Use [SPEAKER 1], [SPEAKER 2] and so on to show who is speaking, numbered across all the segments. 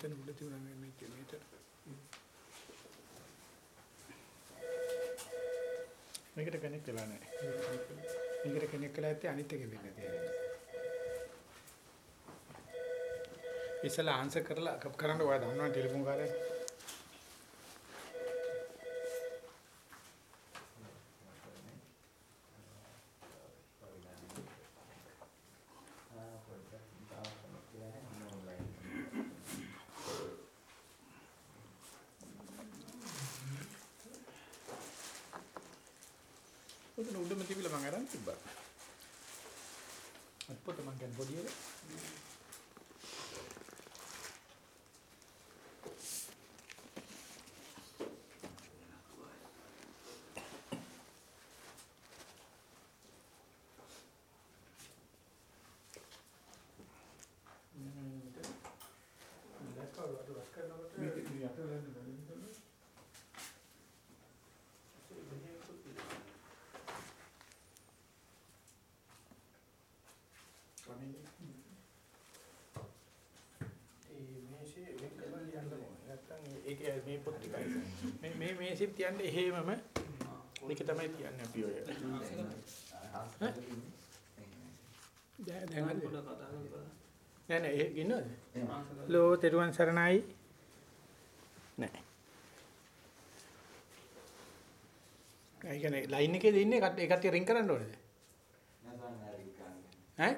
[SPEAKER 1] මෙතන උඩ තියුණා මේ මේක මෙතන. මේකට කනෙක්ට් වෙලා නැහැ. මේකට කනෙක්ට් කරලා ඇත්තේ අනිත් එකේ වෙන්නේ තියෙන්නේ. ඉස්සලා ආන්සර් කරලා කරන්න ඔයා දන්නවනේ ටෙලිෆෝන් කාර්යය. උඩ උඩම තිබිලා මම අරන් තිබ්බා. අත්පොත මම කියන්නේ පොඩි එක. මේක ඉතින් අතවලන්න බැහැ. ඒ මේෂේ වෙන් කරලා ලියන්න ඕනේ. නැත්තම් ඒක මේ පොත් ටිකයි. මේ මේ මේෂෙත් තියන්නේ එහෙමම ඒක තමයි තියන්නේ අපි ඔය. දැන් දැන් හරි. නෑ නෑ ඒක ඉන්නවද? ලෝ තෙරුවන් සරණයි. නෑ. ඒ කියන්නේ ලයින් එකේද ඉන්නේ කට ඒකට රින් කරන්න ඕනේද? ඈ?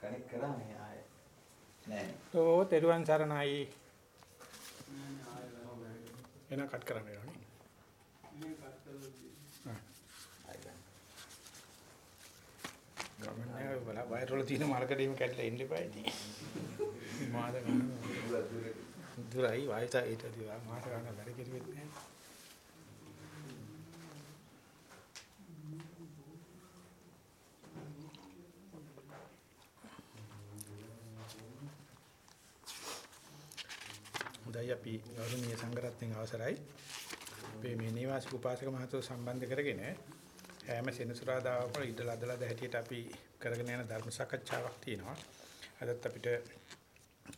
[SPEAKER 2] කනෙක් කරා මේ ආයේ නෑ
[SPEAKER 1] ලෝ තෙරුවන් සරණයි. එන කට් කරන්න වෙනවනේ. ගමන්නේ බල වයර් තියෙන මාර්කට් එකම කැඩලා ඉන්න එපා ඉතින්. මාද ගන්න. දුරයි වයස ඊට දිවා මාස ගන්න බැරි කෙරුවෙත් නෑ. හොඳයි අපි ගෞරවනීය සංඝරත්නයේ අවසරයි. අපේ මේ නිවාසික උපාසක මහතුරු සම්බන්ධ කරගෙන හැම සෙනසුරාදාකම ඉදලා අදලා දැහැටියට අපි කරගෙන යන ධර්ම සාකච්ඡාවක් තියෙනවා. අදත් අපිට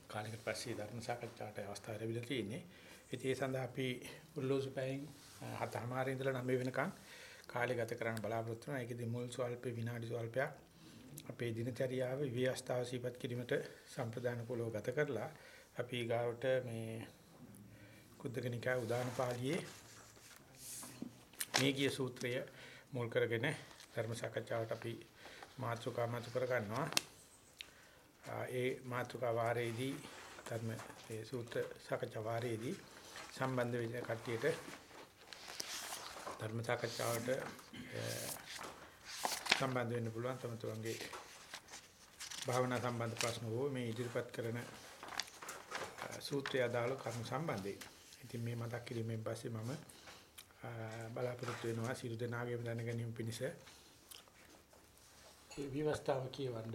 [SPEAKER 1] කාලයකට පස්සේ ධර්ම සාකච්ඡාවට අවස්ථාව ලැබිලා තියෙන්නේ. ඉතින් ඒ සඳහා අපි උල්ලෝසු පැයෙන් හතමාරේ ඉඳලා 9 වෙනකන් කාලය ගත කරන්න බලාපොරොත්තු වෙනවා. ඒකෙදි මුල් ස්වල්පේ විනාඩි ස්වල්පයක් අපේ දිනචරියාව විවස්ථාව සිපත් කිරීමට සම්ප්‍රදාන කුලව ගත කරලා අපි ගාවට මේ කුද්දකනිකා උදාන පාළියේ මේගිය සූත්‍රය මුල් කරගෙන ධර්ම සාකච්ඡාවට අපි මාතෘකා මත කර ගන්නවා. ඒ මාතෘකා වාරයේදී ධර්ම ඒ සූත්‍ර සාකච්ඡා වාරයේදී සම්බන්ධ වෙන කට්ටියට ධර්ම සාකච්ඡාවට සම්බන්ධ වෙන්න පුළුවන් තම තමන්ගේ භාවනා සම්බන්ධ ප්‍රශ්න හෝ මේ ඉදිරිපත් කරන සූත්‍රය අදාළ කරුණු සම්බන්ධයෙන්. ඉතින් මේ මතක් කිරීමෙන් පස්සේ මම බලාපොරොත්තු වෙනවා සියලු දෙනාගේම දැනගැනීම පිණිස මේ විවස්ථාව කියවන්න.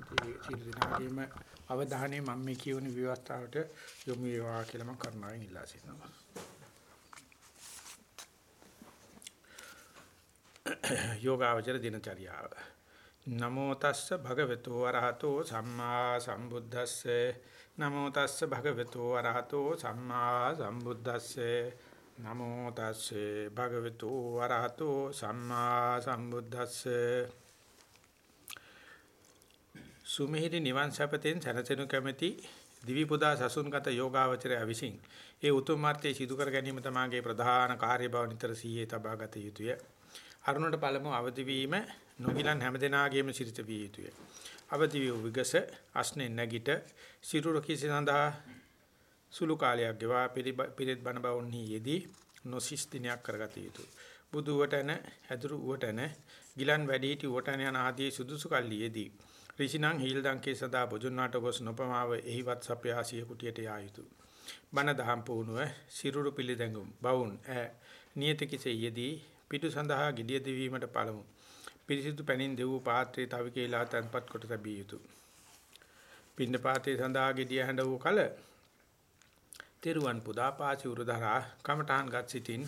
[SPEAKER 1] ඉතින් සියලු දෙනාගේම අවධානය මම මේ කියවන විවස්ථාවට යොමු වේවා කියලා මම කරුණාවෙන් ඉල්ලා සිටිනවා. යෝගාවචර දිනචරියාව නමෝ තස්ස භගවතු වරහතෝ සම්මා සම්බුද්දස්සේ නමෝ තස්ස භගවතු වරහතෝ සම්මා සම්බුද්දස්සේ නමෝ තස්සේ භගවතු වරහතෝ සම්මා සම්බුද්දස්සේ සුමිහිරි නිවන් සපතෙන් සැනසෙනු කැමැති දිවි පුදා සසුන්ගත යෝගාවචරය විසින් ඒ උතුම් මාර්ගයේ සිදු කර ගැනීම තමගේ ප්‍රධාන කාර්ය බව නිතර සීයේ තබා ගත යුතුය. අරුණට පළමු අවදි වීම නොගිලන් හැමදෙනාගේම සිරිත විය යුතුය. අවදි වූ විගස අස්නේ නැගිට සිරුර කිසි සඳහා සුළු කාලයක් ගෙවා පිරිත් බණ බවුන්හි යෙදී නොසිස් දිනයක් කරගත යුතුය. බුදු වටන හැදුරු වටන ගිලන් වැඩි සිටි වටන යන ආදී සුදුසු කල්ලියේදී ඍෂිනං හීල්දංකේ සදා බුදුන් වාට ගොස් නොපමාව එහිවත් සප්‍යාසිය කුටියට යා යුතුය. බණ දහම් පුහුණුව සිරුරු පිළිදැඟුම් බවුන් ඈ නියත කිසෙයේදී පිටු සඳහා gediya දෙවීමට පළමු පිරිසිදු පැනින් දෙවූ පාත්‍රයේ තව කේලා තන්පත් කොට තැබිය යුතුය. පින්න පාත්‍රයේ සඳහා gediya හැඬ වූ කල තෙරුවන් පුදා පාසි උරුදරා කමඨාන් ගත් සිටින්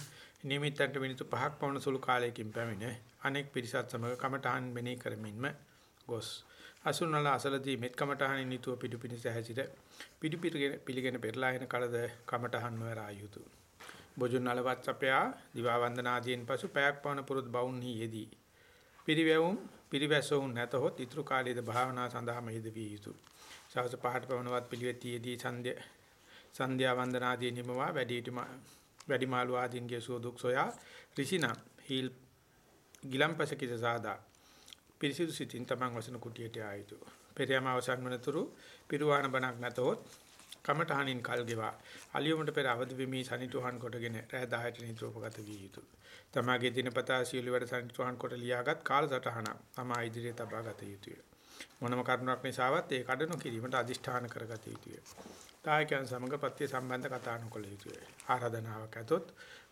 [SPEAKER 1] නිමිත්තට මිනිත්තු 5ක් පවන සුළු කාලයකින් පැමිණ අනෙක් පිරිසත් සමග කමඨාන් මෙනෙහි කරමින්ම ගොස් අසුනල අසලදී මෙත් කමටහනින් නිතුව පිටුපිනිස හැසිර පිටුපිටගෙන පිළිගෙන පෙරලා එන කලද කමටහන් නොවරා යුතුය. බොජුන් නලවත් සපයා දිවා වන්දනාදීන් පසු පැයක් පවන පුරුදු බවුන්හි යෙදී. පිරිවැවුම් පිරිවැසවුන් නැතහොත් ඊතුරු කාලයේද භාවනා සඳහාම යෙදවිය යුතුය. සවස් පහට පවනවත් පිළිවෙතියේදී සන්ධ්‍ය සන්ධ්‍යා වන්දනාදී නිමවා වැඩිහිටි වැඩිමාළු ආදීන්ගේ සුවදුක් සොයා ඍෂිනම් හීල් ගිලම්පසකිත සාදා පිරිසිදු සිතින් තමන් වසන කුටියට ආයුතු. පෙරයම අවසන් වනතුරු පිරුවාන බණක් නැතහොත් කමඨහනින් කල් ගෙවා අලියොමට පෙර අවදි වෙමි සනිටුහන් කොටගෙන රැය 10ට නිතරපගත විය යුතුය. තමාගේ දිනපතා සියලු වැඩ සනිටුහන් කොට ලියාගත් කාලසටහන තමා ඉදිරියේ තබා ගත යුතුය. මොනම කරුණක් නිසාවත් ඒ කඩනු කිරීමට අදිෂ්ඨාන කරගත යුතුය. තායකයන් සමග පත්‍ය සම්බන්ධ කතා නොකළ යුතුය. ආරාධනාවක් ඇතොත්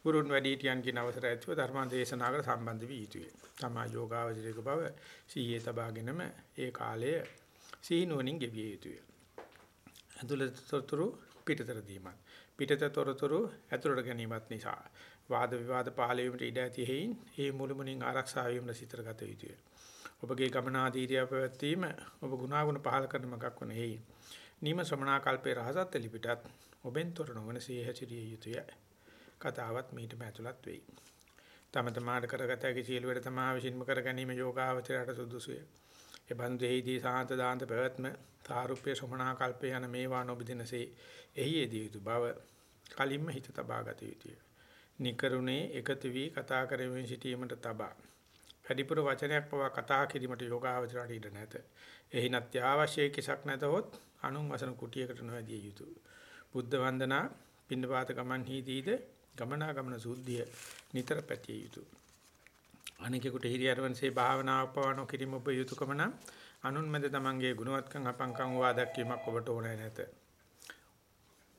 [SPEAKER 1] ගුරුන් වැඩිහිටියන්ගේ අවසර ඇතිව ධර්ම දේශනාවකට සම්බන්ධ වී යුතුය. තමා යෝගාවචරික බව සීයේ තබාගෙනම ඒ කාලය සීනුවණින් ගෙවිය යුතුය. ඇතුළත තොරතුරු පිටතර දීමත්. පිටත තොරතුරු ඇතුළට ගැනීමත් නිසා වාද විවාද පහළ වීමට ඉඩ ඇති හේයින් ඒ මුළුමනින් ආරක්ෂා වීමට සිතරගත යුතුය. ඔබගේ ගමනාදීරිය පැවැත්වීම ඔබ ගුණාගුණ පහළ කරන මගක් වන හේයින් නිම ශ්‍රමණා කල්පේ රහසත් එලිපිටත් ඔබෙන් තොර නොවන සිය හැසිරිය යුතුය. කතාවත් මීට මැතුලත් වෙයි. තම තමාට කරගත හැකි සියලු වැඩ තමා විසින්ම කර ගැනීම යෝගාවචරයට සුදුසුය. ඒ බන්දෙහිදී සාන්ත දාන්ත පැවැත්ම තාරුප්‍ය ශ්‍රමණා කල්පේ යන මේවා නොබදිනසේ එහි යෙදිය යුතු බව කලින්ම හිත තබා ගත යුතුය. නිකරුණේ එකතු වී කතා කරමින් සිටීමට තබා වැඩිපුර වචනයක් පවා කතා කිරීමට යෝගාවචරයට ඉඩ නැත. එහි නැත්‍යවශ්‍ය කිසක් නැතහොත් අනුන් වසන කුටියකට නොවැදිය යුතුය. බුද්ධ වන්දනා පින්නපාත ගමන් හිදීද ගමනාගමන සුද්ධිය නිතර පැතිය යුතුය. අනිකෙකුට හිරියරවන්සේ භාවනාවක් පවන කිරීම ඔබ යුතුයකම නම් අනුන් මැද තමන්ගේ ගුණවත්කම් අපංකම් වා දැක්වීමක් ඔබට ඕනේ නැත.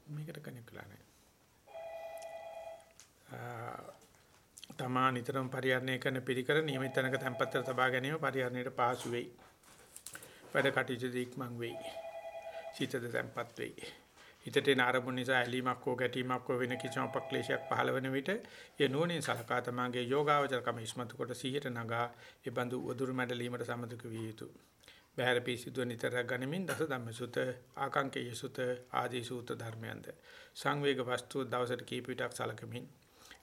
[SPEAKER 1] මේකට කණිකලා නැහැ. තමා නිතරම පරිහරණය කරන පිළිකර නියමිත තැනක tempත්තර තබා ගැනීම පරිහරණයට පහසු වෙයි. වැඩ කටයුතු දීක්මන් වෙයි. සිතද tempත් වෙයි. හිතට එන අරමුණ නිසා ඇලීමක් හෝ ගැටීමක් හෝ වෙන කිසිම අපක්ලේශයක් පහළ වෙන විට ඒ නුවණින් සලකා තමගේ යෝගාවචරකම ඉස්මතු කොට සිහියට නගා ඒ බඳු උදුරු මැඩලීමට සමතක විය යුතුය. බහැර පිසිදුව නිතර ගනිමින් දස ධම්මසුත ආකාංකේය සුත ආදී සූත ධර්මයන්ද සංවේග වස්තු දවසට කීප විටක් සලකමින්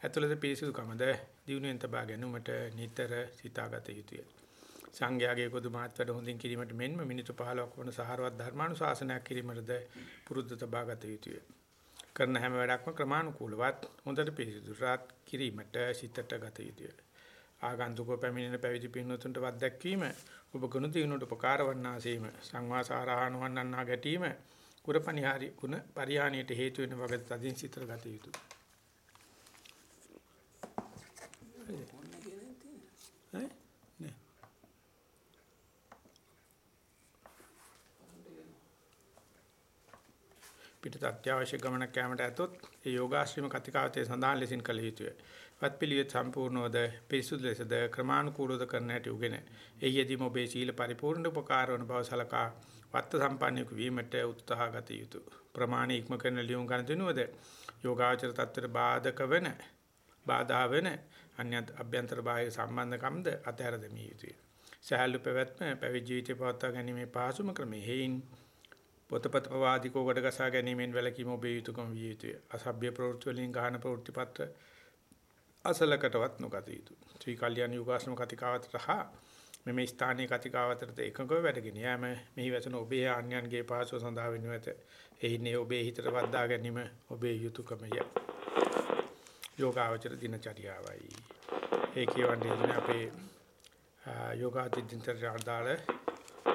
[SPEAKER 1] ඇතුළත පිරිසිදුකමද දිනුවෙන් තබා ගැනීමට නිතර සිතාගත යුතුය. සංඝයාගේ පොදු මහත් වැඩ හොඳින් කිරීමට මෙන්ම මිනිත්තු 15ක් වන සහරවත් ධර්මානුශාසනයක් කිරීමටද පුරුද්ද තබාගත යුතුය. කරන හැම වැඩක්ම ක්‍රමානුකූලවත් හොඳට පිළිසුදුරාත් කිරීමට සිතට ගත යුතුය. ආගන්තුක පැමිණෙන පැවිදි පින්වතුන්ට වත් දැක්වීම ඔබ ගුණ දිනුට උපකාර වන්නාසීම සංවාසාරහණ වන්නන්නා ගැටීම කුරපනිහාරි ගුණ පරිහානියට හේතු වෙන වගේ තදින් සිතට ගත යුතුය. ඈ පිටත අත්‍යවශ්‍ය ගමනක් යාමට ඇතොත් ඒ යෝගාශ්‍රම කතිකාවතේ සඳහන් ලෙසින් කළ යුතුය. වත්පිළිවෙත් සම්පූර්ණවද පිරිසුදු ලෙසද ක්‍රමානුකූලව කරන හැටි උගෙන එහිදී ඔබේ සීල පරිපූර්ණ උපකාර වන බව සලකා වත්ත සම්පන්නයෙකු වීමට උත්සාහ ගත යුතුය. ප්‍රමාණ ඉක්ම කරන ලියුම් ගන්න දිනුවද යෝගාචර තත්ත්වයට බාධක වෙන බාධා වෙන අන්‍යත් අභ්‍යන්තර බාහිර සම්බන්ධකම්ද අතහැර දැමිය යුතුය. සහැල්ලු පැවැත්ම පැවිදි ජීවිතය පවත්වා ගැනීමේ පහසුම ක්‍රමය හේයින් පොතපත පවාදිකෝ කොට ගසා ගැනීමෙන් වැළකීම ඔබේ යුතුයකම විය යුතුය. අසභ්‍ය ප්‍රවෘත්ති වලින් ගහන ප්‍රවෘත්ති පත්‍ර අසලකටවත් නොගත යුතුය. ශ්‍රී කල්යාණ යෝගාශ්‍රම කතිකාවතට හා මෙම ස්ථානීය කතිකාවතට එකඟව වැඩගෙන යාම මෙහි වැසෙන ඔබේ ආන්‍යයන්ගේ පහසුව සඳහා වෙනු ඇත. එහිනේ ඔබේ හිතට වද්දා ගැනීම ඔබේ යුතුයකමය. යෝගාවචර දිනචරියාවයි. ඒ කියවන්නේ අපේ යෝගාචින්තන ආදාළ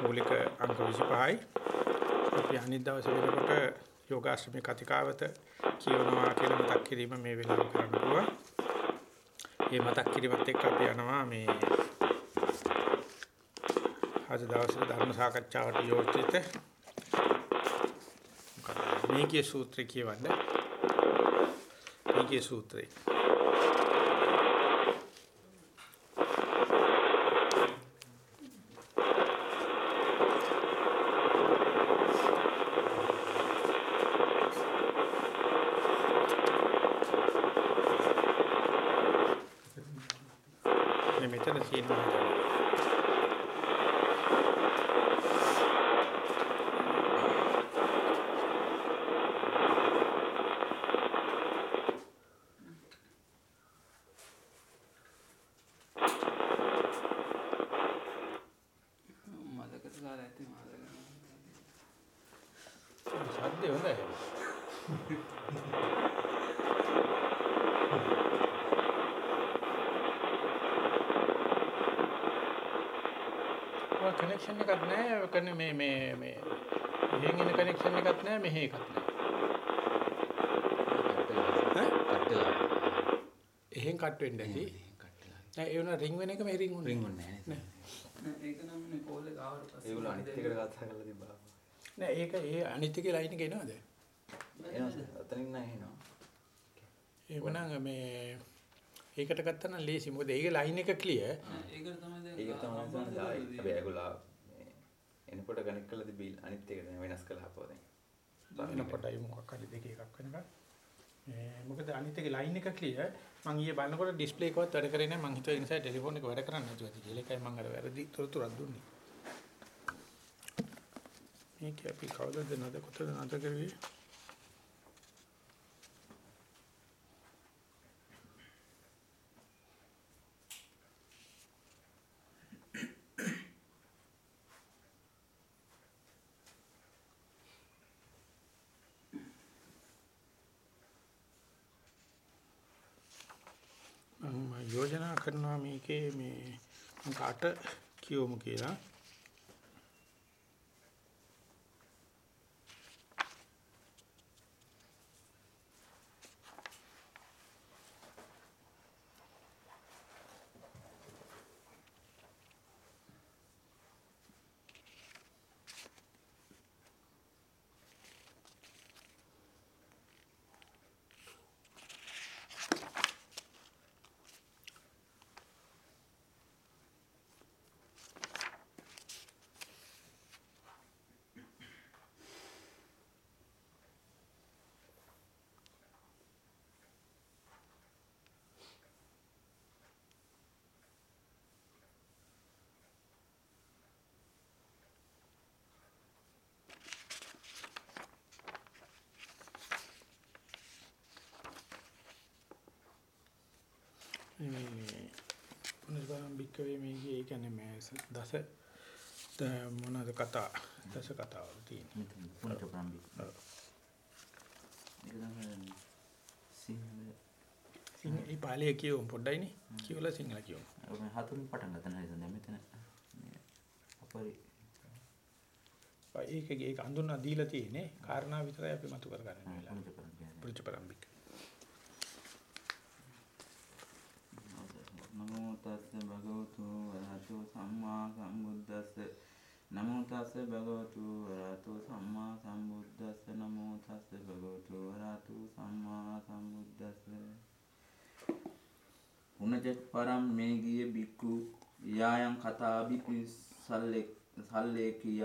[SPEAKER 1] මූලික අංක 25යි. අපි අනිත් දවසේ වෙනකොට යෝගාශ්‍රමයේ කතිකාවත කියවනවා කියලා මතක් කිරීම මේ වෙලාව කරන්න පුළුවන්. මේ මතක් කිරීමත් එක්ක අපි යනවා මේ අද දවසේ ධර්ම සාකච්ඡාවට යොමුච්චිත මේකේ සූත්‍රය කියවන්නේ. මේකේ සූත්‍රය කනෙක්ෂන් එකක් නැහැ. කන්නේ මේ මේ මේ එහෙන් එන කනෙක්ෂන් එකක් නැහැ. මෙහෙ එකක් නැහැ. එහෙන් කට් වෙන්න ඇති. නෑ ඒ උනා රින් වෙන එක මේ රින් උනේ.
[SPEAKER 2] රින් නැහැ
[SPEAKER 1] නෑ.
[SPEAKER 3] නෑ, ඒක නම් මේ කෝල් එක ආවට පස්සේ
[SPEAKER 2] ඒගොල්ලෝ අනිත්
[SPEAKER 3] දැන්-
[SPEAKER 2] එකට කතා කරලා තිබ්බා.
[SPEAKER 1] නෑ ඒක ඒ අනිත් එකේ ලයින් එක එනවද?
[SPEAKER 2] එනවා අතනින් නෑ එනවා.
[SPEAKER 1] එහෙමනම් මේ ඒකට ගත්තා නම් ලේසි. මොකද ඒකේ ලයින් එක ක්ලියර්.
[SPEAKER 3] නෑ, ඒකට තමයි දැන්
[SPEAKER 2] ඒක තමයි හැබැයි ඒගොල්ලෝ අනිත් එකට වෙනස් කළා අපෝ දැන්.
[SPEAKER 1] එනකොට අය මොකක් හරි දෙකේ එකක් වෙනකන්. මේ මොකද අනිත් එකේ ලයින් එක ක්ලියර්. මම ඊයේ බලනකොට ඩිස්ප්ලේ එකවත් වැඩ කරේ නැහැ. මං හිතුවා ඒ නිසා ටෙලිෆෝන් එක වැඩ කරන්නේ නැතුව ඇති කියලා. ඒකයි මං අර වැරදි තොරතුරක් දුන්නේ. මේක අපි කවදද නැද කොතද නැද කරුවේ? මම යෝජනා කරනවා මේකේ මේ අංක 8 කියවමු කියලා. මේ පුනස්බරම් බික්කවේ මේකේ ඒ කියන්නේ මේ දස මොනවාද කතා දස කතාවල් තියෙනවා.
[SPEAKER 4] ඒක තමයි සිංහල
[SPEAKER 1] සිංහ ඒ පාලිය කියවමු පොඩ්ඩයිනේ. කියවලා සිංහල කියවමු.
[SPEAKER 4] ඔබ හතුන් පටන් ගන්න හරිද දැන් මෙතන අපරි
[SPEAKER 1] ඒක ඒක අඳුනා දීලා තියෙන්නේ. කාරණා විතරයි අපි මතු කරගන්න වෙලාව.
[SPEAKER 4] පුණ්‍ය ප්‍රම්බි. නමෝ තස්ස භගවතු වරහතු සම්මා සම්බුද්දස්ස. නමෝ තස්ස භගවතු වරහතු සම්මා සම්බුද්දස්ස. නමෝ තස්ස භගවතු වරහතු සම්මා සම්බුද්දස්ස. උනජ පරම් මේ ගිය බික්කු යායන් කතාබි සල්ලෙක් සල්ලේකිය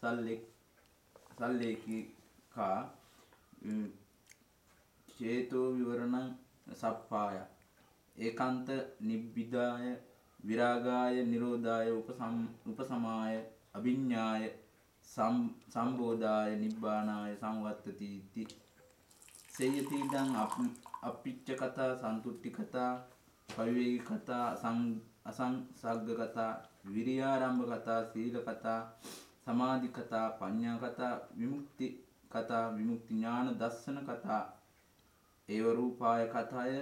[SPEAKER 4] සල්ලෙක් සල්ලේකිකා උම්, චේතෝ විවරණං සප්පාය. ඒකාන්ත නිබ්බිදාය විරාගාය නිරෝධාය උපසම් උපසමාය අභිඤ්ඤාය සම්- සම්බෝධාය නිබ්බානාය සංවත්තති ඉති සේයති ඉදං අප- අපිච්ච කතා සන්තුට්ටි කතා පවිවේගී කතා අසං- අසංසග්ග කතා විරියාරම්භ කතා සීල කතා සමාධි කතා පඤ්ඤා කතා විමුක්ති කතා විමුක්ති ඥාන දස්සන කතා ඒව රූපාය කතාය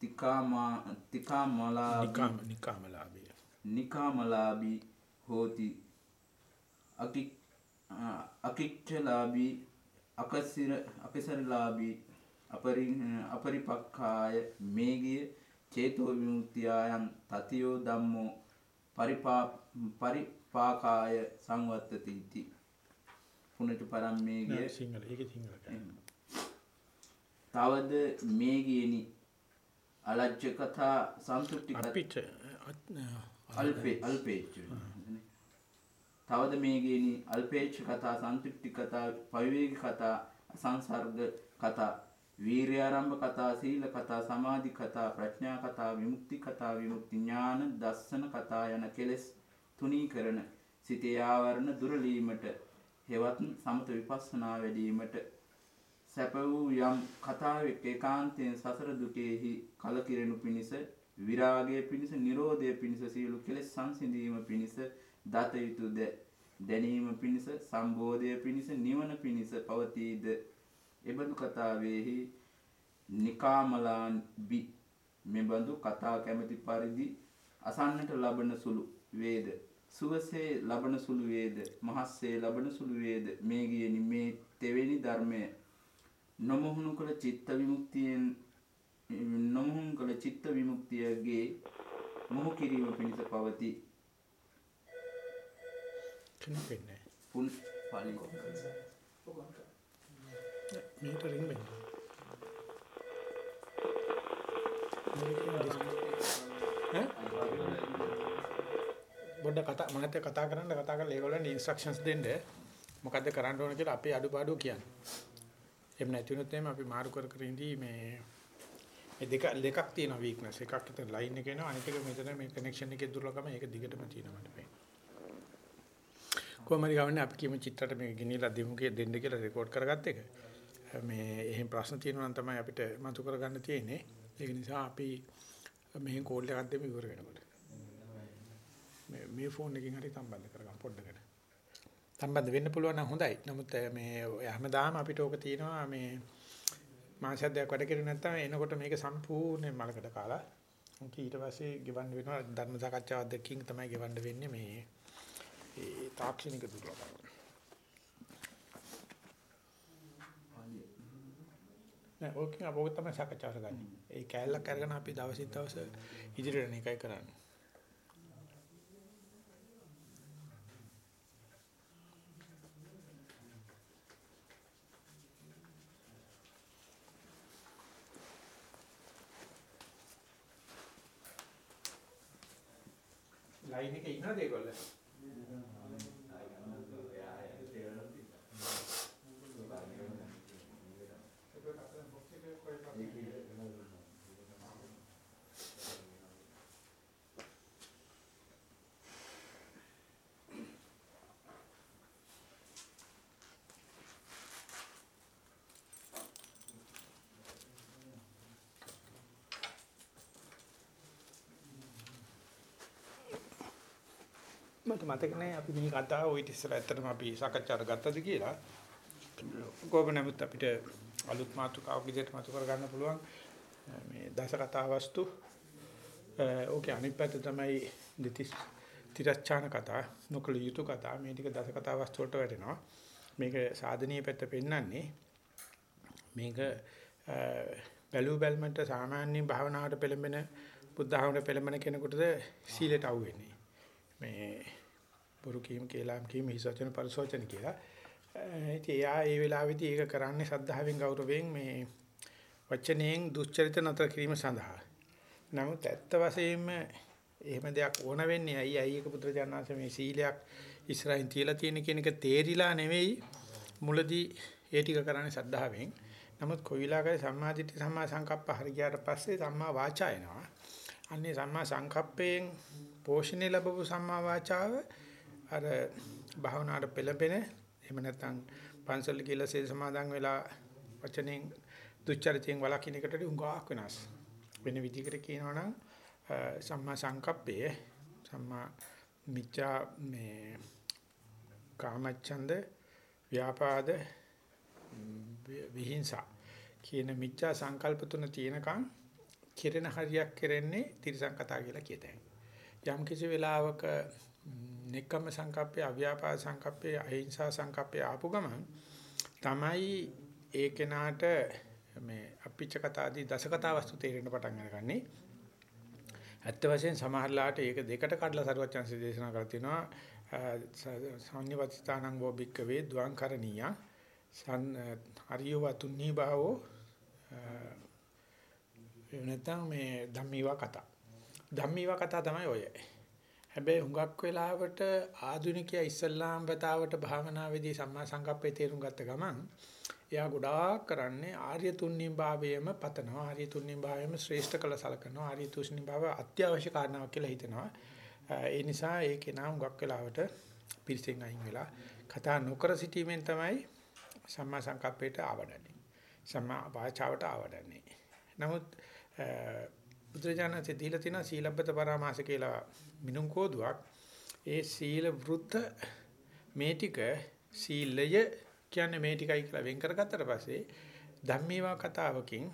[SPEAKER 4] තිකාමා තිකාමලාභී
[SPEAKER 1] නිකාම නිකාමලාභය.
[SPEAKER 4] නිකාමලාභී හෝති. අකි අකිච්චලාභී අකසිර අකසරලාභී අපරි අපරිපක්ඛාය මේගිය චේතෝ විමුක්තියයන් තතියෝ පරිපා පරිපාකාය සංවත්තති ඉති පුනච පරම් මේගිය
[SPEAKER 1] සිංහල. ඒකේ සිංහල.
[SPEAKER 4] තවද මේගියනි අලජ්ජ කතා සන්තුට්ටි කතා
[SPEAKER 1] අපිට
[SPEAKER 4] අල්පේ අල්පේච්ච තවද මේගේනි අල්පේච්ච කතා සන්තුට්ටි කතා පවිවේග කතා අසංසර්ග කතා වීර්යාරම්භ කතා සීල කතා සමාධි කතා ප්‍රඥා කතා විමුක්ති කතා විමුක්ති ඥාන දස්සන කතා යන කෙලෙස් තුනී කරන සිතේ ආවරණ දුරලීමට හෙවත් සමත විපස්සනා වැඩීමට සැප වූ යම් කතාවෙක් ඒකාන්තයෙන් සසර දුකෙහි කලකිරෙනු පිණිස විරාගය පිණිස නිරෝධය පිණිස සියලු කෙලෙස් සංසිඳීම පිණිස දත යුතුද දැනීම පිණිස සම්බෝධය පිණිස නිවන පිණිස පවතීද එබඳු කතාවෙහි නිකාමලාන් බි මෙබඳු කතා කැමැති පරිදි අසන්නට ලබන සුළු වේද? සුවසේ ලබන සුළු වේද? මහස්සේ ලබන සුළු වේද? මේ ගියනි මේ තෙවෙනි ධර්මය නොමුහුණු කළ චිත්ත විමුක්තියෙන් නොමුහුණු කළ චිත්ත විමුක්තියගේ මොහු කිරීම පිණිස පවතී.
[SPEAKER 1] කෙනෙක් වෙන්නේ
[SPEAKER 4] පුන් පලි
[SPEAKER 1] මීට රින් වෙන්නේ බොඩ කතා මහත්ය කතා කරන්න කතා කරලා ඒගොල්ලන්ට ඉන්ස්ට්‍රක්ෂන්ස් දෙන්න. මොකද්ද කරන්න ඕන කියලා අපේ අඩුපාඩු කියන්න. එහෙම නැති වුණොත් එහෙම අපි මාරු කර කර ඉඳී මේ මේ දෙක දෙකක් තියෙනවා වීක්නස් එකක් හිතන ලයින් එක එනවා අනිත් එක මෙතන මේ කනෙක්ෂන් එකේ දුර්ලභම ඒක දිගටම තියෙනවා මට පේන්නේ. කොහමද ගවන්නේ අපි කියමු චිත්‍රයට මේක ගෙනියලා දෙමු කියලා දෙන්න කියලා රෙකෝඩ් කරගත්ත එක. මේ එහෙම ප්‍රශ්න තියෙනවා නම් තමයි අපිට මතු කරගන්න තියෙන්නේ. ඒක නිසා අපි මෙහෙන් කෝල් එකක් දෙමු ඉවර වෙනකොට. මේ මේ ෆෝන් එකකින් හරි සම්බන්ධ කරගන්න පොඩ්ඩකට. සම්බන්ධ වෙන්න පුළුවන් නම් හොඳයි. නමුත් මේ හැමදාම අපිට ඕක තියෙනවා මේ මාසයක් දෙකක් වැඩ කෙරුවේ නැත්නම් එනකොට මේක සම්පූර්ණයෙන් මලකට කාලා. ඊට පස්සේ ගෙවන්න වෙනවා ධර්ම සාකච්ඡාවක් දෙකකින් තමයි ගෙවන්න වෙන්නේ මේ ඒ තාක්ෂණික දුර්ලභම. නෑ ඕකෙන් අපෝක තමයි සාකච්ඡා කරගන්නේ. ඒ කැලලක් අරගෙන අපි දවසින් දවස ඉදිරියට යන එකයි කරන්නේ. ලයින් එකේ ඉන්නවද ඒගොල්ලෝ? මතක නැහැ අපි මේ කතාව ওই ඉතිස්සර ඇත්තටම අපි සාකච්ඡාට ගත්තද කියලා. කොහොම නමුත් අපිට අලුත් මාතෘකාවක් විදිහට මතු කර ගන්න පුළුවන් මේ දස කතා වස්තු. ඕකේ අනිත් පැත්ත තමයි දෙතිස් තිරච්ඡාන කතා, නොකල යුතු කතා. මේ ටික දස කතා වස්තු වලට වැටෙනවා. මේක සාධනීය පැත්ත පෙන්වන්නේ මේක බැලු බැලමට සාමාන්‍ය භාවනාවට පෙළඹෙන බුද්ධ ධර්මයට පෙළඹෙන කෙනෙකුටද සීලයට අවු වෙන්නේ. මේ බොරු කීම කේලාම් කීම හිසචන පරිසෝචන කියලා. ඉතින් එයා ඒ වෙලාවේදී ඒක කරන්නේ සද්ධාවෙන් ගෞරවයෙන් මේ වචනයෙන් දුස්චරිත නතර කිරීම සඳහා. නමුත් ඇත්ත වශයෙන්ම එහෙම දෙයක් ඕන වෙන්නේ ඇයි ඇයි එක පුත්‍රජානනාංශ මේ සීලයක් ඉස්රායින් තියලා තියෙන කියන එක තේරිලා නෙවෙයි මුලදී ඒ ටික කරන්නේ සද්ධාවෙන්. නමුත් කොයිලාගේ සම්මාදිට්ඨි සම්මා සංකප්ප හරි ගියාට පස්සේ සම්මා වාචා එනවා. අන්නේ සම්මා සංකප්පයෙන් පෝෂණය ලැබපු සම්මා වාචාව අර භාවනාවට පෙළඹෙන එහෙම නැත්නම් පන්සල් කියලා සේද සමාදන් වෙලා වචනෙන් දුච්චරිතයෙන් වළකින එකට උඟාක් වෙනස්. වෙන විදිහකට කියනවා නම් සම්මා සංකප්පය සම්මා මිච්ඡා මේ කාමච්ඡන්ද ව්‍යාපාද විහිංසා කියන මිච්ඡා සංකල්ප තුන තියෙනකන් කෙරෙන හරියක් කෙරෙන්නේ තිරසං කතා කියලා කියතයි. යම් කිසි වෙලාවක නෙක්කම සංකප්පය, අව්‍යාපාද සංකප්පය, අහිංසා සංකප්පය ආපු ගමන් තමයි ඒ කෙනාට මේ අපිච්ච කතාදී දස කතා වස්තු තේරෙන්න පටන් අරගන්නේ. ඇත්ත වශයෙන් සමහරලාට ඒක දෙකට කඩලා සරුවචන්සි දේශනා කරලා තිනවා සංනිවත්තානං වෝ බික්කවේ ද්වං කරණීය සන් හරියව තුන්නී භාවෝ එනතම් මේ ධම්මීවා කතා ධම්මීවා කතා තමයි ඔය හැබැයි හුඟක් වෙලාවට ආධුනිකයා ඉස්ලාම් වතාවට භාවනාවේදී සම්මා සංකප්පේ තේරුම් ගත්ත ගමන් එයා ගොඩාක් කරන්නේ ආර්ය තුන්නින් භාවයම පතනවා. ආර්ය තුන්නින් භාවයම ශ්‍රේෂ්ඨ කළ සලකනවා. ආර්ය තුන්නින් භාව අත්‍යවශ්‍ය කාරණාවක් කියලා හිතනවා. ඒ නිසා ඒ කෙනා හුඟක් වෙලාවට පිරිසෙන් අයින් වෙලා කතා නොකර සිටීමෙන් තමයි සම්මා සංකප්පේට ආවඩන්නේ. සම්මා වාචාවට ආවඩන්නේ. නමුත් බුදුරජාණන්සේ දීලා තියෙන සීලබ්බත පරාමාස කියලා මිනුම් කෝදුවක් ඒ සීල වෘත්ත මේ ටික සීලය කියන්නේ මේ ටිකයි කියලා වෙන් කරගත්තට පස්සේ ධම්මේවා කතාවකින්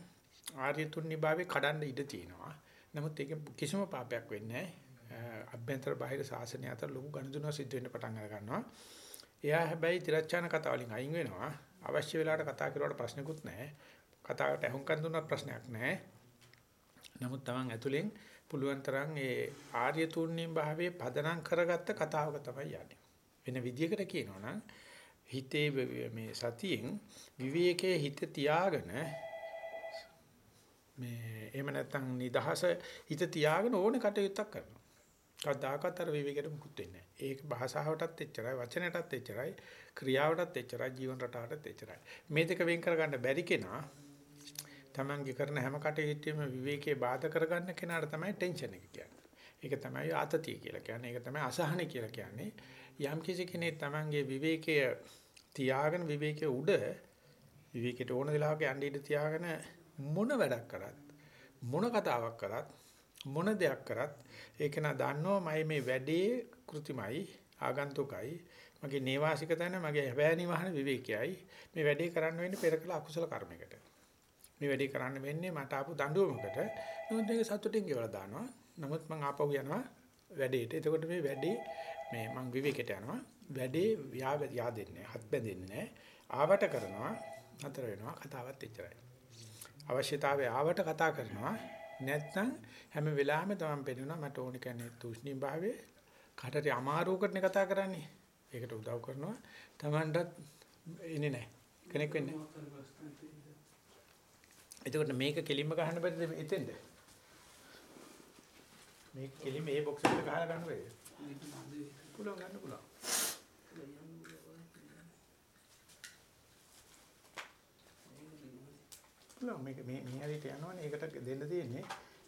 [SPEAKER 1] ආර්ය තුන්නිභාවේ කඩන්න ඉඩ තියෙනවා. නමුත් ඒක කිසිම පාපයක් වෙන්නේ නැහැ. අභ්‍යන්තර බාහිර ශාසනය අතර ලොකු ගනුදෙනුව සිද්ධ වෙන්න පටන් අර ගන්නවා. එයා හැබැයි තිරච්ඡාන කතා වලින් අයින් වෙනවා. අවශ්‍ය වෙලාවට කතා කරුවාට ප්‍රශ්නකුත් නැහැ. කතාවට අහුම්කන් දුන්නත් ප්‍රශ්නයක් නැහැ. නමුත් Taman ඇතුලෙන් පුළුවන් තරම් ඒ ආර්ය තුන්නින් භාවයේ පදනම් කරගත්ත කතාවක තමයි යන්නේ. වෙන විදියකට කියනවා නම් හිතේ මේ සතියෙන් විවේකයේ හිත තියාගෙන මේ එහෙම නැත්නම් නිදහස හිත තියාගෙන ඕනේ කටයුත්තක් කරනවා. කවදාකවත් අර විවේකයට මුකුත් වෙන්නේ නැහැ. ඒක භාෂාවටත් එච්චරයි, වචනයටත් එච්චරයි, ක්‍රියාවටත් එච්චරයි, ජීවන රටාවටත් එච්චරයි. මේ දෙක වෙන් කරගන්න බැරි කෙනා තමන්ගේ කරන හැම කටයුත්තෙම විවේකයේ බාධා කරගන්න කෙනාට තමයි ටෙන්ෂන් එක කියන්නේ. ඒක තමයි ආතතිය කියලා කියන්නේ. ඒක තමයි අසහන කියලා කියන්නේ. යම් කිසි කෙනෙක් තමන්ගේ විවේකය තියාගෙන විවේකයේ උඩ විවේකයට ඕන වෙලාවක යන්න ඉඩ තියාගෙන මොන වැඩක් කරත් මොන කතාවක් කරත් මොන දෙයක් කරත් ඒක නා දන්නවා මම මේ වැඩේ કૃතිමයි ආගන්තුකයි මගේ නේවාසික තැන මගේ හැබෑ නිවහන විවේකයයි මේ වැඩේ කරන්න වෙන්නේ පෙර කළ අකුසල කර්මයකට මේ වැඩේ කරන්න වෙන්නේ මට ආපු දඬුවමකට නමුත් මේක සතුටින් ගෙවලා දානවා නමුත් මම ආපහු යනවා වැඩේට එතකොට මේ වැඩේ මේ මං විවේකයට යනවා වැඩේ යා දෙන්නේ හත් බැඳෙන්නේ නැහැ ආවට කරනවා නතර වෙනවා කතාවත් එච්චරයි අවශ්‍යතාවය ආවට කතා කරනවා නැත්නම් හැම වෙලාවෙම තමයි පෙන්නනවා මට ඕන කියන්නේ තුෂ්ණී භාවයේ කටට අමාරුවකටනේ කතා කරන්නේ. ඒකට උදව් කරනවා. Tamanටත් ඉන්නේ නැහැ. කෙනෙක් වෙන්නේ. එතකොට මේක කෙලින්ම ගහන්න බැරිද එතෙන්ද? මේක කෙලින්ම මේ බොක්ස් එකට ගහලා ගන්න බැරිද? පුළුවන් ගන්න පුළුවන්. පුළුවන් මේක මේ මේ හරියට යනවනේ ඒකට දෙන්න තියෙන්නේ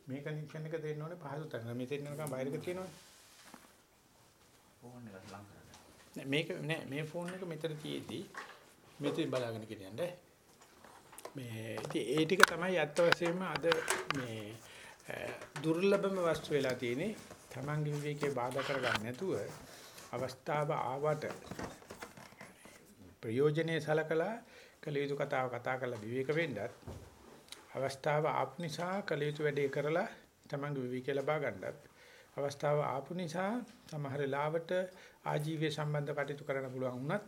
[SPEAKER 1] මේ කනෙක්ෂන් එක දෙන්න ඕනේ පහසු තැන. මෙතෙන් යනකම් බාහිරක තියෙනවනේ.
[SPEAKER 4] ෆෝන් එකට ලං කරලා.
[SPEAKER 1] නෑ මේක නෑ මේ ෆෝන් එක මෙතන තියේදී මෙතෙන් බලාගෙන කියන්න. මේ ඉතින් ඒ ටික තමයි අත්ත වශයෙන්ම අද මේ දුර්ලභම වස්තු වෙලා තියෙන්නේ. Tamange විවේකේ බාධා කරගන්න නැතුව අවස්ථාව ආවට ප්‍රයෝජනේ සලකලා කළ යුතු කතාව කතා කරලා විවේක වෙන්නත් අවස්ථාව ආපු නිසා කළ යුතු වැඩේ කරලා තමන්ගේ විවේකය ලබා ගන්නත් අවස්ථාව ආපු නිසා සමහර ලාවට ආජීවයේ සම්බන්ධ කටයුතු කරන්න පුළුවන් වුණත්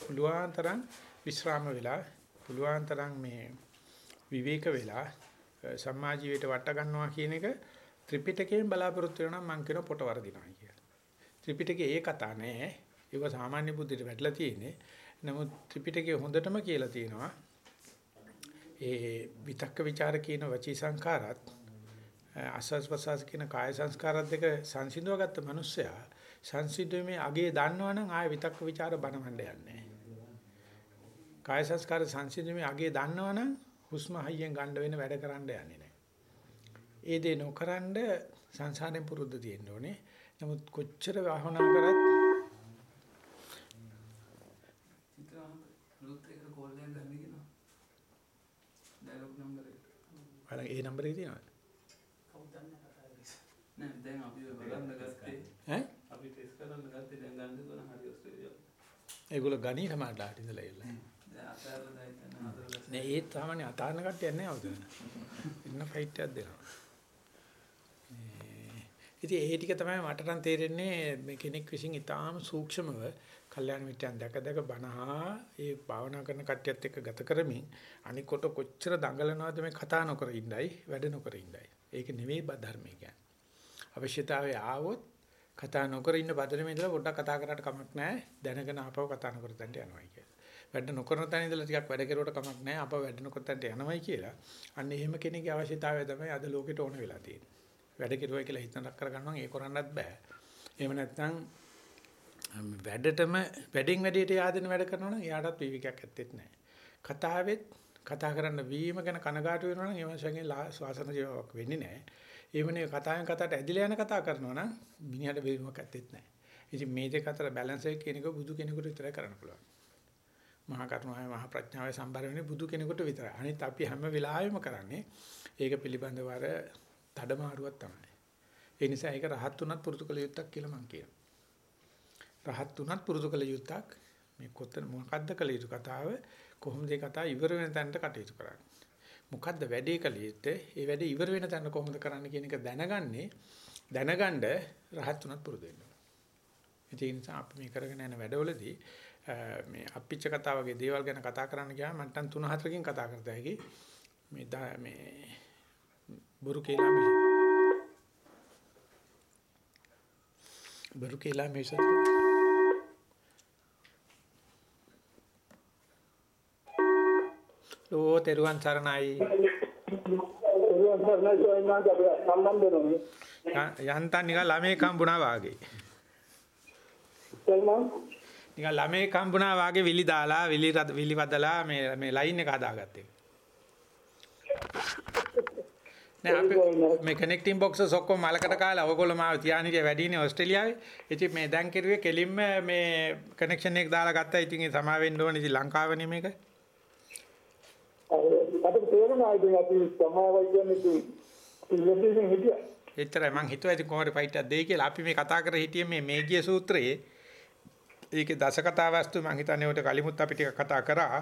[SPEAKER 1] පුළුවන් තරම් විශ්‍රාම වෙලා පුළුවන් තරම් මේ විවේක වෙලා සම්මා ජීවිතයට වට ගන්නවා කියන එක ත්‍රිපිටකයෙන් බලාපොරොත්තු වෙනවා මම කියන පොට වර්ධිනවා කියලා. ත්‍රිපිටකේ ඒ කතා නෑ. ඒක සාමාන්‍ය බුද්ධියට වැටලා තියෙන්නේ. නමුත් ත්‍රිපිටකයේ හොඳටම කියලා තියෙනවා. ඒ විතක්ක ਵਿਚාර කියන වචී සංකාරත් අසස් ප්‍රසස් කියන කාය සංස්කාරත් දෙක සංසිඳුවගත්ත මිනිස්සයා සංසිඳුවේ අගේ දන්නවනම් ආය විතක්ක ਵਿਚාර බනවන්න යන්නේ කාය සංස්කාර සංසිඳුමේ අගේ දන්නවනම් හුස්ම හයියෙන් ගන්න වෙන වැඩ කරන්න යන්නේ නැහැ. ඒ දේ නොකරනද සංසාරයෙන් පුරුද්ද තියෙන්න ඕනේ. නමුත් කොච්චර වහනා කරත් බලන්න ඒ නම්බරේ තියෙනවද?
[SPEAKER 3] නෑ දැන් අපි ඔය බලන්න ගත්තේ
[SPEAKER 1] ඈ?
[SPEAKER 3] අපි ටෙස්ට් කරන්න ගත්තේ දැන් ගන්න දුන හරි ඔස්ට්‍රේලියාව.
[SPEAKER 1] ඒගොල්ලෝ ගණී සමාඩලාට ඉඳලා නේ ඒ තමයි අතාරන කට්ටියක් නෑ අවුදන. ඉන්න ෆයිට් එකක් දෙනවා. ඉතින් ඒ ටික තමයි මට නම් තේරෙන්නේ මේ කෙනෙක් විසින් ඊටාම සූක්ෂමව කල්යාණ මිත්‍යන් දැක දැක බනහා ඒ භාවනා කරන කට්ටියත් එක්ක ගත කරමින් අනිකොට කොච්චර දඟලනවද මේ කතා නොකර ඉඳයි වැඩ නොකර ඉඳයි. ඒක නෙවෙයි ධර්මය කියන්නේ. අවශ්‍යතාවය ආවොත් කතා නොකර ඉන්න පදනමේ ඉඳලා පොඩ්ඩක් කතා කරාට කමක් නැහැ. දැනගෙන ආපහු කතා නොකර තැනට යනවායි කියලා. වැඩ නොකරන තැන ඉඳලා ටිකක් වැඩ කෙරුවට කමක් නැහැ. ආපහු වැඩ නොකර තැනට යනවායි කියලා. අන්න එහෙම කෙනෙක්ගේ අවශ්‍යතාවය තමයි අද ලෝකෙට ඕන වෙලා තියෙන්නේ. වැඩ කෙරුවයි කියලා හිතනක් කරගන්නවා ඒක කරන්නත් බෑ. එහෙම නැත්නම් වැඩටම වැඩෙන් වැඩේට yaadෙන වැඩ කරනවා නම් එයාටත් විවිකයක් ඇත්තෙත් නැහැ. කතාවෙත් කතා කරන්න වීම ගැන කනගාටු වෙනවා නම් ඒ වගේ ශ්වාසන ජීවක් වෙන්නේ නැහැ. ඒ වනේ කතාවෙන් කතාවට ඇදිලා යන කතා කරනවා නම් මිනිහට වීමක් ඇත්තෙත් නැහැ. ඉතින් මේ දෙක අතර බැලන්ස් එක කියන එක බුදු කෙනෙකුට විතරයි කරන්න පුළුවන්. මහා කරුණාවේ මහා ප්‍රඥාවේ සම්බර වෙන්නේ බුදු කෙනෙකුට විතරයි. අනිත් අපි හැම වෙලාවෙම කරන්නේ ඒක පිළිබඳව අර තඩමාරුවක් තමයි. ඒ නිසා ඒක රහත් උනත් පුරුදු කළ යුත්තක් කියලා මම කියනවා. රහත් උනත් පුරුදු කළ යුත්තක් මේ කොතන මොකද්ද කළ යුතු කතාව කොහොමද ඒ කතාව ඉවර වෙන තැනට කටයුතු කරන්නේ මොකද්ද වැඩේ කළ යුත්තේ ඒ වැඩේ ඉවර වෙන තැන කොහොමද කරන්න කියන එක දැනගන්නේ දැනගන්න රහත් උනත් පුරුදු වෙන්න ඕනේ ඒ නිසා අපි මේ කරගෙන යන වැඩවලදී මේ අපිච්ච කතා වගේ දේවල් ගැන කතා කරන්න ගියාම මට්ටම් 3-4කින් කතා කරත හැකි මේ මේ බොරු කියලා මේ බොරු කියලා මේ සත් ලෝ තෙරුවන් සරණයි. යන්තම් නිකන් ළමේ කම්බුණා වාගේ නිකන් ළමේ කම්බුණා වාගේ විලි දාලා විලි විලි වදලා මේ මේ ලයින් එක හදාගත්තේ නෑ අපි මේ කනෙක්ටිං බොක්සස් ඔක්කොම මලකට කාලා ඔයගොල්ලෝ මාව තියාගෙන ඉතින් වැඩිනේ ඕස්ට්‍රේලියාවේ. ඉතින් මේ දැන් කිරුවේ කෙලින්ම මේ කනෙක්ෂන් එක දාලා ගත්තා. ඉතින් ඒ සමා වෙන්න ඕනේ ඉතින් ලංකාවනේ මේක.
[SPEAKER 5] අපිට තේරෙනවා ඉතින් අපි සමාවයි කියන්නේ ඉතින්.
[SPEAKER 1] එච්චරයි මං හිතුවා ඉතින් කොහොමද ෆයිට් එකක් දෙයි කියලා. අපි මේ කතා කර හිටියේ මේ මේගිය සූත්‍රයේ ඒකේ දස කතා වස්තු මං හිතන්නේ උට කලිමුත් අපි ටික කතා කරා.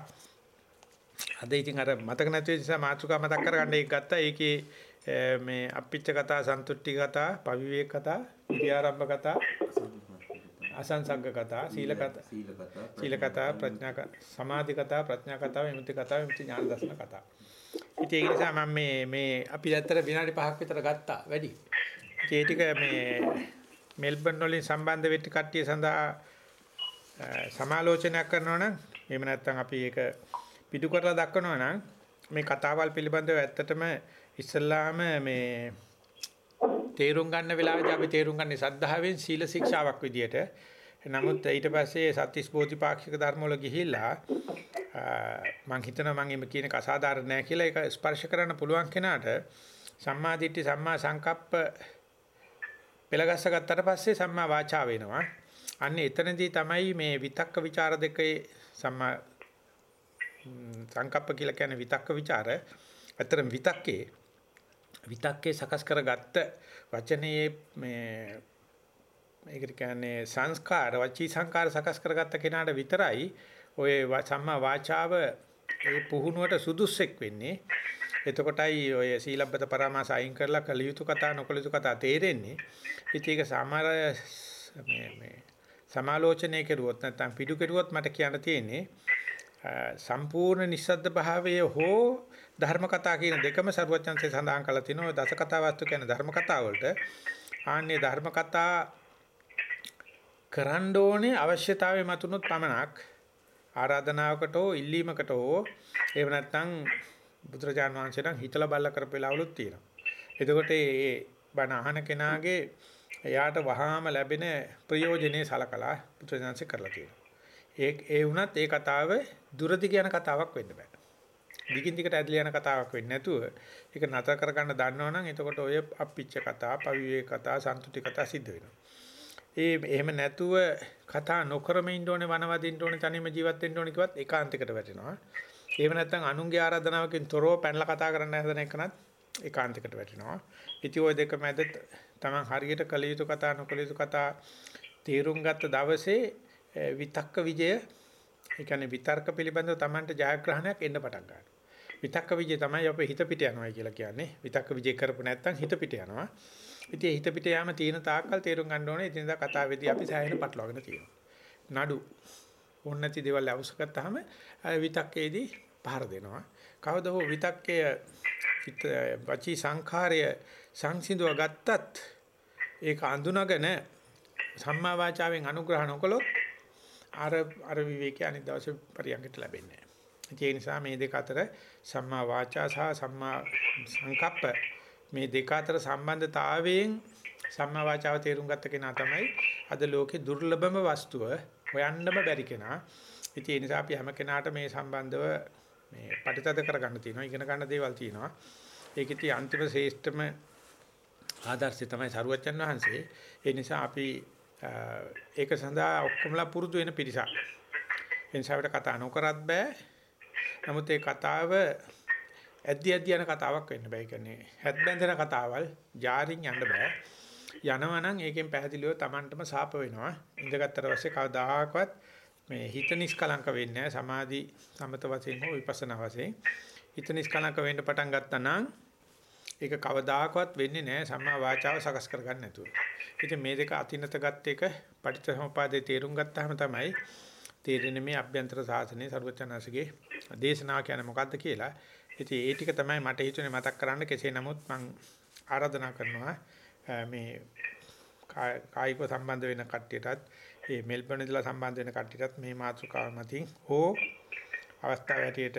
[SPEAKER 1] අද ඉතින් අර මතක නැති වෙච්ච නිසා මාතෘකා මතක් කරගන්න ඒක ගත්තා. ඒකේ මේ අප්පිච්ච කතා, සන්තුට්ටි කතා, පවිවේක කතා, විද්‍යාරම්භ කතා, අසංසග්ග කතා, සීල කතා, සීල කතා, ප්‍රඥා කතා, සමාධි කතා, ප්‍රඥා කතා, විමුක්ති කතා, විමුක්ති ඥාන දර්ශන කතා. ඉතින් ඒ නිසා මම මේ මේ අපි ඇත්තට විනාඩි 5ක් විතර ගත්තා වැඩි. ඒ ටික මේ මෙල්බන් වලින් සම්බන්ධ වෙච්ච කට්ටිය සඳහා සමාලෝචනයක් කරනවා නම් එහෙම නැත්නම් අපි ඒක පිටු කරලා දක්වනවා නම් මේ කතාවල් පිළිබඳව ඇත්තටම ඉස්සල්ලාම මේ තේරුම් ගන්න වෙලාවේදී අපි තේරුම් ගන්නේ සද්ධාවෙන් සීල ශික්ෂාවක් විදියට. නමුත් ඊට පස්සේ සත්‍තිස් බෝධිපාක්ෂික ධර්ම වල ගිහිල්ලා මම හිතනවා මම මේ කියන එක අසාධාරණ නෑ කියලා ඒක ස්පර්ශ කරන්න පුළුවන් කෙනාට සම්මා දිට්ඨි සම්මා සංකප්ප පෙළගස්ස ගත්තට පස්සේ සම්මා වාචා වෙනවා. අන්න එතනදී තමයි මේ විතක්ක ਵਿਚාර දෙකේ සම්මා සංකප්ප කියලා කියන්නේ විතක්ක ਵਿਚාර. අතරම විතක්කේ විතක්කේ සකස් කරගත්ත වචනයේ මේ ඒකට කියන්නේ සංස්කාර වචී සංකාර සකස් කරගත්ත කෙනාට විතරයි ඔය සම්මා වාචාව ඒ පුහුණුවට සුදුස්සෙක් වෙන්නේ. එතකොටයි ඔය සීලබ්බත පරාමාස අයින් කරලා කලියුතු කතා නොකලියුතු කතා තේරෙන්නේ. ඉතින් ඒක සමහර මේ මේ සමාලෝචනය කෙරුවොත් නැත්නම් පිටු කෙරුවොත් මට කියන්න තියෙන්නේ සම්පූර්ණ නිස්සද්ද භාවයේ හෝ ධර්ම කතා කියන දෙකම ਸਰවඥන්සේ සඳහන් කරලා තිනවා දස කතා වස්තු කියන ධර්ම කතා වලට ආන්නේ ධර්ම කතා කරන්න ඕනේ අවශ්‍යතාවය මතුනොත් පමණක් ආරාධනාවකට හෝ ඉල්ලීමකට හෝ එහෙම නැත්නම් බුදුරජාන් වහන්සේ නම් හිතලා බල්ලා කරපෙලාවලුත් තියෙනවා. එතකොට මේ බණ අහන කෙනාගේ එයාට වහාම ලැබෙන ප්‍රයෝජනේ සලකලා බුදුරජාන්සේ කරලා තියෙනවා. ඒ ඒ වුණත් ඒ කතාව දුරදි කියන කතාවක් වෙන්න බෑ. දිගින් දිගට ඇදලා යන කතාවක් වෙන්නේ නැතුව ඒක නතර කරගන්න දන්නවනම් එතකොට ඔය අප්පිච්ච කතා, පවිවේක කතා, සන්තුටි කතා සිද්ධ වෙනවා. ඒ එහෙම නැතුව කතා නොකරම ඉන්න ඕනේ වනවදින්න ඕනේ තනියම ජීවත් වෙන්න ඕනේ කිව්වත් ඒකාන්තයකට වැටෙනවා. එහෙම නැත්නම් අනුන්ගේ ආරාධනාවකින් තොරව පැනලා කතා කරන්න හදන එකනත් ඒකාන්තයකට වැටෙනවා. ඉතින් ওই දෙක මැද තමන් හරියට කළ යුතු කතා නොකළ යුතු කතා තේරුම් ගත්ත දවසේ විතක්ක විජය ඒ කියන්නේ විතර්ක පිළිබඳව තමන්ට ජයග්‍රහණයක් එන්න පටන් ගන්නවා. විතක්ක විජය තමයි අපේ හිත පිට යනවා කියලා කියන්නේ. විතක්ක විජය කරපු නැත්නම් හිත පිට යනවා. ඉතින් හිත පිට යාම තියෙන තාක්කල් තේරුම් ගන්න ඕනේ. ඉතින් දා කතාවේදී අපි සෑහෙන පටලවාගෙන තියෙනවා. නඩු ඕන නැති දේවල් අවශ්‍යකත්තාම විතක්කේදී පහර දෙනවා. කවද හෝ විතක්කය වචී සංඛාරය සංසිඳව ගත්තත් ඒක අඳුනගෙන සම්මා වාචාවෙන් අනුග්‍රහ නොකළොත් අර අර විවේකී අනිත් දවසේ පරියන්කට ලැබෙන්නේ නැහැ. ඒ නිසා මේ දෙක අතර සම්මා වාචා සහ සම්මා සංකප්ප මේ දෙක අතර සම්බන්ධතාවයෙන් සම්මා වාචාව තේරුම් ගත්ත කෙනා තමයි අද ලෝකේ දුර්ලභම වස්තුව හොයන්නම බැරි කෙනා. ඉතින් ඒ නිසා අපි හැම කෙනාට මේ සම්බන්ධව මේ පරිතද කරගන්න තියෙනවා ඉගෙන ගන්න දේවල් තියෙනවා. ඒකෙති අන්තිම ශ්‍රේෂ්ඨම ආදර්ශය තමයි සරුවච්චන් වහන්සේ. ඒ නිසා අපි ඒක සඳහා ඔක්කොමලා පුරුදු වෙන පිරිසක්. එනිසාවට කතා නොකරත් බෑ. නමුත් ඒ කතාව ඇද්දි ඇද්දි යන කතාවක් වෙන්න බෑ. ඒ කියන්නේ හැත් බැඳෙන කතාවල් ජාරින් යන්න බෑ. යනවනම් ඒකෙන් පැහැදිලිව Tamanටම සාප වෙනවා. ඉඳගත්තර පස්සේ කවදාහක්වත් මේ හිත නිස්කලංක වෙන්නේ නැහැ. සමාධි සමත වශයෙන් හෝ විපස්සනා වශයෙන් හිත නිස්කලංක වෙන්න පටන් ගත්තා නම් ඒක කවදාකවත් වෙන්නේ නැහැ සම්මා වාචාව සකස් කරගන්න නැතුව. ඉතින් මේ දෙක අතිනත ගත් එක පටිච්චසමුපාදේ තේරුම් ගත්තාම තමයි තේරෙන්නේ මේ අභ්‍යන්තර සාසනයේ ਸਰවචනසගේ දේශනාව කියන්නේ මොකද්ද කියලා. ඉතින් ඒ ටික තමයි මට හිතුනේ මතක් කරන්න කෙසේ නමුත් මම ආරාධනා කරනවා මේ කායික සම්බන්ධ වෙන කට්ටියටත් මේ මෙල්බන් ඉඳලා සම්බන්ධ වෙන කට්ටියටත් මේ මාතෘකාව මතින් හෝ අවස්ථාව හැටියට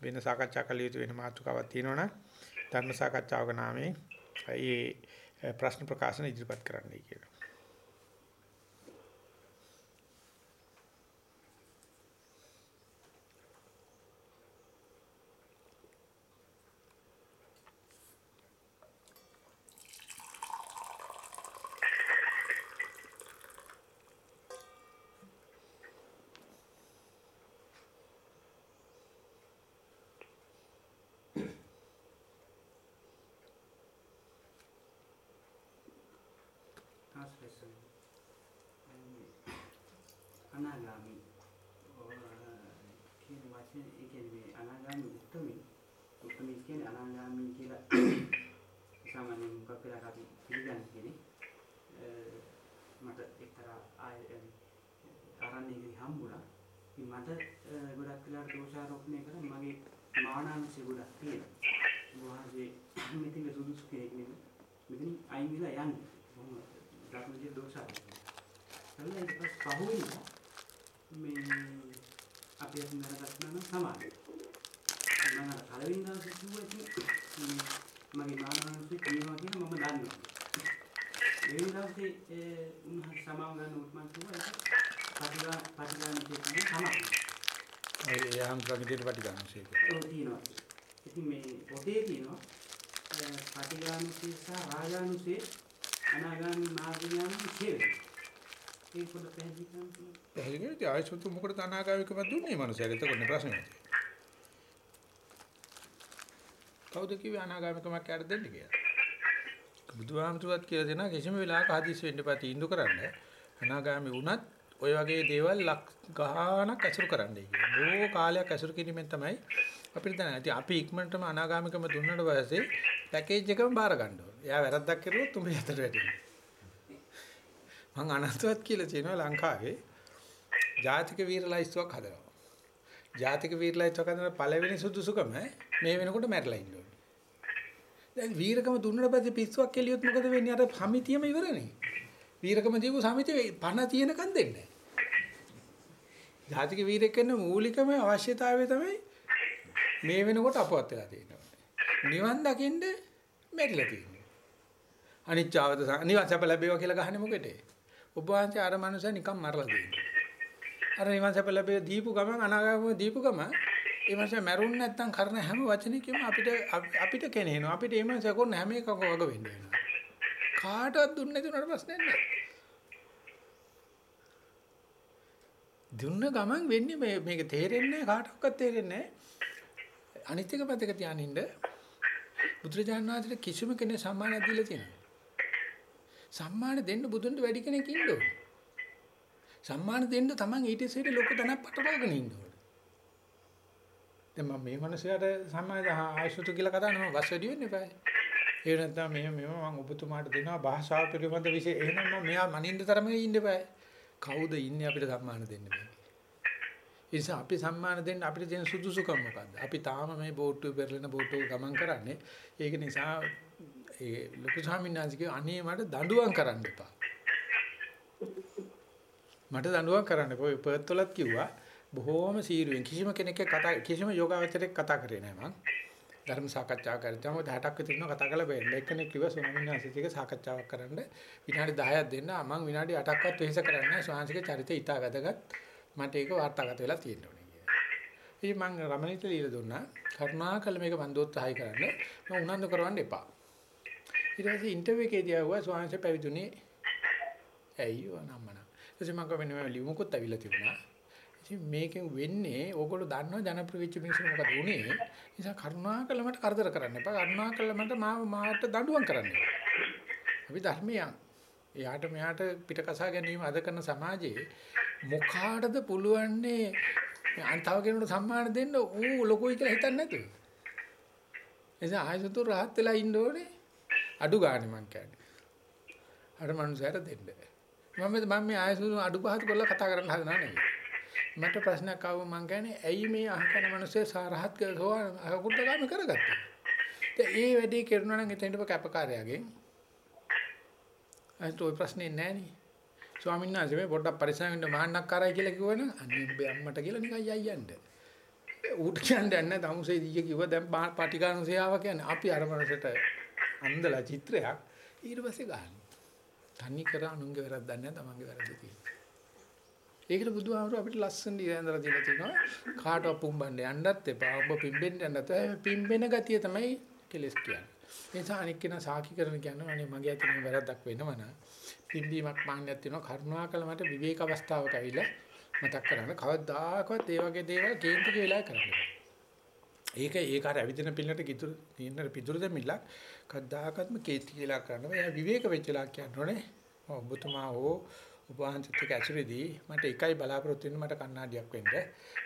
[SPEAKER 1] වෙන සාකච්ඡා කළ යුතු වෙන මාතෘකාවක් තියෙනවනම් ධර්ම සාකච්ඡාවක නාමයෙන් මේ ප්‍රශ්න ප්‍රකාශන ඉදිරිපත් කරන්නයි කියලා.
[SPEAKER 6] translation අනාගාමි කියන වචනේ ඒ කියන්නේ මේ අනාගාමි උත්තමී උත්තමී කියන්නේ අනාගාමි කියලා සාමාන්‍යයෙන් මොකක් කියලා අපි පිළිගන්නේ කියන්නේ මට එක්තරා ආය ආරණ්‍යයකින් හම්බුණා. ඉතින් මට ගොඩක් වෙලාවට දෝෂාරෝපණය කරා මගේ මානාංශය ගොඩක් තියෙනවා. වහන්සේ මෙතික සුදුසු කෙනෙක් නෙමෙයි. මෙතන අයින් වෙලා යන්නේ. බොහොම ධර්මජීව දෝෂාරෝපණය. කළා ඊට පස්සේ පහුවෙනිදා මේ අපි අද නරගත්තා නම් සමානයි. මම අර පළවෙනි දවසේ කිව්වා ඉතින් මගේ මානසික කියනවා කියන මම දන්නවා. දෙවෙනි දවසේ ඒ උන්වහන්සේ සමාව ගන්න උත්මන් කිව්වා ඒක පටිගා පටිගාන කියන්නේ තමයි.
[SPEAKER 1] ඒ යම් ප්‍රමිතියට පටි ගන්නවා ඒක.
[SPEAKER 6] තියෙනවා. ඉතින් මේ පොතේ තියෙනවා පටිගානුසේ සහ රාජානුසේ අනාගාමී මාර්ගඥාන ඡේද. ඒක පොඩ්ඩක් පැහැදිලි කරන්න පුළුවන්.
[SPEAKER 1] පැහැදිලිද ආයසුතු මොකටද අනාගාමිකම දුන්නේ මනුස්සයර එතකොට ප්‍රශ්නේ. කවුද කිව්වේ අනාගාමිකමක් යාට දෙන්න කියලා? බුදුහාමුදුරුවත් කියලා දෙනවා කිසිම වෙලාවක හදිස්සි වෙන්න එපා තීන්දුව කරන්න. අනාගාමි වුණත් ඔය වගේ දේවල් ලක් ගානක් ඇසුරු කරන්නයි කියන්නේ. බොහෝ කාලයක් ඇසුරු කිරීමෙන් තමයි අපිට දැන. ඉතින් අපි ඉක්මනටම අනාගාමිකම දුන්නාට පස්සේ පැකේජ් එකම බාර ගන්න ඕනේ. එයා වැරද්දක් කරුවොත් උඹ යතර වැටෙනවා. මං අනන්තවත් කියලා කියනවා ලංකාවේ ජාතික වීර ලයිස්තුවක් හදනවා. ජාතික වීර ලයිස්තුවක් හදන පළවෙනි සුදුසුකම මේ වෙනකොට මැරලා ඉන්න ඕනේ. දැන් වීරකම දුන්නාට පස්සේ පිස්සුවක් කෙලියොත් මොකද වෙන්නේ? අර සමිතියම ඉවරනේ. වීරකම දීපු සමිතිය පණ තියෙනකන් දෙන්නේ ජාතික වීරෙක් වෙන්න මූලිකම අවශ්‍යතාවය තමයි මේ වෙනකොට අපවත් වෙලා තියෙනවා. නිවන් දකින්න මෙරිලා තියෙනවා. අනිච්චවද නිවන් සැප ලැබේවා කියලා ගහන්නේ මොකටද? ඔබ වහන්සේ අර මනුස්සයා නිකන් මරලා දෙන්නේ. අර නිවන් සැප ලැබේ දීපු ගමන් අනාගාමී දීපු ගමන් ඒ මනුස්සයා මැරුණ නැත්නම් කරන හැම වචනයකින්ම අපිට අපිට කෙනේනවා. අපිට ඒ මනුස්සයා කරන හැම එකකම වග වෙන්න වෙනවා. කාටවත් දුන්නේ නැති උනට ප්‍රශ්නයක් නැහැ. දුන්න ගමන් වෙන්නේ මේ මේක තේරෙන්නේ කාටවත් තේරෙන්නේ නැහැ. අනිත් එක පැත්තක තියානින්න බුදුරජාණන් වහන්සේට කිසිම කෙනෙක් සම්මානයක් දීලා තියෙනවා. සම්මාන දෙන්න බුදුන්ට වැඩි කෙනෙක් ඉන්න ඕනේ. සම්මාන දෙන්න තමන් ඊට ඉස්සෙල්ලා ලොකු තැනක් පටවගෙන ඉන්න ඕනේ. දැන් මම මේ මනසට සම්මාන ආයසුතු කියලා කතා කරනවා වස් වැඩි වෙන්න එපා. ඒ නැත්නම් මෙහෙම මෙහෙම මම ඔබතුමාට දෙනවා භාෂාව පිළිබඳ විශේෂ එහෙනම් මම මෙයා මනින්න තරමේ ඉන්න එපා. කවුද ඉන්නේ අපිට සම්මාන දෙන්න මේ? ඒ නිසා අපි සම්මාන දෙන්න අපිට තියෙන සුදුසුකම් මොකද්ද? අපි තාම මේ බෝට්ටුවේ පෙරලෙන බෝට්ටුව ගමන් කරන්නේ. ඒක නිසා ඒ ලොකු ස්වාමීන් වහන්සේ අනේ මට දඬුවම් කරන්න එපා. මට දඬුවම් කරන්න එපා. පර්ත් වලත් කිව්වා බොහෝම සීරුවෙන් කිසිම කෙනෙක් කතා කිසිම යෝගාවචරයක් කතා කරේ නැහැ මං. ධර්ම සාකච්ඡා කරද්දී මොකද 60ක් විතර ඉන්නවා කතා කරලා බෑ. එක්කෙනෙක් කිව්වා ස්වාමීන් වහන්සේත් එක්ක සාකච්ඡාවක් කරන්න විනාඩි 10ක් දෙන්න. මං විනාඩි 8ක්වත් වෙහෙස කරන්නේ නැහැ. ස්වාමීන්ගේ චරිතය ඉතා වැදගත්. මට ඒක වාර්තාගත වෙලා තියෙන්න ඕනේ කියලා. ඉතින් මං රමණීට ලියලා දුන්නා. කරුණාකර මේක මන් දෝත්සහයි කරන්න. මම උනන්දු කරවන්න එපා. ඊට පස්සේ ඉන්ටර්විව් එකේදී ආවා ස්වාමීන් පැවිදුනේ ඇයි වනම්මන. ඊටසේ මම කවෙන්නේ මම ලියුමකුත් ඇවිල්ලා තිබුණා. ඉතින් මේකෙන් වෙන්නේ ඕගොල්ලෝ දන්නවා ජනප්‍රිය වෙච්ච මිනිස්සු මොකද උනේ? නිසා කරුණාකරලා මට කරදර කරන්න එපා. කරුණාකරලා මට මාව මාට දඬුවම් කරන්න එපා. අපි ධර්මයන් එයාට මෙයාට පිටකසා ගැනීම අද කරන සමාජයේ මොකාටද පුළුවන්නේ අන් තව කෙනෙකුට සම්මාන දෙන්න ඌ ලොකුයි කියලා හිතන්නේ නැතුව. එනිසා ආයසතු රහත් වෙලා ඉන්න ඕනේ. අඩු ගානේ මං කියන්නේ. අර මනුස්සයර දෙන්න. මම මම මේ ආයසතු අඩු පහත් කරලා කතා කරන්න හදනා නෙවෙයි. මට ප්‍රශ්නයක් ආවම මං කියන්නේ ඇයි මේ අහකන මිනිස්සේ සාරහත් කරනවා අකුරට ගාම කරගත්තේ. ඒ වැඩේ කරනවා නම් එතනට කැපකාරයාගෙන් අයිත් ඔය ප්‍රශ්නේ නැහැ නේ. ස්වාමීන් වහන්සේ මේ පොඩ්ඩක් පරිස්සම් වෙන්න මහාන්නක්කාරයි කියලා කිව්වනම් අනේ උඹ අම්මට කියලා නිකන් යයියන්ද. ඌට කියන්නේ නැහැ තමුසේ දීය කිව්වා දැන් පාටිකානුසයාව කියන්නේ අපි අර මනසට අන්දලා චිත්‍රයක් ඊට පස්සේ ගන්න. තනි කර අනුන්ගේ වැරද්දක් නැහැ තමන්ගේ වැරද්ද තියෙනවා. ඒකට බුදුහාමුදුර අපිට ලස්සන ඉඳලා දීලා තිනවා කාටවත් පුම්බන්න යන්නත් එපා. ඔබ පිම්බෙන්න යන්නත් එපා. පිම්බෙන ගතිය තමයි කෙලස් කියන්නේ. ඒ නිසා අනික් කෙනා සාකි කරන කියන්නේ අනේ මගේ අතින් වැරද්දක් වෙනවනම් පිම්බීමක් මාන්නයක් තියෙනවා කරුණාකර මට විවේක අවස්ථාවක ඇවිල්ලා මතක් කරගන්න කවදාකවත් ඒ වගේ දේවල් කේන්තික වෙලා කරන්න ඒක ඒක අර ඇවිදින පිළිනට කිතුරු නින්නර පිටුරු දෙමිලක් කවදාකවත්ම කේන්ති කියලා කරන්න බෑ විවේක වෙච්චලා කියනෝනේ ඔබතුමා හෝ උපවාසත් එක්ක ඇසුරේදී මට එකයි බලාපොරොත්තු වෙන්න මට කණ්ණාඩියක් වෙන්න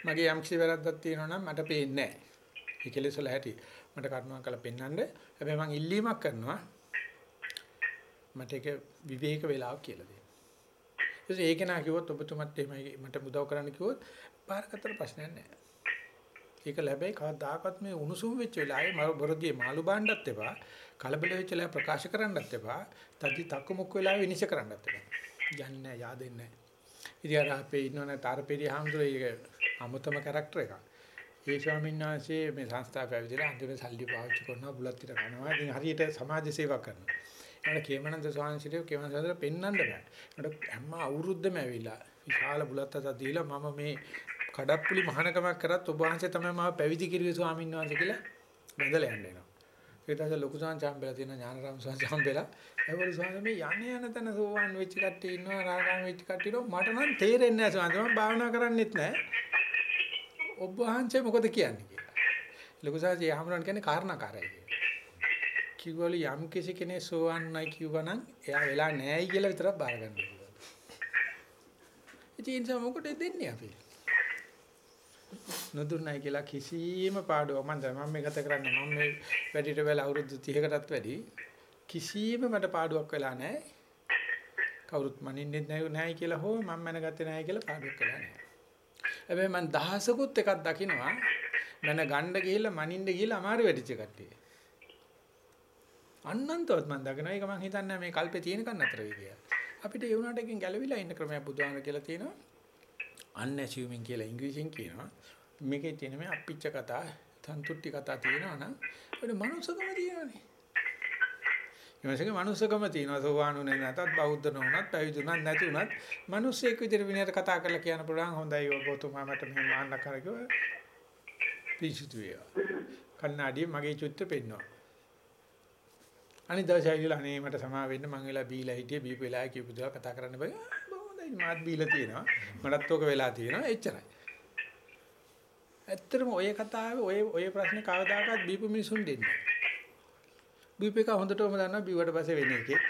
[SPEAKER 1] මගේ යම් කිසි වැරද්දක් තියෙනවා නම් මට පේන්නේ නැහැ ඒ කෙලෙසල ඇති මට කරුණාකරලා පෙන්වන්න හැබැයි මම ඉල්ලීමක් කරනවා මට ඒක විවේක වේලාවක් කියලා දෙන්න. ඊට ඒක නා කිව්වොත් ඔබතුමත් එහෙමයි මට මුදව් කරන්න කිව්වොත් පාරකට ප්‍රශ්නයක් නැහැ. ඒක ලැබෙයි කවදාකවත් මේ උණුසුම් වෙච්ච වෙලාවේ මම බොරදියේ මාළු බාණ්ඩත් එපා කලබල වෙච්ච වෙලාව ප්‍රකාශ කරන්නත් එපා තදි තක්කමුක් වෙලාවේ විනිශ්චය කරන්නත් එපා. යන්නේ yaadෙන්නේ නැහැ. ඉතින් අර අපේ ඉන්නවනේ තාරපෙරිය හාමුදුරුවෝ ඒක අමුතම කැරක්ටර් එකක්. ඒ ස්වාමීන් වහන්සේ මේ සංස්ථාව පැවිදිලා අන්තිමට සල්ලි පාවිච්චි කරනවා බුලත් ටික කනවා. ඉතින් හරියට සමාජ සේවා කරනවා. ඒකට කේමනන්ද ස්වාමීන් වහන්සේ කේමනන්ද ස්වාමීන් පෙන්වන්න බෑ. ඒකට හැම අවුරුද්දම ඇවිල්ලා විශාල බුලත් අත දීලා මම මේ කඩප්පුලි මහානකමක් කරත් ඔබ වහන්සේ තමයි මාව පැවිදි කිරුවේ ස්වාමීන් වහන්සේ කියලා බඳලා යන්න එනවා. ඊට පස්සේ ලොකු සාංචාම්බෙලා තියෙන ඥානරාම සාංචාම්බෙලා ඒවල ස්වාමීන් මේ යන්නේ යන තැන සෝවන් වෙච්ච කට්ටිය ඉන්නවා රාගාම වෙච්ච කට්ටිය මට නම් තේරෙන්නේ නැහැ ස්වාමීන් මම භාවනා කරන්නෙත් නැහැ. ඔබ වහන්සේ මොකද කියන්නේ කියලා. ලොකු සාංචි යහමරන් කියන්නේ කාරණාකාරයි කියලා. කිව්වලු යම් කිසි කෙනෙක් සෝවන් නැයි කිව්වනම් එයා වෙලා නැහැයි කියලා විතරක් බාර ගන්න ඕනේ. ඉතින් මොකටද දෙන්නේ අපි? නොදුන්නයි කියලා කිසිම පාඩුවක් මම දැන් මම මේ ගත කරන්නේ මම මේ වැඩිට වෙලා අවුරුදු 30කටත් වැඩි. කිසිම මට පාඩුවක් වෙලා නැහැ. කවුරුත් මනින්නේ නැහැ කියලා හෝ මම මැනගත්තේ නැහැ කියලා පාඩුවක් වෙලා නැහැ. හැබැයි මම දහසකුත් එකක් දකිනවා. මැන ගන්න ගිහිල්ලා මනින්න ගිහිල්ලා අමාරු වෙදිච්ච කට්ටිය. අන්නන්තවත් මම දකිනවා. ඒක මම හිතන්නේ මේ කල්පේ තියෙනකන් අතර වෙයි කියලා. අපිට ඒ වුණාට එකෙන් ගැලවිලා ඉන්න ක්‍රමයක් බුදුහාම කියලා තියෙනවා. Unassuming කියලා ඉංග්‍රීසියෙන් කියනවා. මේකේ තියෙන මේ අප්පිච්ච කතා, තන්තුට්ටි කතා තියෙනවා නම් ඒක මනුස්සකම තියෙනවානේ. ඊමණසේ මනුස්සකම තියෙනවා. සෝවානුනේ නැතත් බෞද්ධ නොවුනත්, පැවිදුණත් නැති වුණත් මිනිස්සෙක් විදිහට විනයට කතා කරලා කියන්න පුළුවන් හොඳයි ඔබතුමා මට මෙහෙම ආන්න කරකිව පිසුතු වේවා. කන්නාඩියේ මගේ චුත්‍ර පෙන්නවා. අනිත් දවසේ ඇවිල්ලා අනේ මට සමා වෙන්න මං වෙලා බීලා හිටියේ බීපු වෙලාවේ කියපු දේ කතා කරන්න බෑ. හොඳයි මාත් බීලා තියෙනවා. මටත් ඕක වෙලා තියෙනවා. එච්චරයි. ඇත්තටම ඔය කතාවේ ඔය ඔය ප්‍රශ්නේ කවදාකවත් බීපු මිනිසුන් දෙන්නේ නැහැ. බීපේක හොඳටම දන්නවා බීවට පස්සේ වෙන එකේ.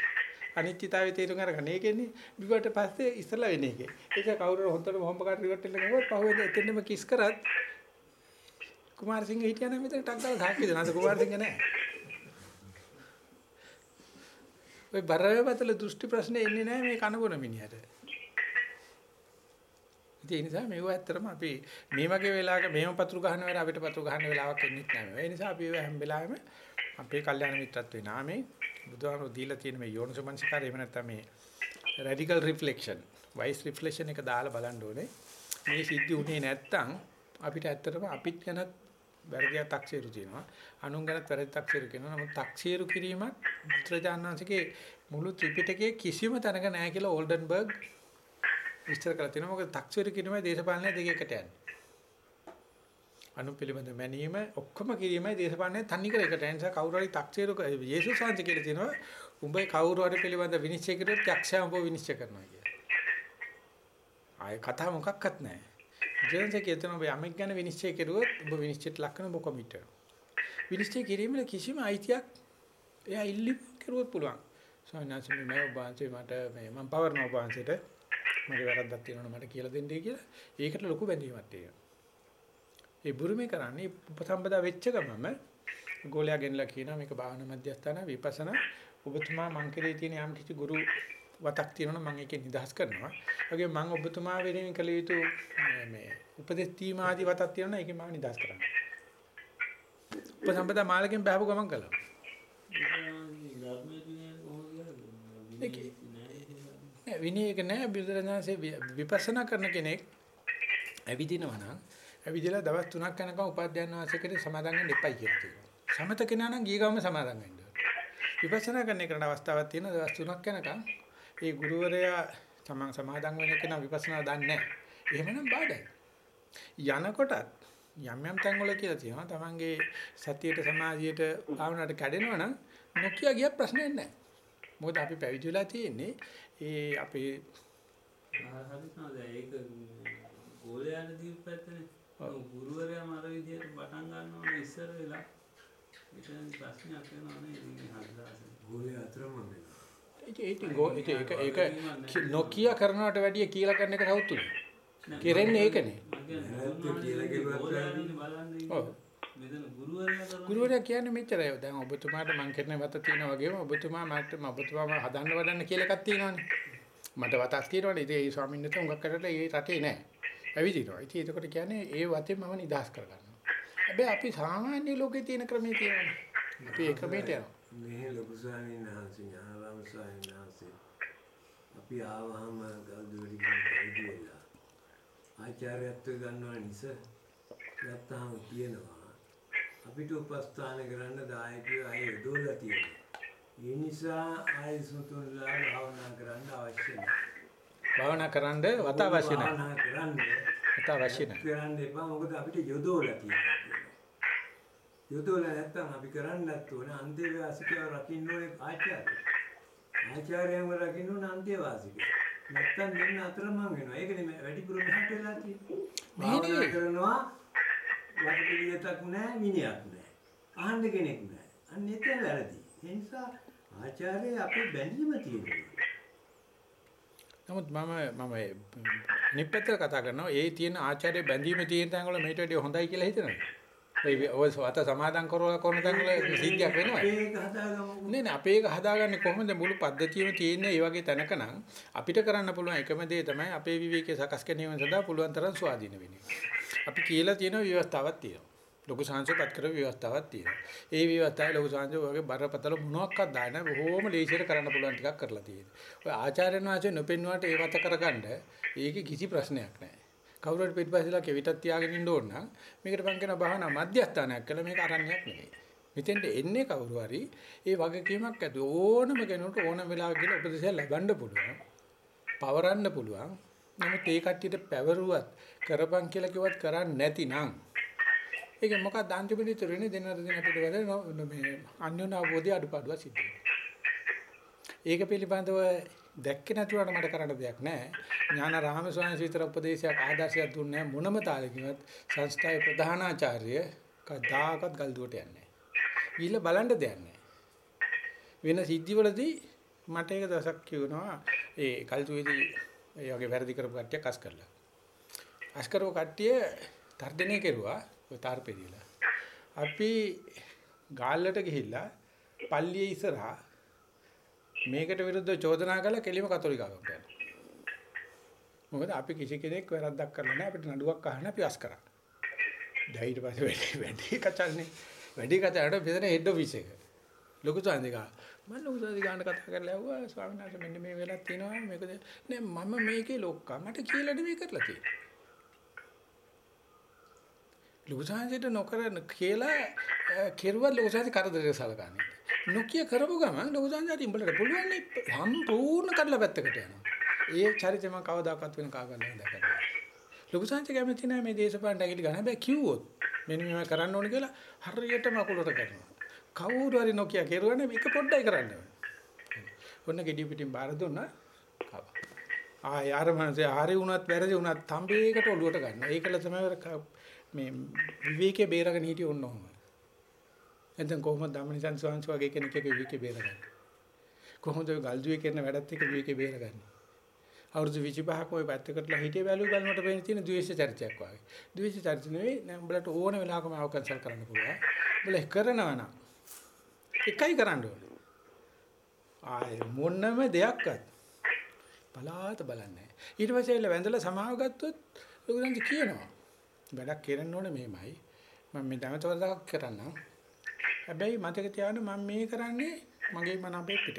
[SPEAKER 1] අනිත්‍යතාවය තේරුම් අරගෙන ඒකෙන්නේ බීවට පස්සේ ඉස්සලා වෙන එකේ. ඒක කවුරු හොඳට මොහොම කාට රිවර්ට් එක ගමොත් පහුවෙන්ද එතෙන්නම කිස් කරත් කුමාරසිංහ හිටියා නම් මෙතන ටක් ගාලා සාක්ෂි දෙනවා. අද කුමාරසිංහ නැහැ. ඔය බරවතල දෘෂ්ටි ප්‍රශ්නේ එන්නේ නැහැ මේ කනබොන මිනිහට. ඒ නිසා මේව ඇත්තටම අපි මේ වගේ වෙලාවක මේව පතුරු ගන්න වෙලාව අපිට පතුරු ගන්න වෙලාවක් එන්නේ නැහැ. ඒ නිසා අපි හැම වෙලාවෙම අපේ කල්යාණ මිත්‍රත්වේ නාමේ බුදුහාමුදුරු දීලා තියෙන මේ යෝනිසමනසිකාරය එහෙම නැත්නම් මේ රැඩිකල් රිෆ්ලෙක්ෂන් වයිස් රිෆ්ලෙක්ෂන් එක දාලා බලන්න ඕනේ. මේ සිද්ධි උනේ නැත්තම් අපිට ඇත්තටම අපිත් ගැනත් වැරදියක් තක්සේරු තියෙනවා. අනුන් ගැනත් වැරදි තක්සේරු කියනවා. නමුත් තක්සේරු කිරීමක් බුද්ධජානනාංශගේ මුළු ත්‍රිපිටකයේ කිසිම තැනක නැහැ කියලා ඕල්ඩන්බර්ග් විස්තර කරලා තියෙනවා. මොකද තක්සේරු කිරීමයි දේශපාලනය දෙක එකට යන්නේ. අනු පිළිබඳ මැනීම ඔක්කොම කිරීමයි දේශපාලනය තනි කර එකට. ඒ නිසා කවුරු හරි තක්සේරු යේසුස් වහන්සේ කියලා තියෙනවා. උඹේ කවුරු හරි පිළිබඳ විනිශ්චය කරුවොත් යක්ෂයා උඹ විනිශ්චය කරනවා කියලා. ආයේ කතා මොකක්වත් නැහැ. ජීවිතේ කියන ඔබ යමෙක් ගැන විනිශ්චය කරුවොත් ඔබ විනිශ්චයට ලක් කරන ඔබ කොමිටර්. විනිශ්චය කිරීමේ කිසිම අයිතියක් එයා ඉල්ලි කරුවොත් පුළුවන්. සෝනාසි මේ ඔබ වහන්සේ මට මේ මම පවර්න ඔබ වහන්සේට මගේ වැරද්දක් තියෙනවා මට කියලා දෙන්නයි කියලා. ඒකට ලොකු බැඳීමක් තියෙනවා. ඒ බුරුමේ කරන්නේ උපසම්පදා වෙච්ච ගමම ගෝලයා ගෙනලා කියනවා මේක භාවනා මධ්‍යස්ථාන විපස්සනා ඔබතුමා මං කෙරේ තියෙන යම් කිසි ගුරු වතක් තියෙනවා මම ඒකේ නිදහස් කරනවා. ඒ වගේ මම ඔබතුමා වෙනුවෙන් කළ යුතු මේ- මේ උපදෙස් තීම ආදී වතක් තියෙනවා ඒකේ මම නිදහස් කරනවා. උපසම්පදා මාලකෙන් බහපු ගමන් කළා. නෑ විනයක නෑ බුදුරජාණන්සේ වි- විපස්සනා කරන කෙනෙක් ඇවිදිනවා නම් ඇවිදලා දවස් 3ක් යනකම් උපාධ්‍යයන් වාසයකට සමාදන් වෙන්න එපයි කියලා තියෙනවා. සමත කෙනා නම් ගිය ගමන් සමාදන් වෙන්න ඕනේ. විපස්සනා කරන එකට අවස්ථාවක් තියෙන දවස් 3ක් යනකම් ඒ ගුරුවරයා තමන් සමාදන් වෙන කෙනා විපස්සනා දන්නේ නැහැ. එහෙමනම් බාධායි. යනකොටත් යම් යම් තැන්වල කියලා තියෙනවා තමන්ගේ සතියට සමාධියට භාවනාවට කැඩෙනවා නම් නොකිය ගිය ප්‍රශ්නයක් නැහැ. මොකද අපි පැවිදි වෙලා තියෙන්නේ ඒ අපේ
[SPEAKER 3] ඒක ගෝලයාට දීපු පැත්තනේ. ගුරුවරයා මර විදියට පටන් ගන්නවා ඉස්සර වෙලා. එතන ප්‍රශ්නයක් වෙනවනේ ඉතින් හදලා.
[SPEAKER 7] ගෝලයේ අතරම වෙනවා.
[SPEAKER 1] ඒක ඒක ඒක ඒක ඒක කි- නොකිය කරනවට වැඩිය කියලා කරන එක සෞතුනේ. කෙරෙන්නේ ඒකනේ. ඔව්.
[SPEAKER 3] ගුරුවරයා
[SPEAKER 1] කියන්නේ මෙච්චරයි. දැන් ඔබතුමාට මං කරන වත තියෙනා වගේම ඔබතුමා මට ඔබතුමාම හදන්න වඩන්න කියලා එකක් තියෙනවානේ. මට වතක් තියෙනවානේ. ඉතින් ඒ ස්වාමීන් වහන්සේ උඟක් කරලා ඒ රටේ නැහැ. ඇවිදිනවා. ඉතින් ඒකට කියන්නේ ඒ වතේ මම නිදහස් කරගන්නවා. හැබැයි අපි සාමාන්‍ය ලෝකේ තියෙන ක්‍රමේ තියෙනවා. අපි ඒ ක්‍රමයට යනවා.
[SPEAKER 7] මේ ලොකු ස්වාමීන් වහන්සේ ඥානරාම ස්වාමීන් වහන්සේ අපි ආවහම ගල්දුවරි ගිහින් පැවිදි වෙලා ආචාර්යත්වය ගන්නවා නිසා නැත්තම් කියනවා අපිට උපස්ථාන කරන්න දායකයෝ අය යොදවලා තියෙනවා. ඒ නිසා ආය සුතුන්ලා භාවනා කරන්න අවශ්‍ය නැහැ.
[SPEAKER 1] භාවනා කරන්න වත අවශ්‍ය නැහැ.
[SPEAKER 7] භාවනා කරන්න
[SPEAKER 1] වත අවශ්‍ය නැහැ.
[SPEAKER 7] කරන්න එපා මොකද අපිට යොදවලා තියෙනවා. යොදවලා නැත්තම් අපි කරන්නත් ඕනේ අන්තේවාසිකව රකින්න ඕනේ ආචාර්ය. ආචාර්යයන්ව රකින්න ඕනේ අන්තේවාසිකව. නැත්තම් දෙන්න අතරමං වෙනවා. ඒකනේ මේ වැඩිපුර මෙහාට වෙලා තියෙන්නේ. භාවනා කරනවා වටපිළිවෙතක් නැහැ විනයක් නැහැ. අහන්න කෙනෙක් නැහැ. අන්න එතන වැරදි. ඒ නිසා ආචාර්ය අපේ බැඳීම තියෙනවා.
[SPEAKER 1] නමුත් මම මම නිප්පතර කතා කරනවා ඒ තියෙන ආචාර්ය බැඳීම තියෙන තැන් වල මේට වඩා හොඳයි කියලා හිතනවා. ඒ ඔය වත සමාදන් කරවලා කරන තැන් වල සිද්ධියක් වෙනවා. නේ නේ අපේ එක හදාගන්නේ කොහොමද මුළු පද්ධතියම තියෙන්නේ මේ වගේ තැනක නම් අපිට කරන්න පුළුවන් එකම දේ තමයි අපේ විවේකයේ සකස් කිරීම සඳහා පුළුවන් තරම් ස්වාධීන වෙන එක. අපි කියලා තියෙන ව්‍යවස්ථාවක් තියෙනවා. ලොකු සංසප්පත් කර ව්‍යවස්ථාවක් තියෙනවා. ඒ ව්‍යවස්ථාවේ ලොකු සංසප්ප වගේ බරපතල මොනක්වත් දාන්න. බොහොම ලේසියට කරන්න පුළුවන් ටිකක් කරලා තියෙනවා. ඔය ආචාර්යන් වහන්සේ නොපෙන්නුවාට ඒ වත කරගන්න ඒකේ කිසි ප්‍රශ්නයක් නැහැ. කවුරු හරි පිටපස්සෙලා කෙවිතක් තියාගෙන ඉන්න ඕන නම් මේකට මම කියන භාවනා මධ්‍යස්ථානයක් කළා මේක අරණ්‍යයක් නෙවෙයි. මෙතෙන්ට එන්නේ කවුරු හරි ඒ වගකීමක් ඇති ඕනම කෙනෙකුට ඕනම වෙලාවක කියලා උපදෙස් ලබන්න පුළුවන්. පවරන්න පුළුවන්. නමුත් ඒ කට්ටියට පැවරුවත් කරපන් කියලා කිව්වත් කරන්නේ නැතිනම් ඒක මොකක්ද අන්තිමට ඉතුරුනේ දෙන්නට දෙන අපිට වැඩ මේ අන්‍යෝන්‍ය අවබෝධය අඩුපාඩුවක් සිද්ධ වෙනවා. ඒක පිළිබඳව දැක්කේ නැතුවට මට කරන්න දෙයක් නැහැ. ඥානාරාම ස්වාමීන් විතර උපදේශයක් ආදර්ශයක් දුන්නේ නැහැ මොනම තාලෙකින්වත් සංස්ථාවේ ප්‍රධානාචාර්ය කදාකත් ගල්දුවට යන්නේ නැහැ. ගිහිල්ලා බලන්න දෙයක් නැහැ. වෙන සිද්ධිවලදී මට ඒක දවසක් කියනවා ඒ කල්තුවේදී ඒ වගේ වැරදි කරපු කට්ටියක් අස් කරලා. අස් කරපු කට්ටිය තර්ජනය කෙරුවා ඔය තාර්පෙදීලා. අපි ගාල්ලට ගිහිල්ලා පල්ලියේ ඉස්සරහා මේකට විරුද්ධව චෝදනා කළා කෙලිම කතෝලිකාවකට යනවා. මොකද අපි කිසි කෙනෙක් වැරද්දක් කරලා නැහැ අපිට නඩුවක් අහන්න අපි අස් කරා. දැන් ඊට පස්සේ වැඩි වැඩි කචල්නේ. වැඩි කතාවට බෙදෙන හෙඩ් ඔෆිස් එක. ලොකු සාන්දිකා මම ලොකු සාන්දිකාන්ට කතා කරලා ඇහුවා ස්වාමීන් වහන්සේ මෙන්න මේ වෙලක් තියෙනවා මේකද නෑ මම මේකේ ලොක්කා මට කියලා නෙමෙයි කරලා තියෙන්නේ. ලොකු සාන්දිට නොකර කියලා කෙරුවත් ලොකු සාන්දි කරදරේ සලකන්නේ. නොකිය කරපු ගමන් ලොකු සාන්දිට ඉඹලට පුළුවන් නේ සම්පූර්ණ කරලා පැත්තකට යනවා. ඒ චරිතය මම කවදාකවත් වෙන කාගන්න දැකලා. ලොකු සාන්ති කැමති නැහැ මේ දේශපාලන ඇගිලි ගන්න. හැබැයි කිව්වොත් මෙන්න මේවා කරන්න ඕනේ කියලා හරියටම අකුලට කරනවා. කවුරු හරි නොකිය කෙරුවා මේක පොඩ්ඩයි කරන්න ඕනේ. ඔන්න ගෙඩි පිටින් බාර දුන්නා. කව. ආ යාර මනසේ හරි වුණත් වැරදි වුණත් තඹේකට ඔලුවට ගන්න. ඒකල තමයි මේ විවේකේ බේරගෙන හිටිය ඔන්න ඔහම. එතෙන් කොහොමද ධම්මනිසන් ස්වාමීන් වගේ කෙනෙක් එක විවේකේ බේරගන්නේ? කොහොමද ඔය ගල්දුවේ කරන වැඩත් එක්ක විවේකේ බේරගන්නේ? අවුරුදු 25ක ඔය පැත්තකටලා හිටියේ බැලුව බලනකොට පේන තියෙන ද්වේෂ චරිතයක් වගේ. ද්වේෂ චරිත නෙවෙයි දැන් උඹලට ඕන වෙලාවක මාව කන්සල් කරන්න පුළුවන්. උඹලා කරනවා නම් එකයි කරන්න ඕනේ. ආයේ මොනම දෙයක්වත් බලාත බලන්නේ. ඊට පස්සේ එළ වැඳලා සමාව ගත්තොත් ලොකුදන්ට කියනවා. වැඩක් කරන්න ඕනේ මෙහෙමයි. මම මේ දැනතවරක් කරන්නම්. හැබැයි මතක තියාගන්න මම මේ කරන්නේ මගේ මන අපේ පිට.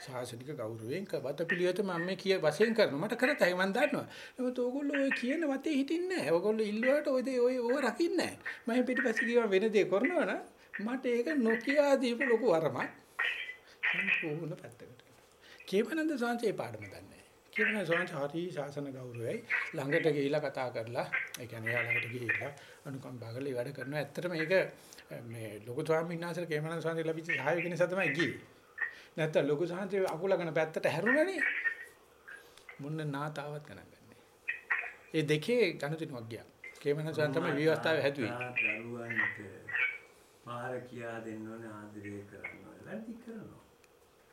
[SPEAKER 1] සාසනික ගෞරවයෙන් කවත පිළිවෙත මම මේ කිය වශයෙන් කරනවා. මට කරතයි මම දන්නවා. නමුත් ඕගොල්ලෝ ඔය කියන වතේ හිටින්නේ නැහැ. ඕගොල්ලෝ ඉල්ලුවාට ඔය දේ ඔය ඕව රකින්නේ නැහැ. මම පිටිපස්සේ ගියා වෙන දේ කරනවා නම් මට ඒක නොකියා දීපු ලොකු වරමක්. සම්පූර්ණ පැත්තකට. කේමනන්ද සාංශේ පාඩම දන්නේ. කේමනන්ද සාංශ හරි ශාසන ගෞරවයයි ළඟට ගිහිලා කතා කරලා ඒ කියන්නේ එයා ළඟට ගිහිලා අනුකම්පා කරලා වැඩ කරනවා. ඇත්තටම මේක මේ ලොකු ස්වාමීන් වහන්සේලා කේමනන්ද සාංශේ ලැබිච්ච සහායක නිසා තමයි ගියේ. නැත්තම් ලොකු සාංශේ අකුලගෙන පැත්තට හැරුණානේ. මොන්න නාතාවත් ගණන් ගන්නෑ. ඒ දෙකේ ගණතුණක් ගියා. කේමනන්ද සාංශ තමයි විවස්ථාවේ හැදුවේ.
[SPEAKER 7] දරුවන්ට පාර කියා දෙන්න ඕනේ ආදරය කරන්න ඕනේ. වැඩි කරනවා.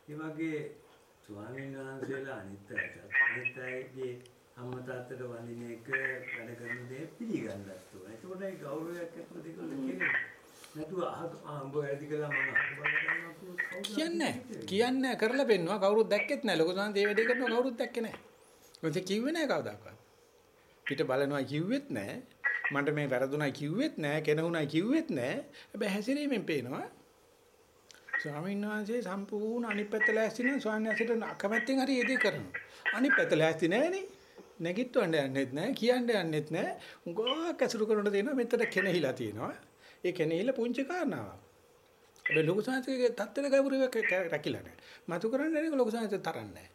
[SPEAKER 7] ඒ වගේ ස්වාමීන් වහන්සේලා අනිත් අයට අනිත් අයගේ අම්මා තාත්තට වඳින එක වැඩ කරන දේ පිළිගන්නත් ඕනේ. ඒකෝට ඒ ගෞරවයක් ඇතුළත දෙකල කෙරේ. නැතුව අහ උඹ වැඩි කළා මම අහබල
[SPEAKER 1] කියන්නේ කියන්නේ කරලා පෙන්නවා කවුරුත් දැක්කෙත් නැහැ ලොකු සාන්ත ඒ වැඩේ කරනවා කවුරුත් දැක්කේ නැහැ. මොකද කිව්වේ නැහැ කවදාකවත්. පිට බලනවා කිව්වෙත් නැහැ. මන්ට මේ වැරදුණයි කිව්වෙත් නැහැ කෙනුණයි කිව්වෙත් නැහැ. හැබැයි හැසිරීමෙන් පේනවා. ස්වාමීන් වහන්සේ සම්පූර්ණ අනිත් පැත්ත ලෑස්ති නම් ස්වාමීන් වහන්සේට අකමැත්තෙන් හරි ඒ දේ කරනවා. අනිත් පැත්ත ලෑස්ති නැහනේ. නැගිටවන්න යන්නෙත් නැහැ කියන්න යන්නෙත් නැහැ. උගා කැසුරු කරනට තියෙනවා මෙතන කෙනෙහිලා තියෙනවා. ඒ කෙනෙහිලා පුංචි කාරණාවක්. හැබැයි ලොකු සංස්කෘතියේ තත්ත්වල ගෞරවයක් රැකිලා නැහැ. මතු කරන්නේ නැහැ ලොකු සංස්කෘතිය තරන්නේ නැහැ.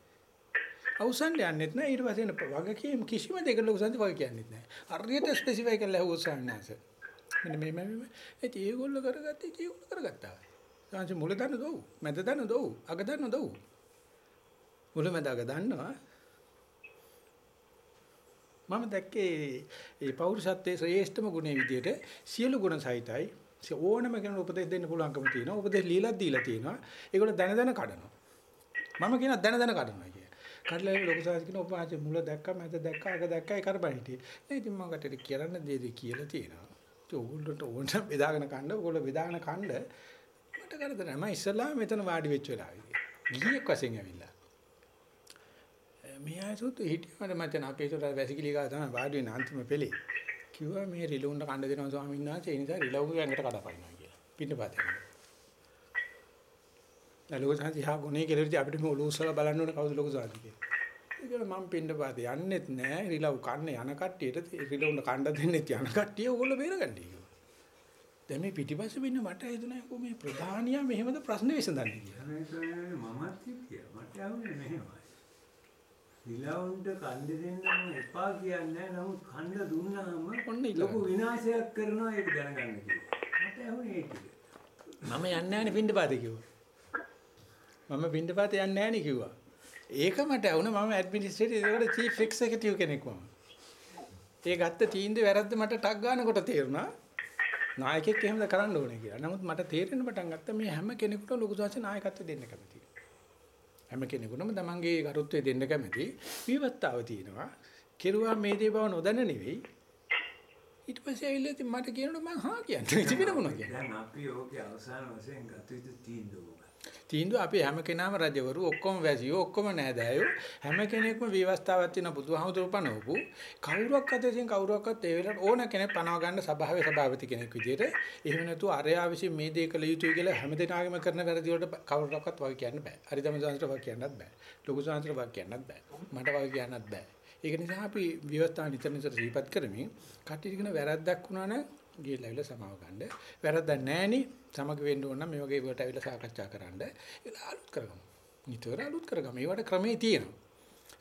[SPEAKER 1] අවසන් යන්නෙත් නැහැ ඊට පස්සේ වගකීම් කිසිම දෙයක ලොකු සංස්කෘතිය වගේ කියන්නෙත් නැහැ. හරියට ස්පෙસિෆයි කරලා හොස්සන්නේ නැහැ. මෙන්න මේ මේ ඒ ඒගොල්ලෝ කරගත්තේ ඒගොල්ලෝ කරගත්තා. සංස්කෘතිය මුල දන්න දොව් මැද දන්න දොව් අග දන්න දොව් මුල මැද අග දන්නවා මම දැක්කේ ඒ පෞරුෂත්වයේ ශ්‍රේෂ්ඨම ගුණය විදිහට සියලු ගුණ සහිතයි ඕනම කෙනෙකුට උපදෙස් දෙන්න පුළුවන්කම තියෙනවා උපදෙස් ලීලා දීලා තියෙනවා ඒගොල්ලෝ දැන දැන කඩනවා මම කියන දැන දැන කඩනවා කිය. කඩලා ලොකු සාහිත්‍ය කියන ඔබ ආයේ මුල දැක්කා මැද දැක්කා අග දැක්කා ඒ කරබන් හිටියේ. ඒ ඉතින් මම කටට කියන්න දෙද කියලා තියෙනවා. ඒ ඕගොල්ලන්ට ඕන බෙදාගෙන කන්න ඕගොල්ලෝ බෙදාගෙන කන්න මට කරදර නැහැ. මම ඉස්සලා මෙතන වාඩි වෙච්ච වෙලාවේදී. ගිහියෙක් වශයෙන් ඇවිල්ලා මේ ආයසොත් හිටියම මචං අපේ ඒතර වැසිකිලි ගා තමයි වාඩි වෙන අන්තිම පෙළේ. කිව්වා මේ රිලුන්න කණ්ඩ දෙනවා ස්වාමීන් වහන්සේ ඒ නිසා රිලව්ගේ ඇඟට කඩපනිනවා කියලා. පින්නපතේ. ලොකු සාන්ති හා ගුණේ කියලා ඉතින් අපිට මේ ඔලුව උස්සලා බලන්න ඕනේ කවුද ලොකු සාන්ති කියලා. ඒකල මම පින්නපතේ යන්නෙත් නෑ රිලව් කන්නේ යන කට්ටියට රිලව්න කණ්ඩ දෙන්නෙත් යන කට්ටිය ඕගොල්ලෝ බේරගන්නේ කියලා. දැන් මේ පිටිපස්සේ වෙන්න මට හිතුණා කො මේ ප්‍රධානියා මෙහෙමද ප්‍රශ්න විසඳන්නේ කියලා.
[SPEAKER 7] මමත් හිටියා මට ඇහුනේ මෙහෙමයි. ඊළවුන්ට කන්ද දෙන්න මම එපා කියන්නේ නැහැ නමුත් කන්ද දුන්නාම. ලොකු විනාශයක් කරනවා ඒක දැනගන්න.
[SPEAKER 1] මම යන්නේ නැහනේ පින්නපාතේ කිව්වා. මම පින්නපාතේ යන්නේ නැහනේ කිව්වා. ඒක මට වුණා මම ඇඩ්මිනිස්ට්‍රේටිව් ඒකට චීෆ් එක්සිකියුටිව් කෙනෙක් වුණා. ඒ ගත්ත තීන්දුව වැරද්ද මට ටක් ගන්නකොට තේරුණා. නායකයෙක් එහෙමද කරන්න ඕනේ කියලා. නමුත් මට තේරෙන්න පටන් ගත්තා මේ හැම කෙනෙකුටම ලොකු සංස්කෘතික නායකත්වය දෙන්න කැමතියි. හැම කෙනෙකුටම තමන්ගේ කරුත්වය දෙන්න කැමති විවත්තාව තියෙනවා. කෙරුවා මේ දේ බව නොදැන නෙවෙයි. ඊට පස්සේ ඇවිල්ලා ඉතින් මට කියනකොට මං හා කියන්නේ. ඉතින් වෙන මොනවා කියන්නේ.
[SPEAKER 7] දැන් අපි ඕකේ අවසාන වශයෙන් ගත යුතු තීන්දුව මොකක්ද?
[SPEAKER 1] තීන්දුව අපි හැම කෙනාම රජවරු ඔක්කොම වැසියෝ ඔක්කොම නෑදෑයෝ හැම කෙනෙක්ම විවස්ථාවක් තියෙන බුදුහාමුදුරු පනවපු කවුරුවක්වත් ඉතින් කවුරුවක්වත් ඒ වෙලාවට ඕන කෙනෙක් පනව ගන්න සභාවේ සභාපති කෙනෙක් විදිහට එහෙම නැතුව අරයා විසින් මේ දේ කළ යුතුයි කියලා හැම දෙනාගේම කරන වැරදි වලට කවුරුවක්වත් වගේ කියන්න බෑ. හරිදම සංස්කෘත වගේ කියන්නත් බෑ. ලොකු සංස්කෘත වගේ කියන්නත් බෑ. මට වගේ කියන්නත් බෑ. ඒක නිසා අපි විවස්ථා නිතර නිතර සිහිපත් කරමින් කටිට කියන වැරද්දක් වුණා නම් ගිහලා ඇවිල්ලා සමාව ගන්න. වැරද්දක් නැහෙනි සමග වෙන්න ඕන නම් මේ වගේ වට ඇවිල්ලා සාකච්ඡා කරන්න. ඒක අලුත් කරගමු. නිතර අලුත් කරගමු. ඒවට ක්‍රමේ තියෙනවා.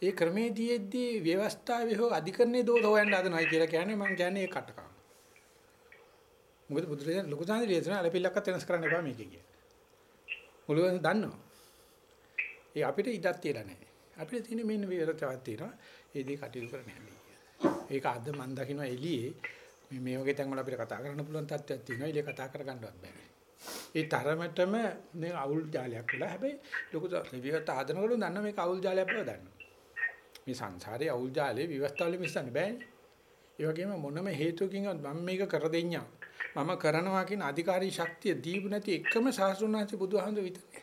[SPEAKER 1] ඒ ක්‍රමේ දීෙද්දී ව්‍යවස්ථාවේ හෝ අධිකරණයේ දෝෂ හොයන්න හදනවයි කියලා කියන්නේ මම කියන්නේ ඒ කටකම්. මොකද බුදුරජාණන් ලොකු සාන්ති දේශන අලපිල්ලක්වත් වෙනස් කරන්න එපා මේකේ කිය. මුලවෙන් දන්නවා. ඒ අපිට ඉඩක් තියලා නැහැ. අපිට තියෙන මෙන්න විවරතාවක් තියෙනවා. ඒ දේ කටයුතු කරන්න හැදී. ඒක අද මම දකින්න එළියේ මේ මේ වගේ තැන් වල අපිට කතා කරන්න පුළුවන් තත්ත්වයක් තියෙනවා. ඉතින් කතා කරගන්නවත් බෑ. ඒ තරමටම මේ අවුල් ජාලයක් වෙලා හැබැයි ලොකු විවස්ථා හදනකොට දන්න මේක අවුල් ජාලයක් බව දන්නවා. මේ සංසාරේ අවුල් ජාලේ විවස්ථාවල මිස්සන්න බෑනේ. ඒ වගේම මොනම හේතුවකින්වත් මම මේක කර දෙන්නම්. මම කරනවා කියන අධිකාරී ශක්තිය දීපු නැති එකම සාස්ෘණාංශ බුදුහාමුදුර විතරයි.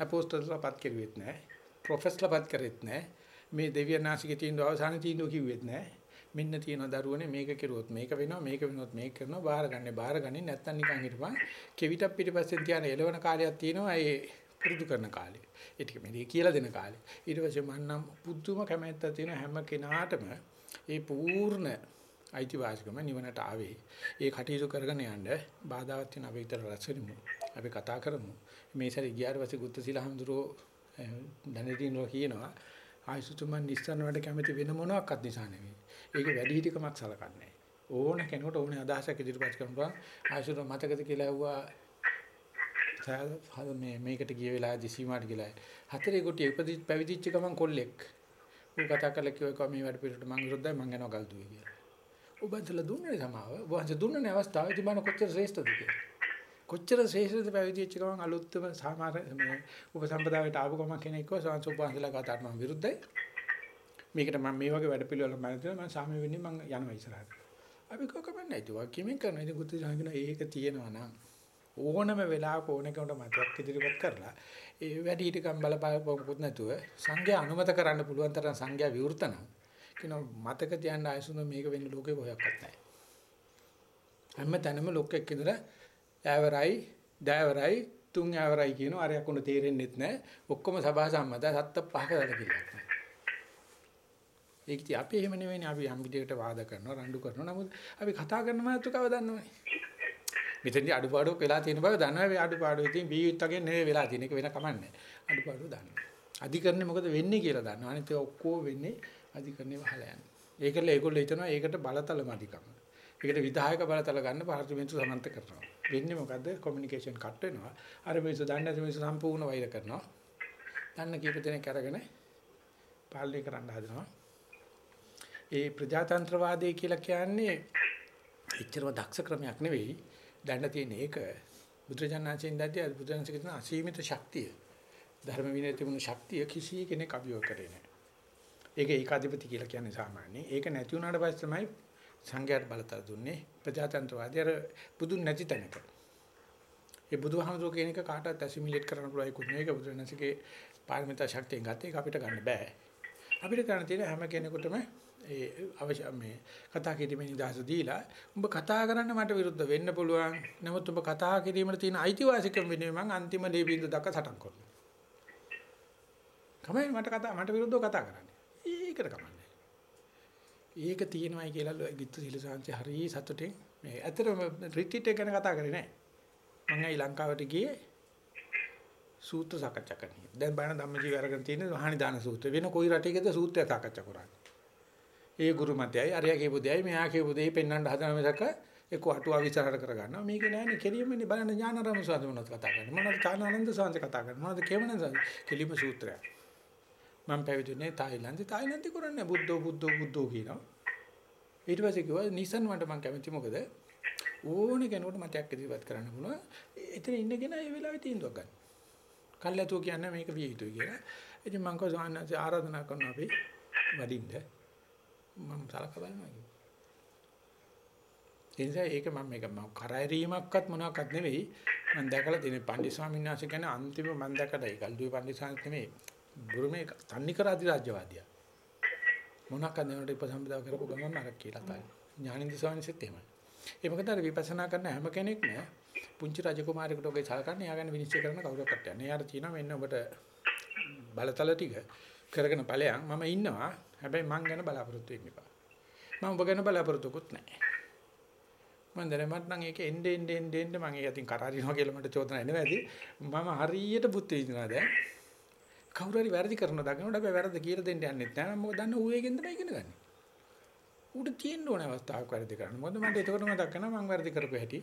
[SPEAKER 1] අපෝස්තලපත් කෙරුවෙත් නැහැ. ප්‍රොෆෙසර්ලපත් කරෙත් නැහැ. මේ දෙවියන්ාසිකේ තියෙන අවසාන තීන්දුව කිව්වෙත් නැහැ. මෙන්න තියෙන දරුවනේ මේක කෙරුවොත් මේක වෙනවා මේක වෙනොත් මේක කරනවා බාරගන්නේ බාරගන්නේ නැත්තම් නිකන් හිටපන්. කෙවිතක් පිටිපස්සෙන් තියන එලවන කාලයක් තියෙනවා ඒ පුරුදු කරන කාලේ. ඒ ටික මේ කියලා දෙන කාලේ. ඊට පස්සේ මම නම් පුදුම කැමැත්තක් තියෙන හැම කෙනාටම ඒ පූර්ණ අයිතිවාසිකම නිවනට ආවේ. ඒ කටයුතු කරගෙන යන්න බාධාවත් වෙන අපි විතර රැස්වෙමු අපි කතා කරමු. මේ සැරේ ගියාට පස්සේ ගුත්ත සිලහඳුරෝ දැනෙදිනෝ කියනවා ආයසුතුමන් නිස්සරණ වැඩ කැමති වෙන මොනවාක්වත් නිසා නෙවෙයි ඒක වැඩි හිටිකමක් සලකන්නේ ඕන කෙනෙකුට ඕනේ අදහසක් ඉදිරිපත් කරනවා ආයසුර මතකද කියලා ඇහුවා මේ මේකට ගිය වෙලාවේදී සීමාට ගිලා හතරේ කොට ඉපදි පැවිදිච්ච ගමන් කොල්ලෙක් ඌ කතා කරලා කිව්වා මේ වැඩ පිළිවෙලට මං විරුද්ධයි මං යනවා ගල්දුවේ කියලා. ඔබ අන්තලා දුන්නේ සමාව. ඔබ අන්ත දුන්නේ අවස්ථාවේදී මම කොච්චර ශ්‍රේෂ්ඨද කියලා. කොච්චර ශ්‍රේෂ්ඨද පැවිදිච්ච ගමන් අලුත්ම සාමාර මේ උපසම්පදාවට ආපු ගමන් කෙනෙක් කිව්වා සංසෝපාන්සලා කතාවට මම විරුද්ධයි. මේකට මම මේ වගේ වැඩ පිළිවෙලක් මම දෙනවා මම සාමය වෙන්නේ මම යනවා ඉස්සරහට. අපි කොකමන්නේ ඒක වාක්‍යයෙන් කරනවා. ඉතින් බුද්ධ ශාසනය ඒක තියෙනවා නම් ඕනම වෙලාවක ඕනකමට මතක් ඉදිරිපත් කරලා ඒ වැඩි හිටකම් බලපාපොකුත් නැතුව සංඝයා අනුමත කරන්න පුළුවන් තරම් සංඝයා විවෘත නම් කියන මතක තියන්න ආයසුන මේක වෙන්න ලෝකේ කොහොක්වත් නැහැ. හැම තැනම ලොක්ෙක් ඉඳලා ඈවරයි, දෑවරයි, තුන් ඈවරයි කියන අරයක් උන තේරෙන්නෙත් නැහැ. ඔක්කොම සභා සම්මතයි සත්ත පහක දලකිල්ලක්. ඒක ඉතින් අපි එහෙම නෙවෙයිනේ. අපි යම් විදිහකට වාද කරනවා රණ්ඩු කරනවා. නමුත් අපි කතා කරන මාතෘකාව දන්නවනේ. මෙතනදී අඩුපාඩුවක් වෙලා තියෙන බව දන්නවා. මේ අඩුපාඩුව ඉතින් බීවිත් වගේ නෙවෙයි වෙලා තියෙන එක වෙන කමන්නේ අඩුපාඩුව දන්නවා. අධිකරණය මොකද වෙන්නේ කියලා දන්නවා. අනිත් ඒවා ඔක්කොම වෙන්නේ අධිකරණය වහලා යන්නේ. ඒකල ඒගොල්ලෝ හිතනවා ඒකට බලතල මදිකම. ඒකට විධායක බලතල ගන්න පාර්ලිමේන්තු සමන්ත කරනවා. වෙන්නේ මොකද්ද? කොමියුනිකේෂන් කට් වෙනවා. අර මිනිස්සු දන්නේ නැති මිනිස්සු සම්පූර්ණ වෛර කරනවා. දන්න කීප දෙනෙක් අරගෙන පාලනය කරන්න හදනවා. ඒ ප්‍රජාතන්ත්‍රවාදය කියලා කියන්නේ එච්චරම දක්ෂ ක්‍රමයක් නෙවෙයි. දැන්න තියෙන ඒක බුදුරජාණන්සේ ඉඳද්දී බුදුරජාණන්සේ කියන අසීමිත ශක්තිය. ධර්ම විනය තිබුණු ශක්තිය කිසි කෙනෙක් අභියෝග කරේ නැහැ. ඒක ඒකාධිපති කියලා කියන්නේ සාමාන්‍යයෙන්. ඒක නැති වුණාට පස්සේ තමයි සංඝයාට බලතල දුන්නේ ප්‍රජාතන්ත්‍රවාදී අර බුදුන් නැති තැනක. ඒ බුදුහාමුදුරුවෝ කියන එක කාටවත් ඇසිමිලේට් කරන්න පුළුවන් ඒකුත් නෙවෙයි බුදුරජාණන්සේගේ පාරමිතා ශක්තියෙන් ගත්තේ ඒක අපිට ගන්න බෑ. අපිට කරන්න තියෙන හැම කෙනෙකුටම ඒ අවශ්‍ය මේ කතා කිරීමේ නිදහස දීලා උඹ කතා කරන්න මට විරුද්ධ වෙන්න පුළුවන්. නමුත් උඹ කතා කිරීමට තියෙන අයිතිවාසිකම් වෙනුවෙන් මම අන්තිම දේ බින්දු දක්වා සටන් කරනවා. කමයි මට කතා මට විරුද්ධව කතා කරන්නේ. ඒකට කමන්නේ. ඒක තියෙනවයි කියලා ගිත්තු සිලසාංශي හරි සතුටින් මේ ඇත්තටම රිට්‍රීට් එක ගැන කතා කරේ නෑ. මම ඇයි ලංකාවට ගියේ සූත්‍ර සාකච්ඡා කරන්න. දැන් බණ ධම්මජීව අරගෙන තියෙන වහානි දාන සූත්‍ර වෙන කොයි රටේකද සූත්‍රය සාකච්ඡා කරන්නේ. ඒ ගුරු මතයයි අරයා කියපු දෙයයි මෙයා කියපු දෙයි පෙන්වන්න හදන මිසක එක්ක අටුවා විචාර කර ගන්නවා මේක නෑනේ කෙලියමනේ බලන්න ඥානාරාම සාන්ත මොනවද කතා කරන්නේ? මොනවද චානානන්ද සාන්ත කතා කරන්නේ? මොනවද කේමනන්ද කෙලිම සූත්‍රය මම පැවිදුනේ තායිලන්තේ. තායිලන්තේ කරන්නේ බුද්ධෝ බුද්ධෝ බුද්ධෝ කියනවා. ඊට පස්සේ කිව්වා නිසන් වන්ට මම කැමති මොකද? ඕනේ කෙනෙකුට මතයක් ඉදිරිපත් කරන්න පුළුවන්. එතන ඉන්නගෙන ඒ වෙලාවේ තීන්දුවක් ගන්න. කල්ලාතෝ කියන්නේ මේක විය යුතුයි කියලා. ඉතින් මම කෝ ආරාධනා කරනවා අපි වඩින්න. මම සලක බලනවා කිව්වා. ඒ නිසා ඒක මම මේක මම කරයිරීමක්වත් මොනවාක්වත් නෙවෙයි. මම දැකලා තියෙන පණ්ඩිත ස්වාමීන් වහන්සේ කියන්නේ අන්තිම මම දැකලා ඒ කල්දුවේ පණ්ඩිත ස්වාමීන් නෙමෙයි. බුරුමේ තන්නි කර අධිරාජ්‍යවාදියා. මොනවාක්වත් නෙවෙයි උපසම්පදා කරපු ගමන් අර කියලා තමයි. ඥානින්ද ස්වාමීන් වහන්සේත් එහෙමයි. ඒ මොකද අර විපස්සනා කරන හැම කෙනෙක්ම පුංචි රජකුමාරයෙකුට ඔගේ සලකන්නේ යාගෙන විනිශ්චය කරන කවුරක්වත් නැහැ. එයාට තියෙනවා මෙන්න ඔබට බලතල ටික කරගෙන ඵලයන් මම ඉන්නවා හැබැයි මං ගැන බලාපොරොත්තු වෙන්න එපා. මම ඔබ ගැන බලාපොරොත්තුකුත් නැහැ. මම දැන මට නම් ඒක එන්නේ එන්නේ එන්නේ එන්නේ මම ඒක අතින් කරාරිනවා කියලා මට චෝදනා එනවා ඇති. මම හරියට බුද්ධ විදිනවා දැන්. කවුරු හරි වැරදි කරනවා දකින්නට අපි වැරද්ද කියලා දෙන්න යන්නෙත් නැහැ. මම මොකද දන්න ඌ ඒකෙන් තමයි ඉගෙන ගන්න. ඌට තියෙන්න ඕන අවස්ථාවක් වැරදි කරන්න. මොකද මට ඒකට මතක් වෙනවා මම වැරදි කරපු හැටි.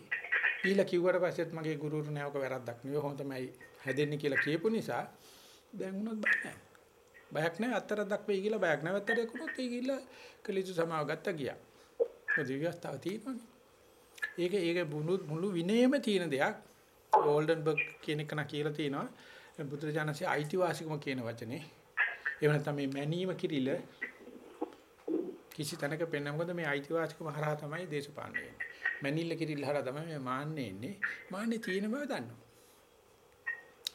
[SPEAKER 1] ඊළඟ කිව්වට පස්සෙත් මගේ ගුරුවරු නෑ ඔක වැරද්දක් නෙවෙයි. කොහොම තමයි හැදෙන්නේ කියලා කියපු නිසා දැන් උනොත් බෑ නෑ. බයක් නැහැ අත්තරක් වෙයි කියලා බයක් නැහැ අත්තරයක් වුණොත් ඒ ගිහිල්ලා කලිසු සමාව ගත්තා ගියා. මොකද විවස්ථාව තියෙනවනේ. ඒක ඒක මුළු මුළු විනයම තියෙන දෙයක්. ඕල්ඩන්බර්ග් කියන එක නා කියලා තියෙනවා බුදුරජාණන්සේ අයිතිවාසිකම කියන වචනේ. එහෙම නැත්නම් මේ මැනීම කිරිල කිසි තැනක පෙන්න මොකද මේ අයිතිවාසිකම හරහා තමයි දේශපාලනය වෙන්නේ. මැනිල්ල කිරිල්ල හරහා තමයි මේ මාන්නේ එන්නේ. මාන්නේ තියෙන බව දන්නවා.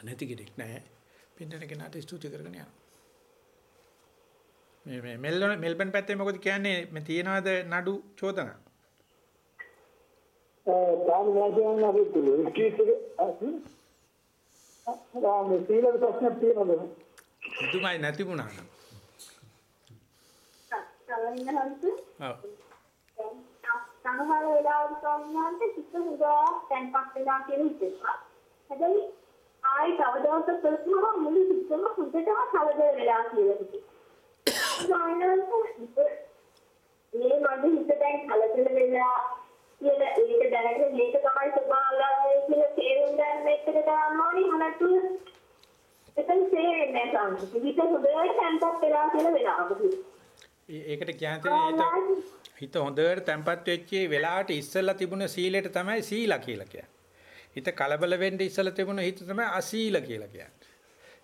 [SPEAKER 1] නැති කෙනෙක් නැහැ. පින්නන කෙනාට ස්තුති කරගෙන යනවා. මේ මේ මෙල්බන් මෙල්බන් පැත්තේ මොකද කියන්නේ මේ තියනවාද නඩු චෝදනා?
[SPEAKER 5] තාම වාදයන් අපි තුල කීසක ආ මේ සීල ප්‍රශ්න තියෙනවද?
[SPEAKER 1] පුදුමයි නැතිුණා නම්. ඔව්.
[SPEAKER 8] සමහර වෙලාවට සම්මාන්ත සිත් හුදා තැන්පත් වෙලා කියන හිතෙනවා. හැබැයි ආයි තව දවසක් කරපුවම මුළු සිත්ම හුදටම කලබල වෙලා කියලා හිතෙනවා. මේ මගේ හිත දැන් කලබල වෙලා කියලා ඒක දැනගෙන මේක තමයි ස්වභාවය කියලා තේරුම් ගන්න එකට දාන්න ඕනේ හනතු එතන තේරෙන්නේ නැහැ සම්පූර්ණ. හිත හොඳට තැන්පත් වෙලා කියලා.
[SPEAKER 1] ඒ- ඒකට කියන්නේ හිත හොඳට තැම්පත් වෙච්ච වෙලාවට ඉස්සෙල්ලා තිබුණ සීලයට තමයි සීලා කියලා කියන්නේ. හිත කලබල වෙන්න ඉස්සෙල්ලා තිබුණ හිත තමයි අසීල කියලා කියන්නේ.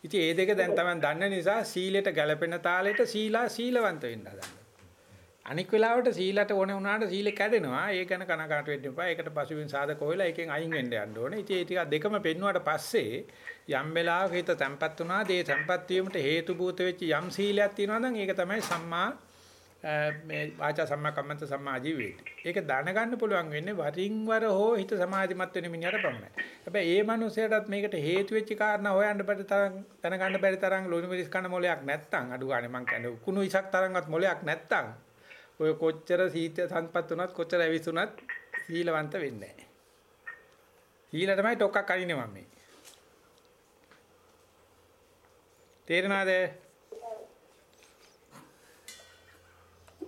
[SPEAKER 1] ඉතින් මේ දෙක දැන් තමයි දන්න නිසා සීලයට ගැළපෙන තාලෙට සීලා සීලවන්ත වෙන්න හදන්න. අනික් වෙලාවට සීලට ඕනේ වුණාට සීල කැඩෙනවා. ඒ ගැන කනකාට වෙන්න එපා. ඒකට පසුබිම් සාධක හොයලා ඒකෙන් අයින් වෙන්න යන්න ඕනේ. ඉතින් ඒ ටික දෙකම පෙන්නුවාට පස්සේ යම් වෙලාවක හිත තැම්පත් වුණා. ඒ තැම්පත් වීමට හේතු භූත වෙච්ච යම් සීලයක් තියෙනවා නම් ඒක තමයි සම්මා අ, මේ වාචා සම්මා කම්මන්ත සම්මා ජීවිතය. ඒක දැනගන්න පුළුවන් වෙන්නේ වරින් වර හෝ හිත සමාධිමත් වෙන මිනිහට පමණයි. හැබැයි ඒ මනුස්සයටත් මේකට හේතු වෙච්ච කාරණා හොයන්න බැරි තරම් දැනගන්න බැරි තරම් ලොනු මිරිස් කන මොලයක් නැත්තම් අඩු ගානේ මං කියන්නේ කුණු ඉසක් තරම්වත් මොලයක් නැත්තම් ඔය කොච්චර සීත සංපත් වුණත් කොච්චර ඇවිස්සුණත් සීලවන්ත වෙන්නේ නැහැ. සීල තමයි ටොක්කක් අරින්නේ මම මේ. තේරෙනවද?
[SPEAKER 8] ස්වාමීන්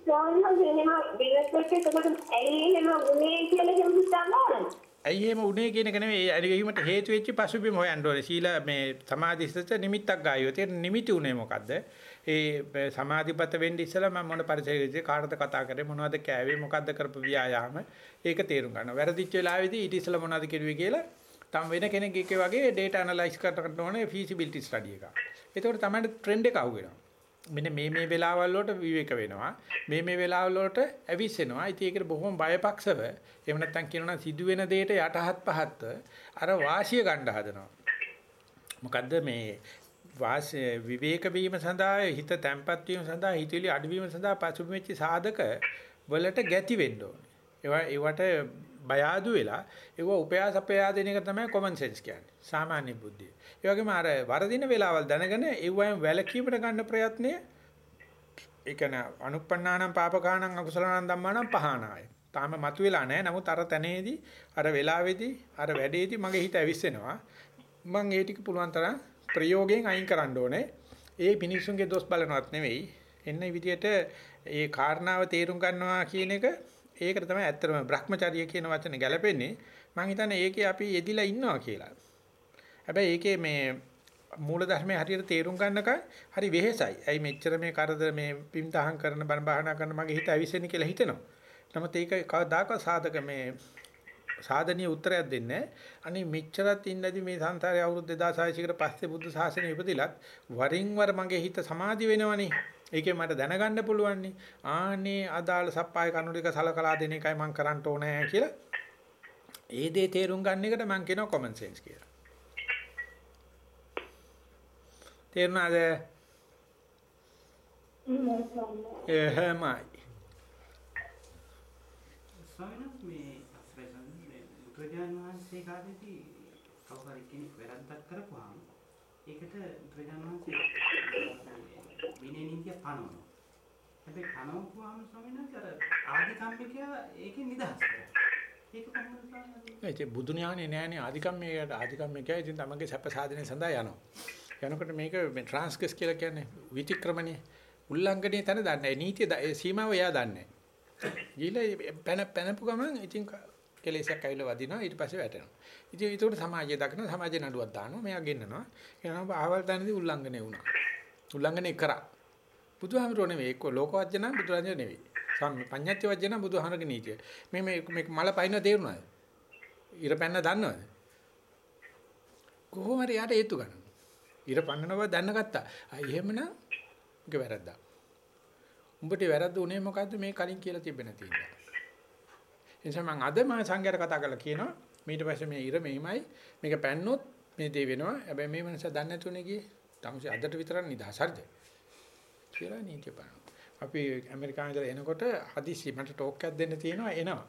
[SPEAKER 8] වහන්සේ එහෙම බිලස් එක්ක එතකොට ඇයි එහෙම උනේ කියලා එහෙම හිතන්න ඕනද?
[SPEAKER 1] ඇයි එහෙම උනේ කියන එක නෙමෙයි ඇලීමට හේතු වෙච්ච පසුබිම හොයන්න ඕනේ. සීල මේ සමාධිස්ත නිමිත්තක් ගායෝ. ඒක නිමිති උනේ මොකද්ද? ඒ සමාධිපත වෙන්න ඉස්සලා මම මොන පරිසරයේද කාටද කතා කරේ මොනවද කෑවේ මොකද්ද කරපු ව්‍යායාම ඒක තේරුම් ගන්න. වැරදිච්ච වෙලාවේදී ඊට ඉස්සලා මොනවද කිරුවේ කියලා තම වෙන කෙනෙක් එක්ක වගේ data analyze කරන්න ඕනේ feasibility study එක. ඒතකොට තමයි ට්‍රෙන්ඩ් එක අහුවෙනවා. මෙන්න මේ මේ වෙලාවල් වලට විවේක වෙනවා. මේ මේ වෙලාවල් වලට ඇවිස්සෙනවා. ඉතින් ඒකට බොහොම බයපක්ෂව එහෙම නැත්නම් කියනවා නම් සිදුවෙන දෙයට යටහත් පහත් අර වාසිය ගන්න හදනවා. මොකද්ද මේ වාසිය විවේක වීම සඳහා හිත තැම්පත් වීම සඳහා හිතවිලි අඩුවීම සඳහා පසුබිම්ච්ච සාධක වලට ගැති වෙන්න ඕනේ. ඒවා ඒවට බය ආදු වෙලා ඒව උපයාස අපයා දෙන එක තමයි common sense කියන්නේ. සාමාන්‍ය බුද්ධිය. ඒ වගේම අර වරදින වෙලාවල් දැනගෙන ඒවයින් වැළකීමට ගන්න ප්‍රයත්නය ඒ කියන්නේ අනුප්පන්නානම් පාපකානම් අකුසලානම් ධම්මානම් පහනාය. තාම මතුවෙලා නැහැ. නමුත් අර තැනේදී අර වෙලාවේදී අර වැඩේදී මගේ හිත ඇවිස්සෙනවා. මම ඒ ටික පුළුවන් තරම් ප්‍රයෝගයෙන් අයින් කරන්න ඕනේ. ඒ පිනිසුන්ගේ දොස් බලනවත් නෙවෙයි. එන්න විදියට ඒ කාරණාව තේරුම් ගන්නවා කියන එක ඒකට තමයි ඇත්තටම Brahmacharya කියන වචනේ ගැලපෙන්නේ. මම හිතන්නේ ඒකේ අපි යෙදිලා ඉන්නවා කියලා. හැබැයි ඒකේ මේ මූල ධර්මයේ හරියට තේරුම් ගන්නක හරි වෙහෙසයි. ඇයි මෙච්චර මේ කරදර මේ පිම්තහම් කරන බණ භාවනා කරන මගේ හිත ඇවිස්සෙන්නේ කියලා හිතෙනවා. නමුත් ඒක කවදාකවත් සාධක මේ සාධනීය උත්තරයක් දෙන්නේ නැහැ. අනේ මෙච්චරත් ඉන්නදී මේ සංසාරේ අවුරුදු 2600 කට පස්සේ බුද්ධ ශාසනය ඉපදිලත් වරින් වර මගේ හිත සමාධි වෙනවනේ. ඒකෙන් මට දැනගන්න පුළුවන් නේ. ආනේ අදාළ සප්පාය කණු ටික සලකලා දෙන එකයි මම කරන්න ඕනේ කියලා. ඒ දේ තේරුම් ගන්න එකට මම කියනවා common sense කියලා. තේරුණාද? එහෙමයි.
[SPEAKER 6] ස්වාමීන් මේ අපේ බුදුරජාණන් වහන්සේ කාලේදී කවුරු හරි කෙනෙක් වැරද්දක් කරපුවාම ඒකට බුදුරජාණන් වහන්සේ විනය නීතිය පනවනවා. හැබැයි පනවපුවාම ස්වාමීන් අර ආධිකම්මිකයා ඒකෙන් නිදහස් කරනවා. ඒක කොහොමද ස්වාමීන්?
[SPEAKER 1] ඒ බුදු ඥානේ නෑනේ ආධිකම්මයකට ආධිකම්මයකයි ඉතින් තමන්ගේ සැප සාධනය සඳහා යනවා. යනකොට මේක මේ ට්‍රාන්ස්කස් කියලා කියන්නේ විතික්‍රමණය උල්ලංඝනයේ තැන දන්නේ නීතිය ද- ඒ සීමාව එයා දන්නේ. ගිහලා පැන පැනපු ගමන් ඉතින් කෙලෙසක් ඇවිල්ලා වදිනවා ඊට පස්සේ වැටෙනවා. ඉතින් ඒකට සමාජය දකින සමාජය නඩුවක් දානවා මෙයා ගෙන්නනවා. කියනවා ආවල් තැනදී උල්ලංඝනය වුණා. උල්ලංඝනය කරා. බුදුහාමරෝ නෙවෙයි එක්ක ලෝකවත්ජ නම් බුදුරජාණන් නෙවෙයි. සම් පඤ්ඤාත්‍ය වජ්ජ නම් බුදුහාමරගේ නීතිය. මේ මේ මේ මල පයින්න තේරුණාද? ඉර පැන්න දන්නවද? කොහොම හරි යාට හේතු ගන්න. ඉර පන්නන බව දැනගත්තා. ආ එහෙමනම් ඒක වැරද්දා. උඹට වැරද්ද උනේ මොකද්ද මේ කලින් කියලා තිබෙන තියෙන්නේ. එනිසා මම අද මම සංඝයාට කතා කරලා කියනවා ඊට පස්සේ මේ ඉර මෙහිමයි මේක පැන්නොත් මේ දේ වෙනවා. හැබැයි මේ මනස දන්නේ නැතුනේ ගියේ. තමසේ අදට විතරක් නිදහස් හරිද? කියලා නීතිය බලනවා. අපි ඇමරිකාවේ ඉඳලා එනකොට හදිස්සි මට ටෝක් එකක් දෙන්න තියෙනවා එනවා.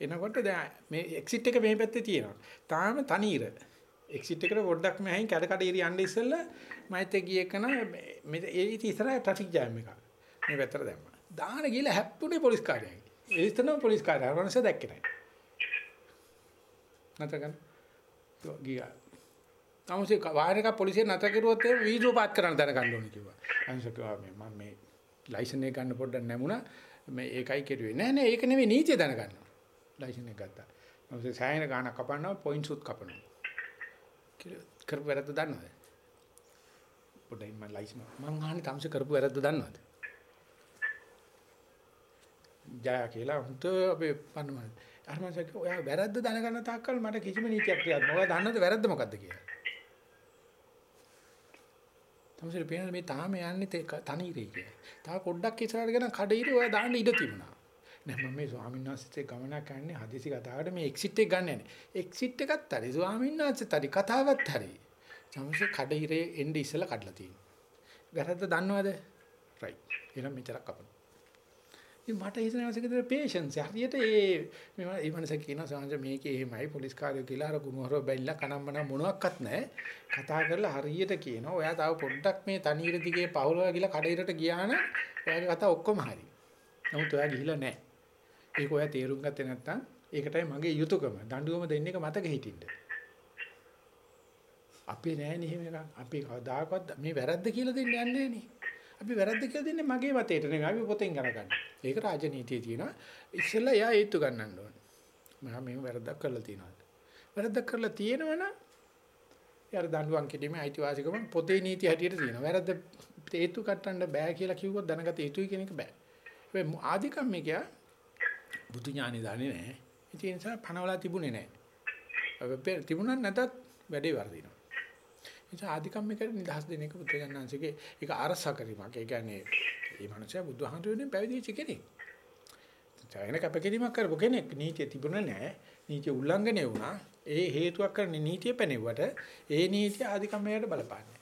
[SPEAKER 1] එනකොට දැන් මේ එක්සිට් එක මේ පැත්තේ තියෙනවා. තාම තනීර. එක්සිට් එකට පොඩ්ඩක් මෙහින් කඩ කඩ ඉරි යන්න ඉස්සෙල්ලා මයිත් ගියේ කන මේ ඒ ඉති ඉස්සරහ ට්‍රැෆික් ජෑම් එකක්. මේ පැත්තට දැම්මා. දාන ගිහලා හැප්පුණේ පොලිස් කාර්යයයි. එලිස්තන පොලිස් කාර්යය වරන්ස දැක්කේ නැහැ. නැතකන් ගියා. තමුසේ වාහන එක පොලිසිය නැතර කරුවොත් ඒ වීඩියෝ පාත් කරන්න දැනගන්න ඕනේ කිව්වා. අංශ කිව්වා මේ මම මේ ලයිසන් එක ගන්න පොඩ්ඩක් නැමුණා. මේ ඒකයි කෙරුවේ. නෑ නෑ ඒක නෙවෙයි නීතිය දැනගන්න. ලයිසන් එක ගත්තා. තමුසේ සෑහෙන ගාණක් කපනවා පොයින්ට්ස් උත් කපනවා. කියලා කරපු වැරද්ද දන්නවද? පොඩ්ඩයි මම ලයිසන් මං අහන්නේ තමුසේ කරපු වැරද්ද දන්නවද? ජය කියලා හුත අපේ පන්නමන. අර මම කිව්වා ඔයා වැරද්ද දැනගන්න තාක්කල් මට කිසිම නීතියක් ක්‍රියාත්මක. ඔයා දන්නවද වැරද්ද මොකද්ද කියලා? තමයි පේන මේ තාම යන්නේ තනීරේ කියලා. තා පොඩ්ඩක් ඉස්සරහට ගෙන කඩේට ඔයා දාන්න ඉඩ තිබුණා. නෑ මම මේ ස්වාමීන් වහන්සේත් ගමනක් යන්නේ හදිසි කතාවට මේ එක්සිට් එක ගන්න යන්නේ. එක්සිට් එකත් හරි ස්වාමීන් වහන්සේත් හරි කතාවත් හරි. සමහර කඩේරේ එන්නේ ඉස්සලා කඩලා තියෙනවා. වැරද්ද දන්නවද? රයිට්. එහෙනම් මෙච්චරක් අපන. ඉතින් මට හිතෙනවා ඒකේ පේෂන්ස් හරියට ඒ මේ මේ මනස කියන සංජ මේකේ එහෙමයි පොලිස් කාර්යය කියලා අර කුණුහරුව බැලිලා කනම්මන මොනවත් නැහැ කතා කරලා හරියට කියනවා ඔයා තව පොඩ්ඩක් මේ තනීර දිගේ පහුල ගිහලා කඩේරට ගියා නම් ඔයාගේ කතා ඔක්කොම හරි නමුත් ඔයා ගිහිලා නැහැ ඒක ඔයා තේරුම් ගත්තේ නැත්නම් ඒකටයි මගේ යුතුයකම දඬුවම දෙන්න එක මතක හිටින්න අපි නෑනේ එහෙම එකක් අපි කවදාකවත් මේ වැරද්ද කියලා දෙන්න යන්නේ නෑනේ අපි වැරද්ද කියලා දෙන්නේ මගේ මතයට නෙවෙයි අපි පොතෙන් ගණගන්න. ඒක රාජනීතියේ තියෙනවා. ඉස්සෙල්ලා එයා හේතු ගන්නන්න ඕනේ. මම මේ වැරද්දක් කරලා තියෙනවා. වැරද්දක් කරලා තියෙනවනම් යාර දඬුවම් කිරීමේ අයිතිවාසිකම පොතේ නීති හැටියට තියෙනවා. වැරද්ද හේතු කටන්න බෑ කියලා කිව්වොත් දැනගත යුතුයි කියන එක බෑ. හැබැයි ආධිකම්මිකයා බුදු ඥානෙ දන්නේ නැහැ. ඒ නිසා පනවලා තිබුණේ නැහැ. තිබුණත් නැතත් වැඩේ වර්ධිනවා. නිසා ආධිකම්මිකට නිදහස් දෙන එක බුදුජානනාංශගේ ඒක අරසා කිරීමක්. ඒ කියන්නේ මේ මනුස්සයා බුදුහාමුදුරනේ පැවිදිච්ච කෙනෙක්. චෛන කැපකිරීමක් කරපු කෙනෙක් නීතිය තිබුණේ නැහැ. නීතිය උල්ලංඝනය වුණා. ඒ හේතුවක් කරන නීතිය පැනෙව්වට ඒ නීතිය ආධිකම්මයට බලපාන්නේ.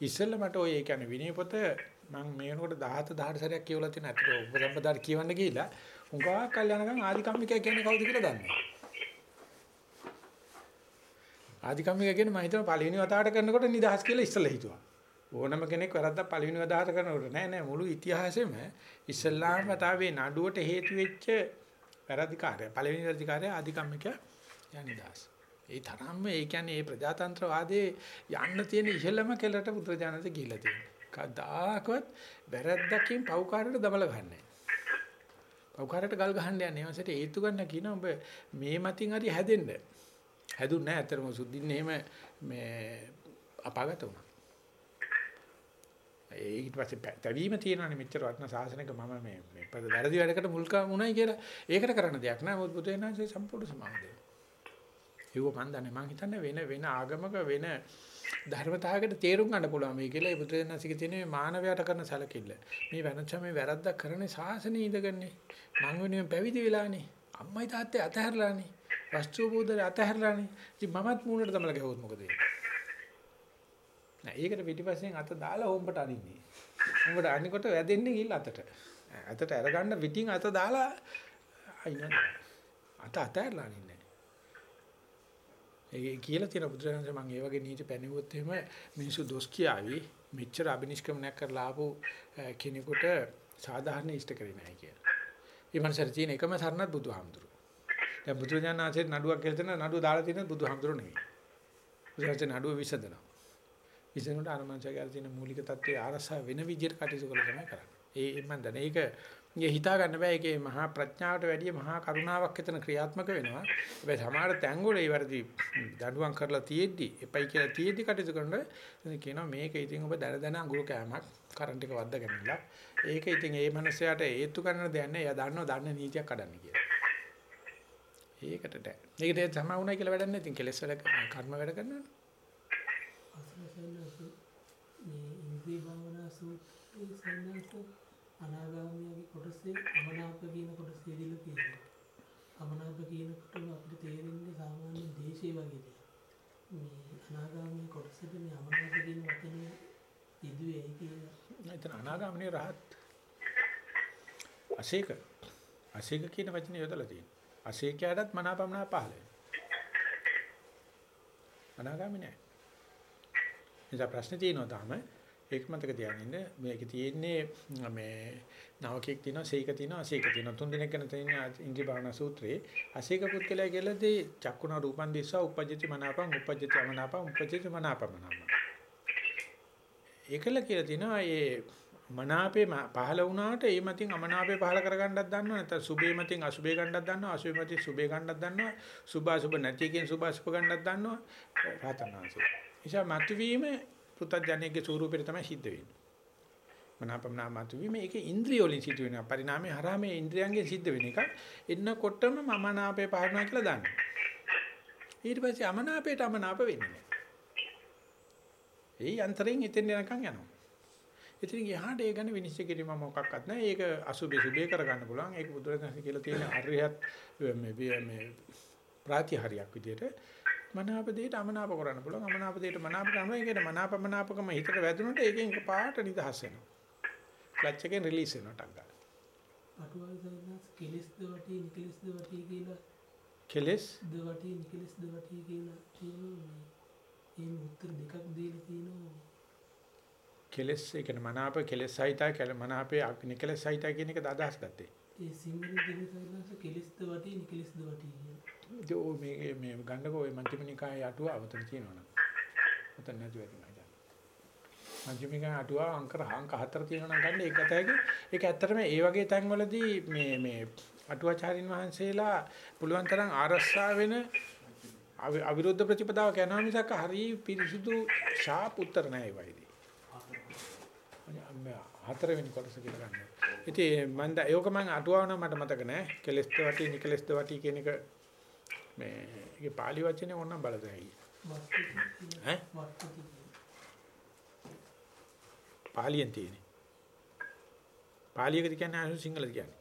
[SPEAKER 1] ඉස්සෙල්ලා මට ඔය ඒ කියන්නේ විනය පොත මම මේ වෙනකොට 17 18 සැරයක් කියවලා තියෙන අතට උපසම්පදාට කියවන්න ගිහිල්ලා උංගා කල්යනකම් ආධිකම්මිකය කියන්නේ කවුද කියලා දන්නේ නැහැ. ආධිකම්මික කියන්නේ මම හිතනවා පළවෙනි වතාවට කරනකොට නිදහස් කියලා ඉස්සෙල්ලා හිතුවා. ඕනම කෙනෙක් වැරද්දක් පළවෙනි වතාවට කරනකොට නෑ නෑ මුළු ඉතිහාසෙම ඉස්සෙල්ලාම වතාවේ නඩුවට හේතු වෙච්ච වැරදිකාරය පළවෙනි වැරදිකාරය ආධිකම්මික යනිදාස්. ඒ තරම්ම ඒ කියන්නේ මේ ප්‍රජාතන්ත්‍රවාදයේ යන්න තියෙන ඉහළම කෙලට පුත්‍රජානත ගිහිලා තියෙනවා. කවදාකවත් වැරද්දකින් පව්කාරයට දබල ගන්නෑ. පව්කාරයට ගල් ගහන්න යන්නේ. ඒවසට හේතු ගන්න කියනවා ඔබ මේ මතින් හරි හැදෙන්න. හැදුන්නේ නැහැ. ඇත්තටම සුද්ධින් එහෙම මේ අපාගත වුණා. ඒ ඊට පස්සේ තැවීම තියෙනවානේ මෙච්චර වටින සාසනයක මම මේ මේ වැරදි වැඩකට මුල් වුණයි කියලා. ඒකට කරන්න දෙයක් නෑ. මොකද බුදු වෙනාසේ සම්පූර්ණ සමාව දෙනවා. ඒව මන් දන්නේ මං හිතන්නේ වෙන වෙන ආගමක වෙන ධර්මතාවයකට තේරුම් ගන්න පුළුවන් මේ කියලා බුදු වෙනාසික තියෙන මේ මානවයාට කරන සැලකිල්ල. මේ වෙනච මේ වැරද්දක් කරන්නේ සාසනේ ඉඳගන්නේ. මං වෙනුවෙන් පැවිදි වෙලානේ. අම්මයි තාත්තේ අතහැරලානේ. වස්තු බෝධරේ අතහැරලානේ. ඉතින් මමත් මූණට තමල ගැහුවොත් මොකද වෙන්නේ? නෑ ඒකට පිටිපස්සෙන් අත දාලා හොම්බට අනින්නේ. හොම්බට අනිකොට වැදෙන්නේ ගිහින් අතට. අතට අරගන්න පිටින් අත දාලා අයින්න. අත අතහැරලා අනින්නේ. ඒ කියලා තියෙන බුදුරජාණන් මම ඒ වගේ නීති පැනෙවුවොත් එහෙම මිනිස්සු දොස් කියාවි මෙච්චර අබිනිෂ්ක්‍මණයක් කරලා ආපු කෙනෙකුට සාධාරණ ඉෂ්ට කරේ නැහැ කියලා. ඒ මනසට තියෙන එකම සරණත් බුදුහාමුදුරු. දැන් බුදුරජාණන් ආශ්‍රිත නඩුවක් කියලා තියෙන නඩුව දාලා තියෙන බුදුහාමුදුරු නෙවෙයි. බුදුරජාණන් නඩුව විසඳනවා. විසඳනට අරමංශය තියෙන මූලික தත්ත්වයේ ආරසා වෙන විදිහට කටයුතු කළා තමයි කරන්නේ. ඒ මම දන්නේ ඒක ඉතින් හිතා ගන්න බෑ ඒකේ මහා ප්‍රඥාවට වැඩිය මහා කරුණාවක් එතන ක්‍රියාත්මක වෙනවා. හැබැයි සමහර තැන්වල ඒ වර්ධි දඬුවම් කරලා තියෙද්දි එපයි කියලා තියෙද්දි කටයුතු කරනකොට කියනවා මේක ඉතින් ඔබ දැන දැන අඟුරු කෑමක් කරන්ට් එක වද්ද ගැනීමලා. ඒක ඉතින් ඒ මනුස්සයාට හේතු ගන්න දෙයක් නෑ. එයා දන්නවා දන්න නීතියක් කඩන්න කියලා. ඒකට දැ. ඒකට සම වුණා කියලා වැඩක් නැහැ. ඉතින් කෙලස් වැඩ කර්ම වැඩ කරනවා.
[SPEAKER 9] අසලසන්නස මේ ඉන්ද්‍රිය භාවනා සූත්‍රයේ සන්නස අනාගාමියගේ කොටසේ අමනාප කියන කොටසේ දීලා තියෙනවා. අමනාප කියනකොටම අපිට තේරෙන්නේ සාමාන්‍ය දේශේ වගේ දෙයක්. මේ අනාගාමී කොටසට මේ අමනාප කියන වචනේ ඉදුවේ කියලා.
[SPEAKER 1] එතන අනාගාමිනේ රහත්. අසීක. අසීක කියන වචනේ යොදලා තියෙනවා. අසීකයටත් මනාපමනා පහළ වෙනවා. අනාගාමී නෑ. ඉතින් ප්‍රශ්නේ තියෙනවා තාම ඒක මතක තියාගන්න. මේක තියෙන්නේ මේ නවකෙක් තියෙනවා සීක තියෙනවා අසීක තියෙනවා. තුන් දිනක් ගැන තියෙන ඉන්ද්‍රිය භාවනා සූත්‍රයේ අසීක පුත්කලයි කියලාදී චක්කුණ රූපන් දිස්සා උපජ්ජති මනාපං උපජ්ජති අමනාපං උපජ්ජති මනාපමනාපං. ඒකල කියලා තියෙනවා ඒ මනාපේ පහල වුණාට ඒ මතින් අමනාපේ පහල කරගන්නත් දන්නවා නැත්නම් සුභේ මතින් අසුභේ ගන්නත් දන්නවා අසුභේ මතින් සුභේ ගන්නත් දන්නවා සුභාසුභ නැති එකෙන් සුභාසුභ ගන්නත් දන්නවා. රහතන්වංශය. නිසා මතුවීම පුතඥයේ ස්වරූපෙට තමයි සිද්ධ වෙන්නේ. මනාපමනා මතුවීම ඒක ඉන්ද්‍රිය වලින් සිද්ධ වෙනවා. පරිණාමයේ හරහා මේ ඉන්ද්‍රියයන්ගෙන් සිද්ධ වෙන එක. එන්නකොටම මමනාපේ පහරනවා කියලා දන්නවා. ඊට පස්සේ අමනාපේට අමනාප වෙන්නේ නැහැ. ඒ යන්ත්‍රයෙන් එතෙන් යනකම් යනවා. ඉතින් එහාට ඒ ගැන විනිශ්චය කිරීම මොකක්වත් නැහැ. ඒක අසුබේ සුබේ කරගන්න පුළුවන්. ඒක බුදුරජාණන් කියලා තියෙන අරියත් මේ මේ ප්‍රාතිහාරියක් විදියට මනාප දෙයට අමනාප කරන්න පුළුවන්. අමනාප දෙයට මනාප කරනවා. ඒකට මනාප මනාපකම හිතට වැදුනොත් ඒකෙන් පාට නිදහස් වෙනවා. ක්ලච් එකෙන් රිලීස් වෙනවා ටක් ගාලා.
[SPEAKER 9] අටුවල් සයන්ස් කෙලස් ද වටි නිකලස් ද වටි කියලා
[SPEAKER 1] කෙලස්
[SPEAKER 9] ද වටි නිකලස් ද වටි කියලා තියෙනවා. මේ උත්තර දෙකක් දීලා තියෙනවා.
[SPEAKER 1] කෙලස් ඒ කියන්නේ මනාප කෙලස් සහිතයි කෙල මනාපේ නිකලස් සහිතයි කියන එකද අදහස් ගත්තේ.
[SPEAKER 9] ඒ සිංහල දෙක සයන්ස් කෙලස් ද වටි නිකලස් ද වටි කියලා.
[SPEAKER 1] ඒ මේ මේ ගණ්ඩකෝ මේ මන්තිමනිකායේ අටුව අවතන තියෙනවනේ. ඔතන නැති වෙනවා ඉතින්. මන්තිමනිකායේ අටුව අංක අංක හතර තියෙනවා නම් ගන්න ඒක ඇතයි. ඒක ඇත්තටම ඒ වගේ තැන්වලදී මේ මේ අටුවාචාරින් වහන්සේලා පුළුවන් තරම් ආරස්සා වෙන අවිරුද්ධ ප්‍රතිපදාවක් යනවා මිසක් හරි පිරිසුදු ෂාප් උත්තර නැහැ ඒ වයිදී. හතරවෙනි කොටස කියලා ගන්න. ඉතින් මම ඒක මම අටුවාව නම් මට මතක නෑ. කෙලස්ත වටි නිකලස්ත වටි කියන එක මේ ඒකේ pāli වචනේ ඕනනම් බලදැයි. ඈ? පාලියෙන් තියෙන්නේ. පාලියකද කියන්නේ අනු සිංහලද කියන්නේ?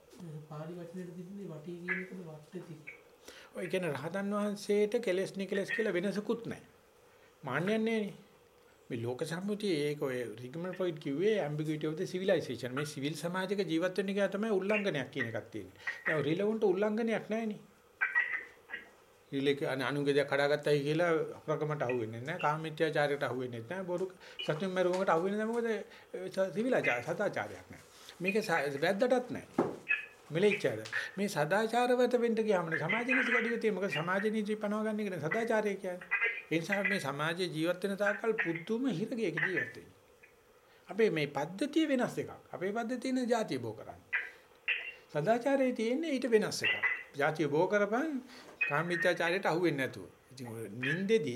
[SPEAKER 9] පාලි වචනේට තිබුණේ වටි කියන එකද වට්ට තිබුණේ.
[SPEAKER 1] ඔය කියන්නේ රහතන් වහන්සේට කෙලස් නිකලස් කියලා වෙනසකුත් නැහැ. මාන්නයක් නැහැනේ. මේ ලෝක සම්මුතිය ඒක ඔය රිග්මන්ඩ් ෆ්‍රොයිඩ් කිව්වේ ambiguity of the civilization. මේ සිවිල් සමාජයක ජීවත් වෙන්න ගියා තමයි උල්ලංඝනයක් කියන එකක් තියෙන්නේ. දැන් රිලෙවන්ට උල්ලංඝනයක් නැහැනේ. රිලෙක අනුන්ගේ දෙයක් කඩාගත්තයි කියලා අපරකමට අහුවෙන්නේ නැහැ. කාමමිත්‍යාචාරයට අහුවෙන්නේ නැහැ. බොරු සත්‍යම මරුවකට අහුවෙන්නේ නැහැ. මොකද සිවිලාචාර සදාචාරයක් නැහැ. මේක වැද්දටත් නැහැ. මෙලෙච්චාද මේ සදාචාරවත වෙන්න ගියාම සමාජ නීති කඩිය තියෙන මොකද සමාජ නීති පනව ගන්න එක සදාචාරය කියන්නේ ඒ නිසා මේ සමාජයේ ජීවත් වෙන තාක්කල් පුදුම හිරගයක ජීවත් වෙන්නේ අපේ මේ පද්ධතිය වෙනස් එකක් අපේ පද්ධතිය නේ ಜಾතිය බෝ කරන්නේ සදාචාරයේ තියෙන්නේ ඊට වෙනස් එකක් ಜಾතිය බෝ කරපන් කාමීත්‍යාචාරයට අහු වෙන්නේ නැතුව ඉතින් ඔය නින්දෙදි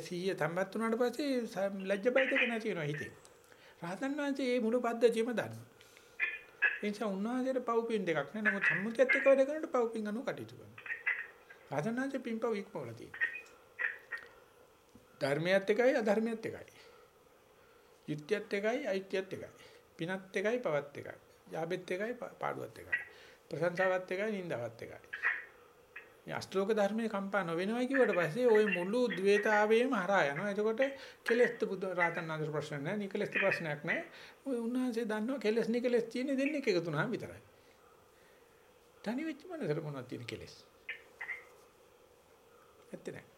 [SPEAKER 1] සීය තම්බත් වුණාට පස්සේ ලැජ්ජ බය දෙක නැති වෙනවා හිතේ රහතන් වහන්සේ මේ මුළු පද්ධතියම දන්නවා ඒ නිසා උන්වහන්සේට පව්පින් දෙකක් නෑ. නමුත් සම්මුතියත් එක්ක වැඩ කරනකොට පව්පින් අනු කටයුතු කරනවා. ආසනාංශ පින්පව් ඉක්මවල තියෙනවා. ධර්මයත් එකයි අධර්මයත් එකයි. යුක්තියත් එකයි අයුක්තියත් එකයි. පිනත් එකයි පවත් එකයි. යාබෙත් එකයි පාඩුවත් එකයි. ප්‍රශංසාවත් එකයි නින්දාවත් එකයි. මේ අෂ්ටෝක ධර්මයේ කම්පා නොවෙනවා කිව්වට පස්සේ ওই මුළු ද්වේතාවයේම හරහා යනවා. එතකොට කෙලෙස්ත බුදු රාතන් වහන්සේ ප්‍රශ්න නැහැ. නිකලෙස්ත ප්‍රශ්නයක් නැහැ. ඔය උන්වහන්සේ දන්නවා කෙලෙස් නිකලෙස් තියෙන්නේ දෙන්නේ එකතු වුණාම විතරයි. තනි වෙච්ච මනසට මොනවද තියෙන කෙලෙස්? ඇත්තේ නැහැ.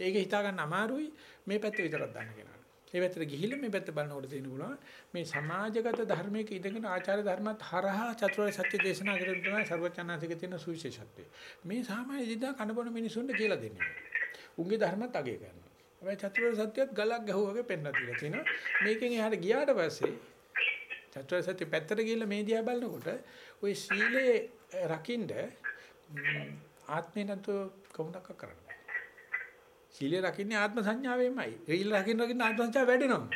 [SPEAKER 1] ඒක හිතා ගන්න අමාරුයි මේ පැත්ත විතරක් දන්න කෙනාට. මේ පැත්තට ගිහිල්ලා මේ පැත්ත බලනකොට තේරෙන්න පුළුවන් මේ සමාජගත ධර්මයක ඉඳගෙන ආචාර ධර්මත් හරහා චතුරාර්ය සත්‍ය දේශනා කරන තමයි ਸਰවචනාතික තියෙන සුවිශේෂත්වය. මේ සාමාන්‍ය ජීඳා කනබොන මිනිසුන්ට කියලා දෙන්නේ. උන්ගේ ධර්මත් අගය කරනවා. හැබැයි චතුරාර්ය සත්‍යයත් ගලක් ගැහුවාගේ පෙන්ලා තියලා තිනවා. මේකෙන් එහාට ගියාට පස්සේ චතුරාර්ය සත්‍ය පැත්තට ගිහිල්ලා මේ දිහා බලනකොට ওই සීලේ රකින්ද ආත්මේ නැතුව කොමුණක් කරන්න සීලය රකින්නේ ආත්ම සංඥාවෙන්මයි. සීල රකින්න රකින්න ආත්ම සංඥාව වැඩෙනවා.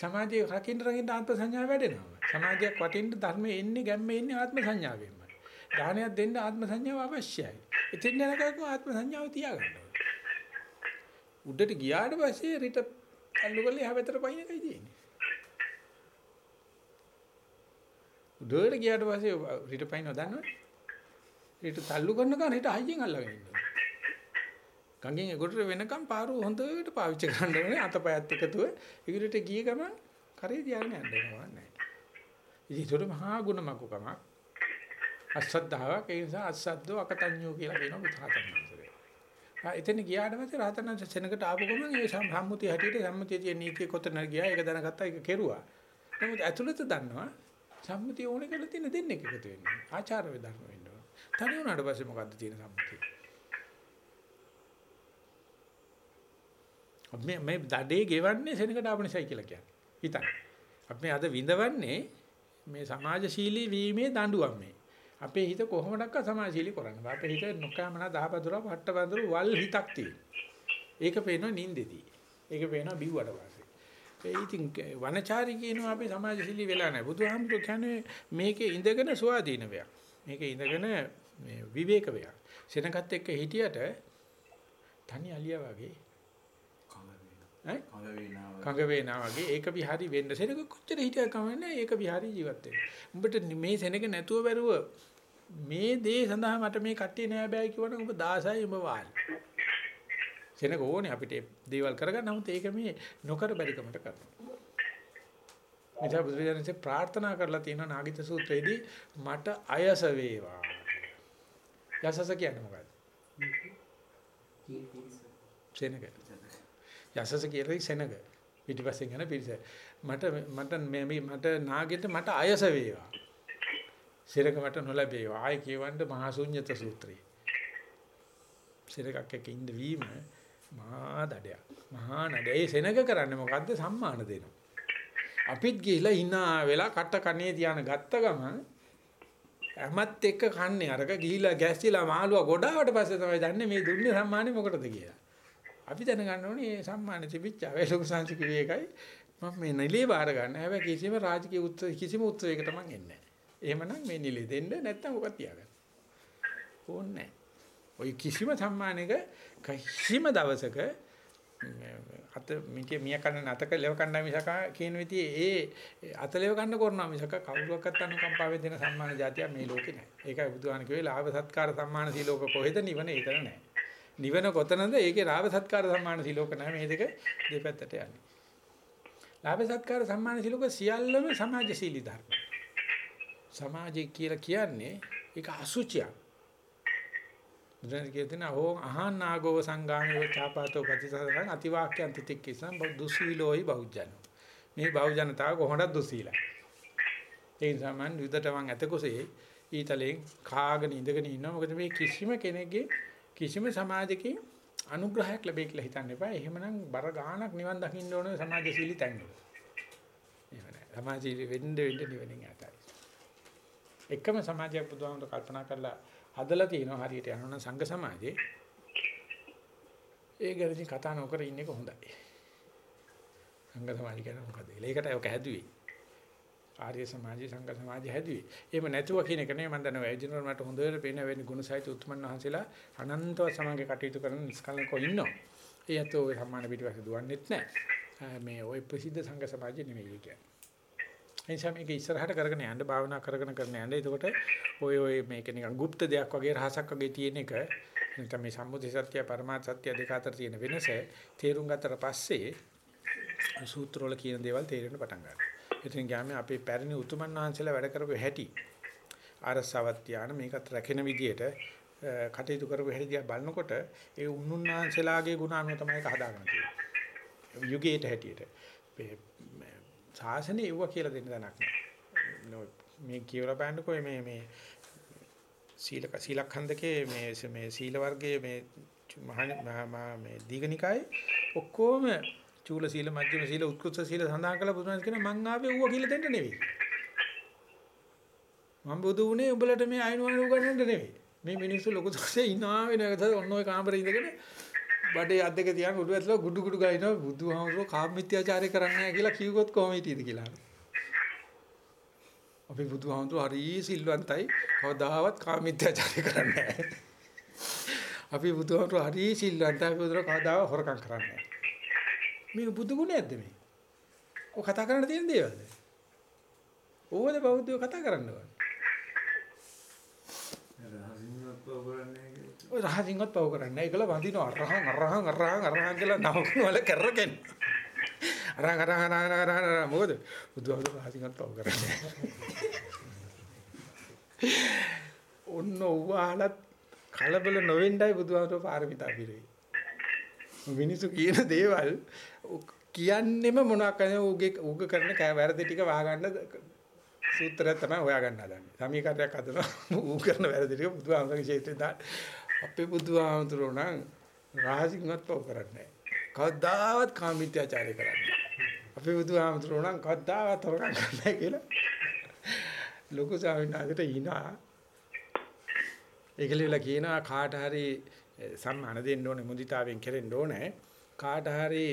[SPEAKER 1] සමාධිය රකින්න රකින්න ආත්ම සංඥාව වැඩෙනවා. සමාධියක් වටින්න ධර්මයේ එන්නේ ගැම්මේ එන්නේ ආත්ම සංඥාවෙන්මයි. දානයක් දෙන්න ආත්ම සංඥාව අවශ්‍යයි. ඉතින් යනකම් ආත්ම සංඥාව තියාගන්න ඕනේ. උඩට ගියාට පස්සේ රිට අල්ලු කරලා එහා පැත්තට පයින් එකයි තියෙන්නේ. උඩට ගියාට පස්සේ රිට පයින්ව දන්නවද? රිට තල්ලු කරනකන් රිට හයියෙන් අල්ලගෙන ඉන්නවා. ගංගෙන් එගොඩට වෙනකම් පාරු හොඳට පාවිච්චි කරන්න ඕනේ අතපයත් එකතුව. ඉදිරියට ගිය ගමන් කරේ තියාගෙන යන්න වෙනවා නෑ. ඉතින් ඒක මහා ගුණමකුකමක්. අසද්ධාවක් ඒ නිසා අසද්දෝ අකතඤ්ඤෝ කියලා කියනවා බුදුහාතන්සරේ. ආ එතන ගියාට පස්සේ රහතන් සෙනකට ආපු ගමන් ඒ සම්මුතිය හැටියට සම්මුතිය තියෙන නීතිය කොතන ගියා ඒක දැනගත්තා ඒක කෙරුවා. නමුත් ඇතුළත දන්නවා සම්මුතිය ඕනේ කියලා තියෙන දෙන්නේ එකතු වෙන්නේ. ආචාර වේදර්ම වෙන්න ඕන. තනි වුණාට පස්සේ මොකද්ද තියෙන සම්මුතිය? මේ මේ දඩේ ගෙවන්නේ සෙනකට ආපු නිසායි කියලා කියන්නේ. හිතන්න. අපි අද විඳවන්නේ මේ සමාජශීලී වීමේ දඬුවම් මේ. අපේ හිත කොහොමඩක්ක සමාජශීලී කරන්න බෑ. අපේ හිත නොකෑමනා දහපදුර පට්ට බඳුරු වල් හිතක් තියෙන. ඒක පේනවා නින්දෙදී. ඒක පේනවා බිව්වට පස්සේ. ඒ ඉතින් වනචාරි කියනවා අපි සමාජශීලී වෙලා නැහැ. බුදුහාමුදුරු කියන්නේ මේකේ ඉඳගෙන ස්වාධීන වෙයක්. මේකේ ඉඳගෙන මේ විවේක වෙයක්. සෙනගත් එක්ක හිටියට තනි අලියා වගේ ඈ කඟ වේනා වගේ ඒක විහාරි වෙන්න සෙනග කොච්චර හිටියද කමන්නේ ඒක විහාරි ජීවත් වෙන්න. උඹට මේ සෙනග නැතුව බැරුව මේ දේ සඳහා මට මේ කට්ටිය නෑ බෑ කියවනම් උඹ 16යි උඹ වාල්. සෙනග ඕනේ අපිට දේවල් කරගන්න නමුත් ඒක මේ නොකර බැරිකමට කරනවා. නිසා බුදුරජාණන්සේ ප්‍රාර්ථනා කරලා තියෙනවා නාගිත සූත්‍රයේදී මට අයස වේවා. යසස කියන්නේ මොකක්ද? සෙනග. යසස කියන්නේ සෙනග. පිටිපස්සෙන් යන පිරිස. මට මට මේ මට නාගෙට මට අයස වේවා. සිරක මට නොලැබේවා. ආයි කියවන්න මහා ශුන්්‍යත සූත්‍රය. සිරකක් එක්ක ඉඳ වීම මහා දඩයක්. මහා නඩේ ඒ සෙනග කරන්නේ මොකද්ද? සම්මාන දෙනවා. අපිත් ගිහිලා hina වෙලා කට කනේ තියාන ගත්ත ගමන් හැමත් එක්ක කන්නේ අරක ගිහිලා ගැස්සිලා මාළුවා ගොඩාවට පස්සේ තමයි දන්නේ මේ දුන්නේ සම්මානේ මොකටද කියලා. අපි දැනගන්න ඕනේ මේ සම්මාන තිබිච්ච අය ලොකු සංසි කිව්වේ එකයි මම මේ නිලේ බාර ගන්න. හැබැයි කිසිම රාජකීය උත්සව කිසිම උත්සවයකට මම එන්නේ නැහැ. එහෙමනම් මේ නිලේ දෙන්න නැත්තම් ඔක තියාගන්න. ඕනේ ඔය කිසිම සම්මානයක කිසිම දවසක අත මිකේ මිය කන්න නැතක ලෙව කන්න මිසක කියන විදිහේ ඒ අත ලෙව කන්න කරනවා මිසක කවුරුවක්වත් අනුකම්පාවෙන් දෙන සම්මාන જાතිය මේ ලෝකේ නැහැ. ඒකයි බුදුහාම කිව්වේ ලාභ සත්කාර සම්මාන සීලෝක කොහෙද නිවන ඒතර නැහැ. නිවන කොතනද? ඒකේ ලාභ සත්කාර සම්මාන සීලෝක නැහැ. මේ දෙක දෙපැත්තට යන්නේ. ලාභ සත්කාර සම්මාන සීලෝක සියල්ලම සමාජශීලී ධර්ම. සමාජය කියලා කියන්නේ ඒක අසුචියක්. බුදුන් කියන හෝ අහන් ආගෝව සංගාමේ චාපාතෝ ප්‍රතිසරණ අතිවාක්‍යන්ත තික්කසම් දුස්සීලෝයි බෞද්ධන. මේ බෞද්ධනතාව කොහොමද දුස්සීලා? ඒ නිසා මන් විදටවන් ඇතකොසේ ඊතලෙන් කාගෙන ඉඳගෙන ඉන්නවා. මොකද මේ කිසිම කෙනෙක්ගේ කිසිම සමාජයකින් අනුග්‍රහයක් ලැබෙයි කියලා හිතන්න එපා. එහෙමනම් බර ගාණක් නිවන් දකින්න ඕන සමාජශීලී තැන්වල. එහෙම නැහැ. සමාජශීලී වෙන්න වෙන්න නිවනින් යටයි. එකම සමාජයක් බුදුහාමුදුර කල්පනා කරලා හදලා තියෙනවා හරියට යනවනම් සංඝ සමාජේ. ඒ ගැන කතා නොකර ඉන්න එක හොඳයි. සංඝ සමාජය කියන්නේ මොකද? ඒකට ඔක හැදුවේ. ආර්ය සමාජය සංඝ සමාජය හැදුවේ. එහෙම නැතුව කියන එක නෙමෙයි මම දන්නවා එදිනවල මට හොඳට පේන වෙන්නේ ගුණසහිත උතුමන් වහන්සේලා අනන්තව සමාජයේ කටයුතු කරන නිස්කලංකව ඉන්නවා. ඒ අතෝ ඔය සම්මාන පිටිපස්සේ දුවන්නෙත් නැහැ. මේ ওই ප්‍රසිද්ධ සංඝ සමාජය නෙමෙයි කියන්නේ. එනිසා මේක ඉස්සරහට කරගෙන යන්න භාවනා කරගෙන කරගෙන යන්න. එතකොට ඔය ඔය මේක නිකන් গুপ্ত දෙයක් වගේ රහසක් වගේ තියෙන එක නැත්නම් මේ සම්මුති සත්‍ය පරමාර්ථ සත්‍ය දෙක අතර තියෙන වෙනස තේරුම් ගත්තට පස්සේ සූත්‍ර වල කියන දේවල් තේරෙන්න පටන් ගන්නවා. ඉතින් ගාමේ අපේ පැරණි උතුමන් වහන්සේලා වැඩ කරපු හැටි ආරසාවත් ත්‍යාන මේකත් රැකෙන විදියට කටයුතු කරපු හැටි දිහා බලනකොට ඒ උන්නුන්වහන්සේලාගේ ගුණ අනුව තමයි ඒක හදාගන්න තියෙන්නේ. යුගයට හැටියට. සාසනේ එව්වා කියලා දෙන්න දණක් නෑ. මේ කියවලා බලන්නකෝ මේ මේ සීල සීලඛණ්ඩකේ මේ මේ සීල වර්ගයේ මේ මහා මේ දීඝනිකායේ ඔක්කොම චූල සීල මධ්‍යම සීල උත්කෘෂ්ඨ සීල සඳහන් කළ බුදුන් කියන මං ආවේ ඌව කියලා දෙන්න නෙවෙයි. මම බුදු වුණේ උඹලට මේ අයින් වන උගන්නන්න නෙවෙයි. මේ මිනිස්සු ලොකු තක්සේ ඉනවා වෙනකද ඔන්න ඔය කාමරේ ඉඳගෙන බඩේ අත් දෙක තියන් උඩු ඇතුළ ගුඩු ගුඩු ගයිනවා බුදුහාමුදුරුවෝ කාම මිත්‍යාචාරය කරන්නේ නැහැ කියලා කිව්වොත් කොහොම හිටියද කියලා. අපි බුදුහාමුදුරුවෝ හරි සිල්වන්තයි කවදාවත් කාම මිත්‍යාචාරය කරන්නේ නැහැ. අපි බුදුහාමුදුරුවෝ හරි සිල්වන්ත අපි බුදුර කවදාව හොරකම් කරන්නේ නැහැ. මේක බුදු ගුණයක්ද මේ? ඔය කතා කරන්න තියෙන දේවල්ද? ඕවද බෞද්ධයෝ කතා කරන්න ඕනේ. ඔය රහසින්වත් පව කරන්නේ. ඒකල වඳිනවා අරහං අරහං අරහං අරහං කියලා නවකන වල කරගෙන. අරහං අරහං අරහං අරහං මොකද? බුදුහාමුදුරුවෝ රහසින්වත් පව කරන්නේ ඔන්න ඔව්වාලත් කලබල නොවෙන්නයි බුදුහාමුදුරුවෝ පාරමිතා පිරෙයි. මිනිස්සු කියන දේවල් කියන්නෙම මොනවා කරන්නේ උගේ උග කරන වැරදි ටික වහගන්න සූත්‍රය තමයි හොයාගන්න හදන්නේ. සමීකරණයක් හදනවා ඌ කරන වැරදි ටික බුදුහාමුදුරුවෝ ක්ෂේත්‍රයෙන් දාන්න. අපේ බුදුහාමුදුරුවෝ නම් රහසින්වත් පව කරන්නේ නැහැ. කවදාවත් කාමීත්‍යාචාරය කරන්නේ. අපේ බුදුහාමුදුරුවෝ නම් කවදාවත් හොරකම් කරන්නේ නැහැ කියලා. ලොකු ස්වාමීන් වහන්සේට ඊනා ඒකලිවලා කියනවා කාට හරි සම්මාන දෙන්න ඕනේ මුදිතාවෙන් කෙරෙන්න ඕනේ. කාට හරි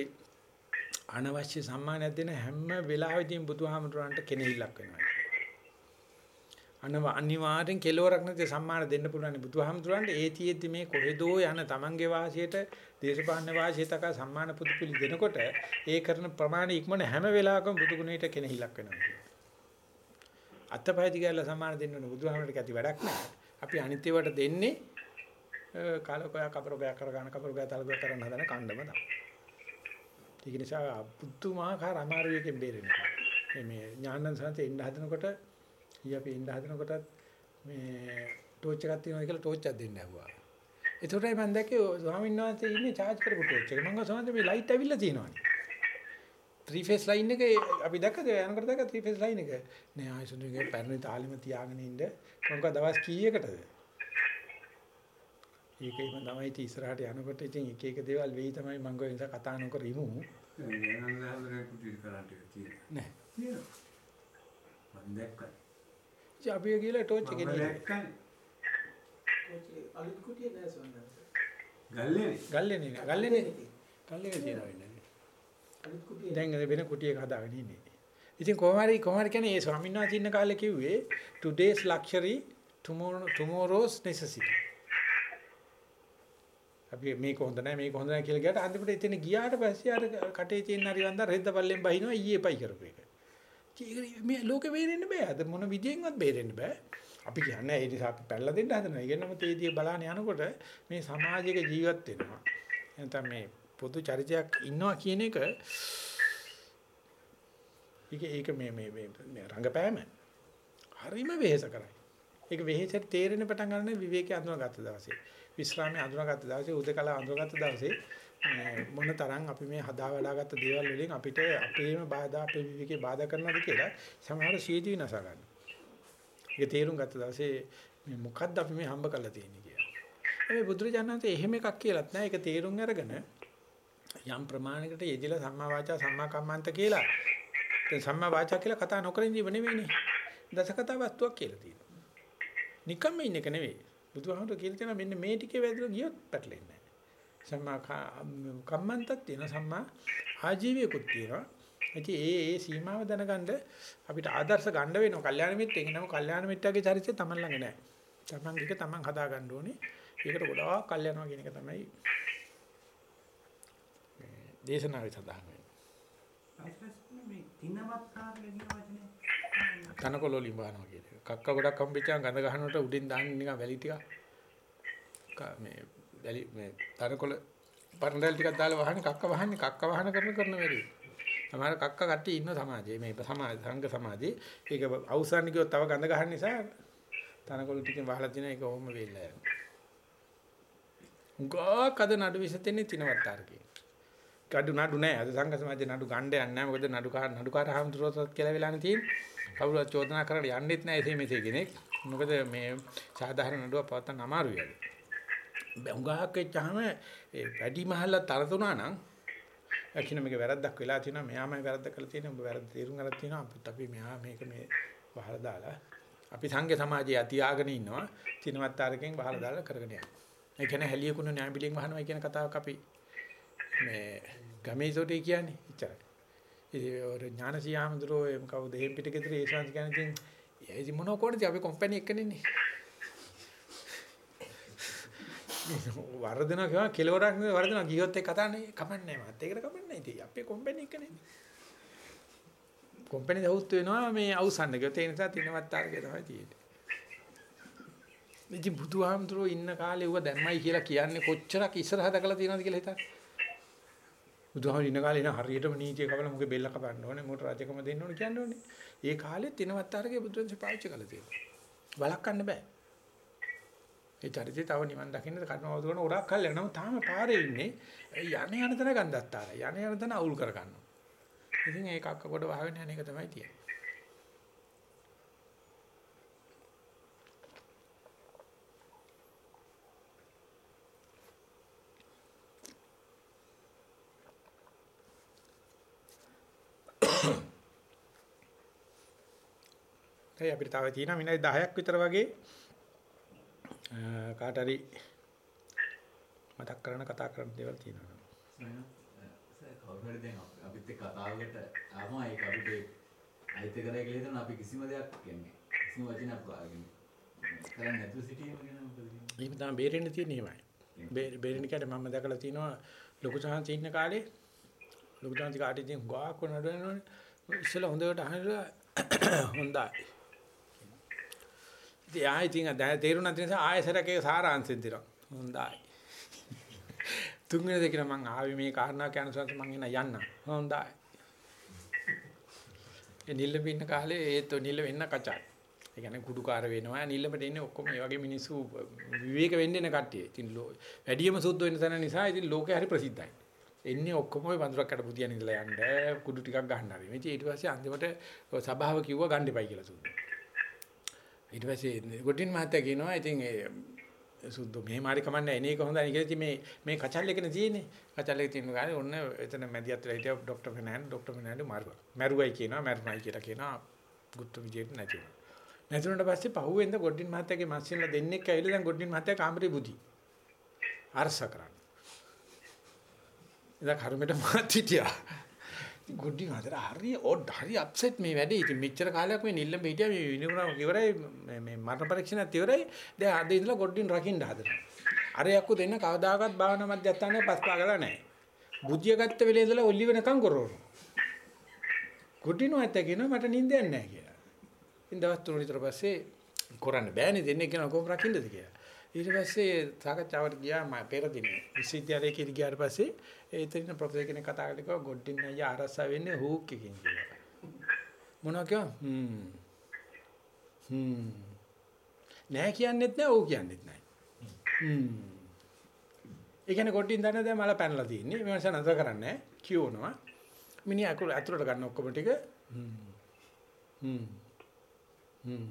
[SPEAKER 1] අනවශ්‍ය සම්මානයක් දෙන හැම වෙලාවෙදීම බුදුහාමුදුරන්ට කෙනෙහිල්ලක් වෙනවා. අනව අනිවාර්යෙන් කෙලවරක් නැති සම්මාන දෙන්න පුළුවන් බුදුහාමුදුරන්ට ඒතියෙද්දි මේ කොහෙදෝ යන තමන්ගේ වාසියට දේශපාලන වාසියතක සම්මාන පුදු පිළි දෙනකොට ඒ කරන ප්‍රමාණය ඉක්මන හැම වෙලාවකම බුදු ගුණයට කෙනෙහිල්ලක් වෙනවා අත්පය දිගල්ලා සම්මාන දෙන්න ඕනේ. බුදුහාමුදුරට ඇති වැඩක් නැහැ. අපි අනිත් ඒවාට දෙන්නේ කාලකෝය කපරෝගය කරගන්න කපරෝගය තලගය කරන්න හදන කණ්ඩම තමයි. ඒක නිසා පුදුමාකාර අමාරුවකින් බේරෙන්න. මේ මේ ඥානන් සංසේ ඉන්න හදනකොට ඊ අපි ඉන්න හදනකොටත් මේ ටෝච් එකක් තියෙනවා කියලා ටෝච් එකක් දෙන්න ඇහුවා. ඒතරයි මම දැක්කේ ස්වාමීන් වහන්සේ ඉන්නේ charge කරපු ටෝච් එක. මම ගාව මේ ලයිට් ඇවිල්ලා තියෙනවානේ. ත්‍රී ෆේස් ලයින් එක අපි දැක්කද යනකොට දැක්ක ත්‍රී ෆේස් ලයින් එක නෑ ආයසුන්ගේ පැරණි තාලෙම තියාගෙන ඉන්න මොකද දවස් කීයකටද ඒකයි මම තමයි ඉතින් ඉස්සරහට යනකොට ඉතින් එක එක දේවල් වෙයි තමයි මම ගොඩ නිසා කතා නොකර ඉමු.
[SPEAKER 7] නෑ කුටි කරාට තියෙනවා.
[SPEAKER 1] නෑ.
[SPEAKER 7] තියෙනවා. මම දැක්කා.
[SPEAKER 1] ඉතින් අපි ගිහලා ටෝච් එකේ
[SPEAKER 7] මම
[SPEAKER 1] නේ
[SPEAKER 7] දැක්කා.
[SPEAKER 9] අලුත් කුටිය නෑ සොන්නස.
[SPEAKER 7] ගල්ලේ
[SPEAKER 1] ගල්ලේ නේ ගල්ලේ නේ. ගල්ලේ තියෙනවා වෙන්නේ.
[SPEAKER 9] අලුත් කුටිය
[SPEAKER 1] දැන් වෙන කුටියක හදාගෙන ඉන්නේ. ඉතින් කොහොම හරි කොහොම හරි කියන්නේ ඒ ස්වාමීන් වහන්සේ ඉන්න කාලේ කිව්වේ today's luxury tomorrow tomorrow's necessity අපි මේක හොඳ නැහැ මේක හොඳ නැහැ කියලා ගියාට අන්තිමට එතන ගියාට පස්සේ අර කටේ තියෙන හරි වන්දා රෙද්ද පල්ලෙන් බහිනවා ඊයේ පයි කරපු එක. ඒක මේ ලෝකෙ බේරෙන්න බෑ. අද මොන විදියෙන්වත් බේරෙන්න බෑ. අපි කියන්නේ ඒ නිසා අපි පැනලා දෙන්න හදනවා. ඒ කියනම තේදී බලන්න යනකොට මේ සමාජයක ජීවත් වෙනවා. එතන මේ පොදු චරිතයක් ඉන්නවා කියන එක ඒක ඒක මේ මේ මේ රංගපෑම හරිම වෙහෙස කරයි. ඒක වෙහෙසට තේරෙන පටන් ගන්න විවේකයේ අඳුනගත්ත දවසේ. විශ්‍රාමයේ අඳුනගත්ත දවසේ උදකලා අඳුනගත්ත දවසේ මොන තරම් අපි මේ හදා වඩාගත්ත දේවල් වලින් අපිට අපේම බාධා අපේ විවේකේ බාධා කරනවද කියලා සමහර සීදී විනාශ ගන්න. ඒක තේරුම් ගත්ත දවසේ මේ මොකද්ද අපි මේ හම්බ කරලා තියෙන්නේ කියලා. හැබැයි බුදුරජාණන්සේ එහෙම එකක් කියලාත් නෑ. ඒක තේරුම් අරගෙන යම් ප්‍රමාණයකට යෙදිලා සම්මා වාචා සම්මා කම්මන්ත කියලා. දැන් සම්මා වාචා කියලා කතා නොකර ඉඳිව නෙවෙයිනේ. දසකතා වස්තුවක් කියලා තියෙනවා. නිකම්ම ඉන්න එක නෙවෙයි. බුදුහාමුදුරුවෝ කියලා තියෙනවා මෙන්න මේ ටිකේ වැදලා ගියොත් පැටලෙන්නේ නැහැ. සම්මා කම්මන්තක් තියෙනවා සම්මා ආජීවයකුත් තියෙනවා. ඉතින් ඒ ඒ සීමාව දැනගන්න අපිට ආදර්ශ ගන්න වෙනවා. කල්යාණ මිත්‍රෙක් නම කල්යාණ මිත්‍රාගේ චරිතය Taman ළඟ නැහැ. Taman එක Taman හදා ගන්න ඕනේ. ඒකට ගොඩාක් කල්යනවා කියන එක තමයි මේ දේශනාවේ සඳහන් වෙන්නේ. තනකොළ වලින් බානවා කියන එක. කක්ක ගොඩක් හම්බෙච්චාම ගඳ ගහනකොට උඩින් දාන්න නිකන් වැලි ටිකක් මේ වැලි මේ තනකොළ පරණදල් ටිකක් දාලා වහන්නේ කක්ක වහන්නේ කක්ක වහන කරන කරන වැඩි. සමහර කක්ක කට්ටිය ඉන්න සමාජයේ මේ සමාජ සංඝ සමාජයේ ඒක අවසන් කිව්වොත් තව ගඳ ගහන නිසා තනකොළ ටිකෙන් වහලා තියෙන එක ඔහොම වෙilla යනවා. උගා කද නඩු විසතෙන්නේ තිනවත්තාර කියන. කඩු නඩු නෑ අද සංඝ සමාජයේ නඩු ගන්න යන්නේ නෑ මොකද නඩුකාර නඩුකාර හාමුදුරුවෝත් කියලා වෙලානේ තියෙන්නේ. කවුරුත් චෝදනා කරලා යන්නෙත් නෑ එසේ මෙසේ කෙනෙක්. මොකද මේ සාධාරණ නඩුවක් පවත්වන්න අමාරුයි අද. බංගාක් වෙච්චාම ඒ වැඩි මහල්ලා තරතුණා නම් අකින මේක වැරද්දක් වෙලා තියෙනවා මෙයාමයි වැරද්ද කරලා තියෙනවා ඔබ වැරද්ද තේරුම් ගන්න තියෙනවා අපිත් අපි මෙහා මේක මේ වහලා දාලා අපි සංඝ සමාජයේ අතියාගෙන ඉන්නවා තිනවත්තරකින් වහලා දාලා කරගෙන යනවා. ඒ කියන්නේ හැලියකුණු න්‍යාය පිළින් වහනවා කියන කතාවක් අපි මේ ගමේ සෝටේ කියන්නේ එච්චරයි. ඉතින් ඔර ඥානසියාමඳුරෝ එම් කවුද? එහෙම් පිටකෙතර ඒ ශාන්ති කියන ඉතින් ඒ මොන කොටද අපි කම්පැනි එකනේ ඉන්නේ. වර්ධන කියනවා කෙලවරක් නෙවෙයි වර්ධන ගියොත් ඒ කතානේ කමන්නේ මත්. ඒකට කමන්නේ ඉතින්. අපේ කම්පැනි එකනේ කම්පැනි දවුත් වෙනවා මේ අවසන් ගියොත් ඒ නිසා තිනවත් තාරකේ තමයි තියෙන්නේ. ඉතින් බුදුහාමුදුරුවෝ ඉන්න කාලේ ඌව දැම්මයි කියලා කියන්නේ කොච්චරක් ඉස්සරහ දකලා තියෙනවද කියලා හිතන්න. බුදුහාමුදුරුවෝ ඉන්න කාලේ න හරියටම නීතිය කවලා මුගේ බෙල්ල කපන්න ඕනේ මොකට රජකම දෙන්න ඕනේ කියන්න ඕනේ. ඒ කාලේ තිනවත් තාරකේ බුදුන්සේ පාවිච්චි කළා තියෙනවා. වළක්වන්න බෑ. ඒ චරිතය තව නිවන් දකින්න කර්මවද කරන උරක් කල් යනවා. තාම පාරේ ඉන්නේ යන්නේ යන තැන ගන්දත්තාර යන්නේ යන තැන අවුල් කර ගන්නවා ඉතින් ඒක අක්ක කොට වහගෙන යන එක තමයි තියෙන්නේ. ඒ අපිට තව තියෙනවා විනාඩි 10ක් විතර වගේ කාට හරි මතක් කරන කතා කරන දේවල් තියෙනවා.
[SPEAKER 10] කවුරු හරි දැන් අපිත් එක්ක කතාවකට ආවම ඒක අපිට අයිති කරේ කියලා හිතන අපි කිසිම දෙයක් කියන්නේ කිසිම වචනයක් කරන්නේ නැතුව සිටීම ගැන මොකද කියන්නේ?
[SPEAKER 1] ඒක තමයි බේරෙන්න තියෙන හිමයි. බේරෙන්න කියන්නේ මම දැකලා තිනවා ලොකු සාංශ ඉන්න කාලේ ලොකු සාංශ කාටේ ඉතින් ගාක් නඩනවනේ ඉස්සෙල්ලා හොඳට අහලා හොඳයි. ඉතින් ආයෙ ඉතින් තේරුණා නැති නිසා ආයෙසරක ඒක සාරාංශෙන් දෙනවා. හොඳයි. තුන්වෙනි දෙකේ මම ආවේ මේ කාරණා කියන සංස මම එන යන්න. හොඳයි. ඒ නිල්ලඹ ඉන්න කාලේ ඒත් නිල්ල වෙන්න කචායි. ඒ කියන්නේ කුඩුකාර වෙනවා. නිල්ලඹට ඉන්නේ ඔක්කොම මේ වගේ මිනිස්සු විවේක වෙන්න එන කට්ටිය. ඉතින් වැඩියම සුද්ධ වෙන තැන නිසා ඉතින් ලෝකේ හරි ප්‍රසිද්ධයි. එන්නේ ඔක්කොම ওই වඳුරක් අට පුතියන් ඉඳලා යන්න කුඩු ටිකක් ගන්න හරි. මේ ඊට පස්සේ අන්තිමට සභාව කිව්වා ගන්න එපයි කියලා සුද්ධ. ඊට පස්සේ ගොඩින් මහත්තයා කියනවා ඉතින් ඒ සුද්ධ මෙහෙම හරි කමන්නේ එන එක හොඳයි කියලා ඉතින් මේ මේ කචල් එකනේ තියෙන්නේ. කචල් එකේ තියෙන ගානේ ඔන්න එතන මැදිහත් වෙලා හිටියා ડોક્ટર ෆර්නෑන්ඩ් ડોક્ટર ෆර්නෑන්ඩ් මාරුවා. මැරුවයි කියනවා මැරුණයි කියලා කියනවා. ගුත්ත විජේට නැති වුණා. නැති වුණාට පස්සේ පහුවෙන්ද ගොඩින් මහත්තයාගේ මස්සින්ලා දෙන්නෙක් ඇවිල්ලා දැන් ගොඩින් මහත්තයා කාමරේ බුදි. අරස කරන්නේ. ඉතින් කර්මෙට මාත් හිටියා. ගොඩි හතර හරි ඔඩ් හරි අප්සෙට් මේ වැඩේ. ඉතින් මෙච්චර කාලයක් මේ නිල්ලම හිටියා මේ විනිකුණා ඉවරයි මේ මේ මරණ පරීක්ෂණත් ඉවරයි. දැන් අද ඉඳලා ගොඩින් රකින්න හදනවා. අර යක්කු දෙන්න කවදාකවත් භාවනා මධ්‍යස්ථානයේ පස් පාගලා නැහැ. බුද්ධිය ගත්ත වෙලේ ඉඳලා ඔල්ලි වෙනකන් කරවන. ගොඩින් ඔයත් කියනවා මට නිින්දයක් නැහැ කියලා. ඉතින් දවස් තුන විතර පස්සේ කරන්න බෑනේ දෙන්නේ කියන කොහොම රකින්නද කියලා. ඊට පස්සේ සාකච්ඡාවට ගියා මම පෙර දිනේ විශ්වවිද්‍යාලයේ කිරි ගියාට පස්සේ ඒ ඉතින් ප්‍රොෆෙසර් කෙනෙක් කතා කරලා කිව්වා ගොඩින් අයියා ආරස්සා වෙන්නේ හූක් එකකින් කියලා. මොනවා කිව්වා? හ්ම්. හ්ම්. නෑ කියන්නෙත් නෑ ඕ කියන්නෙත් නෑ. හ්ම්. ඒ කියන්නේ ගොඩින් දන්නේ දැන් මල පැනලා තියෙන්නේ. මේ මාස නතර කරන්නේ කියවනවා. මිනිහ අකුල අතුරට ගන්න ඔක්කොම ටික හ්ම්. හ්ම්. හ්ම්.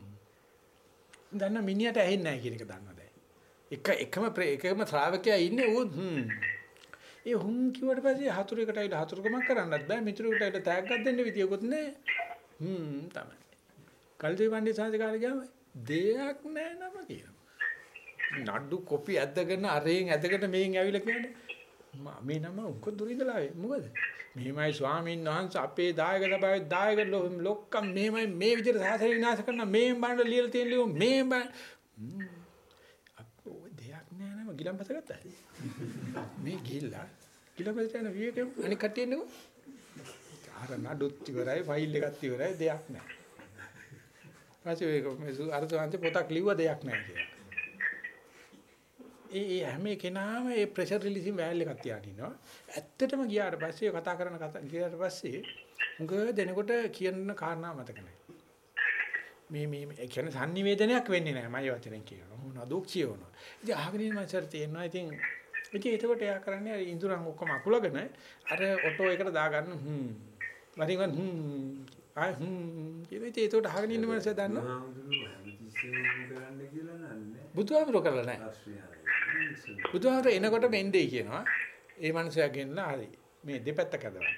[SPEAKER 1] දන්න මිනිහට ඇහෙන්නේ නැහැ කියන එක දන්නවා දැන්. එක එකම එකම ශ්‍රාවකයා ඉන්නේ ඌ හ්ම්. ඒ හුම් කිව්වට පස්සේ හතුරෙකුට ඇවිල්ලා හතුරුකමක් කරන්නත් බෑ මිතුරෙකුට ඇවිල්ලා තෑග්ගක් දෙන්න විදියකුත් නෑ. හ්ම් තමයි. කල්දේ පණ්ඩිත සංස්කාරය ගාව දෙයක් නෑ නම කියනවා. නඩු කොපි ඇද්දගෙන අරෙන් ඇදගෙන මෙහෙන් ඇවිල්ලා කියන්නේ මේ නම උක දුරින්දලා ආවේ මොකද? මෙහෙමයි ස්වාමීන් වහන්සේ අපේ දායක සභාවේ දායක ලොක්කම් මෙහෙමයි මේ විදිහට සාසන විනාශ කරන මේ බණ්ඩ ලියලා තියෙන ලියු මේ බණ අපෝ දෙයක් නෑ නම ගිලම්පස ගත්තා. මේ ගිල්ලා ගිලම්පස යන විවේකෙ අනික කට්ටිය එන්නකෝ. අර නඩුත් ඉවරයි ෆයිල් එකත් ඉවරයි දෙයක් නෑ. පස්සේ ඒක මේ අර සාන්ති පොතක් ලිව්ව දෙයක් නෑ කියලා. ඒ ඒ හැම කෙනාම ඒ ප්‍රෙෂර් රිලීසින් වෑල් එකක් තියාගෙන ඉනවා. ඇත්තටම ගියාට පස්සේ කතා කරන කතා ගියාට පස්සේ උඟ දෙනකොට කියන කාරණා මතක නැහැ. මේ මේ ඒ කියන්නේ sannivedanayak වෙන්නේ නැහැ මම වචනෙන් කියනවා. මොනවද කියවනවා. ඉතින් අහගෙන ඉන්න මනසට තේරෙනවා ඉතින් ඉතින් ඒකට එයා කරන්නේ අර ඉඳුරන් ඔක්කොම අකුලගෙන අර ඔටෝ එකට දාගන්න හ්ම්. වරින් වන් හ්ම්. ආ හ්ම්. ඉතින් ඒකට අහගෙන ඉන්න මනස දන්නවා. බුදුහාමුදුරුවෝ කරලා නැහැ. බුදුහාමර එනකොට මෙන්දේ කියනවා. ඒ මනුස්සයා ගෙන්නලා හරි. මේ දෙපැත්ත කදවන්න.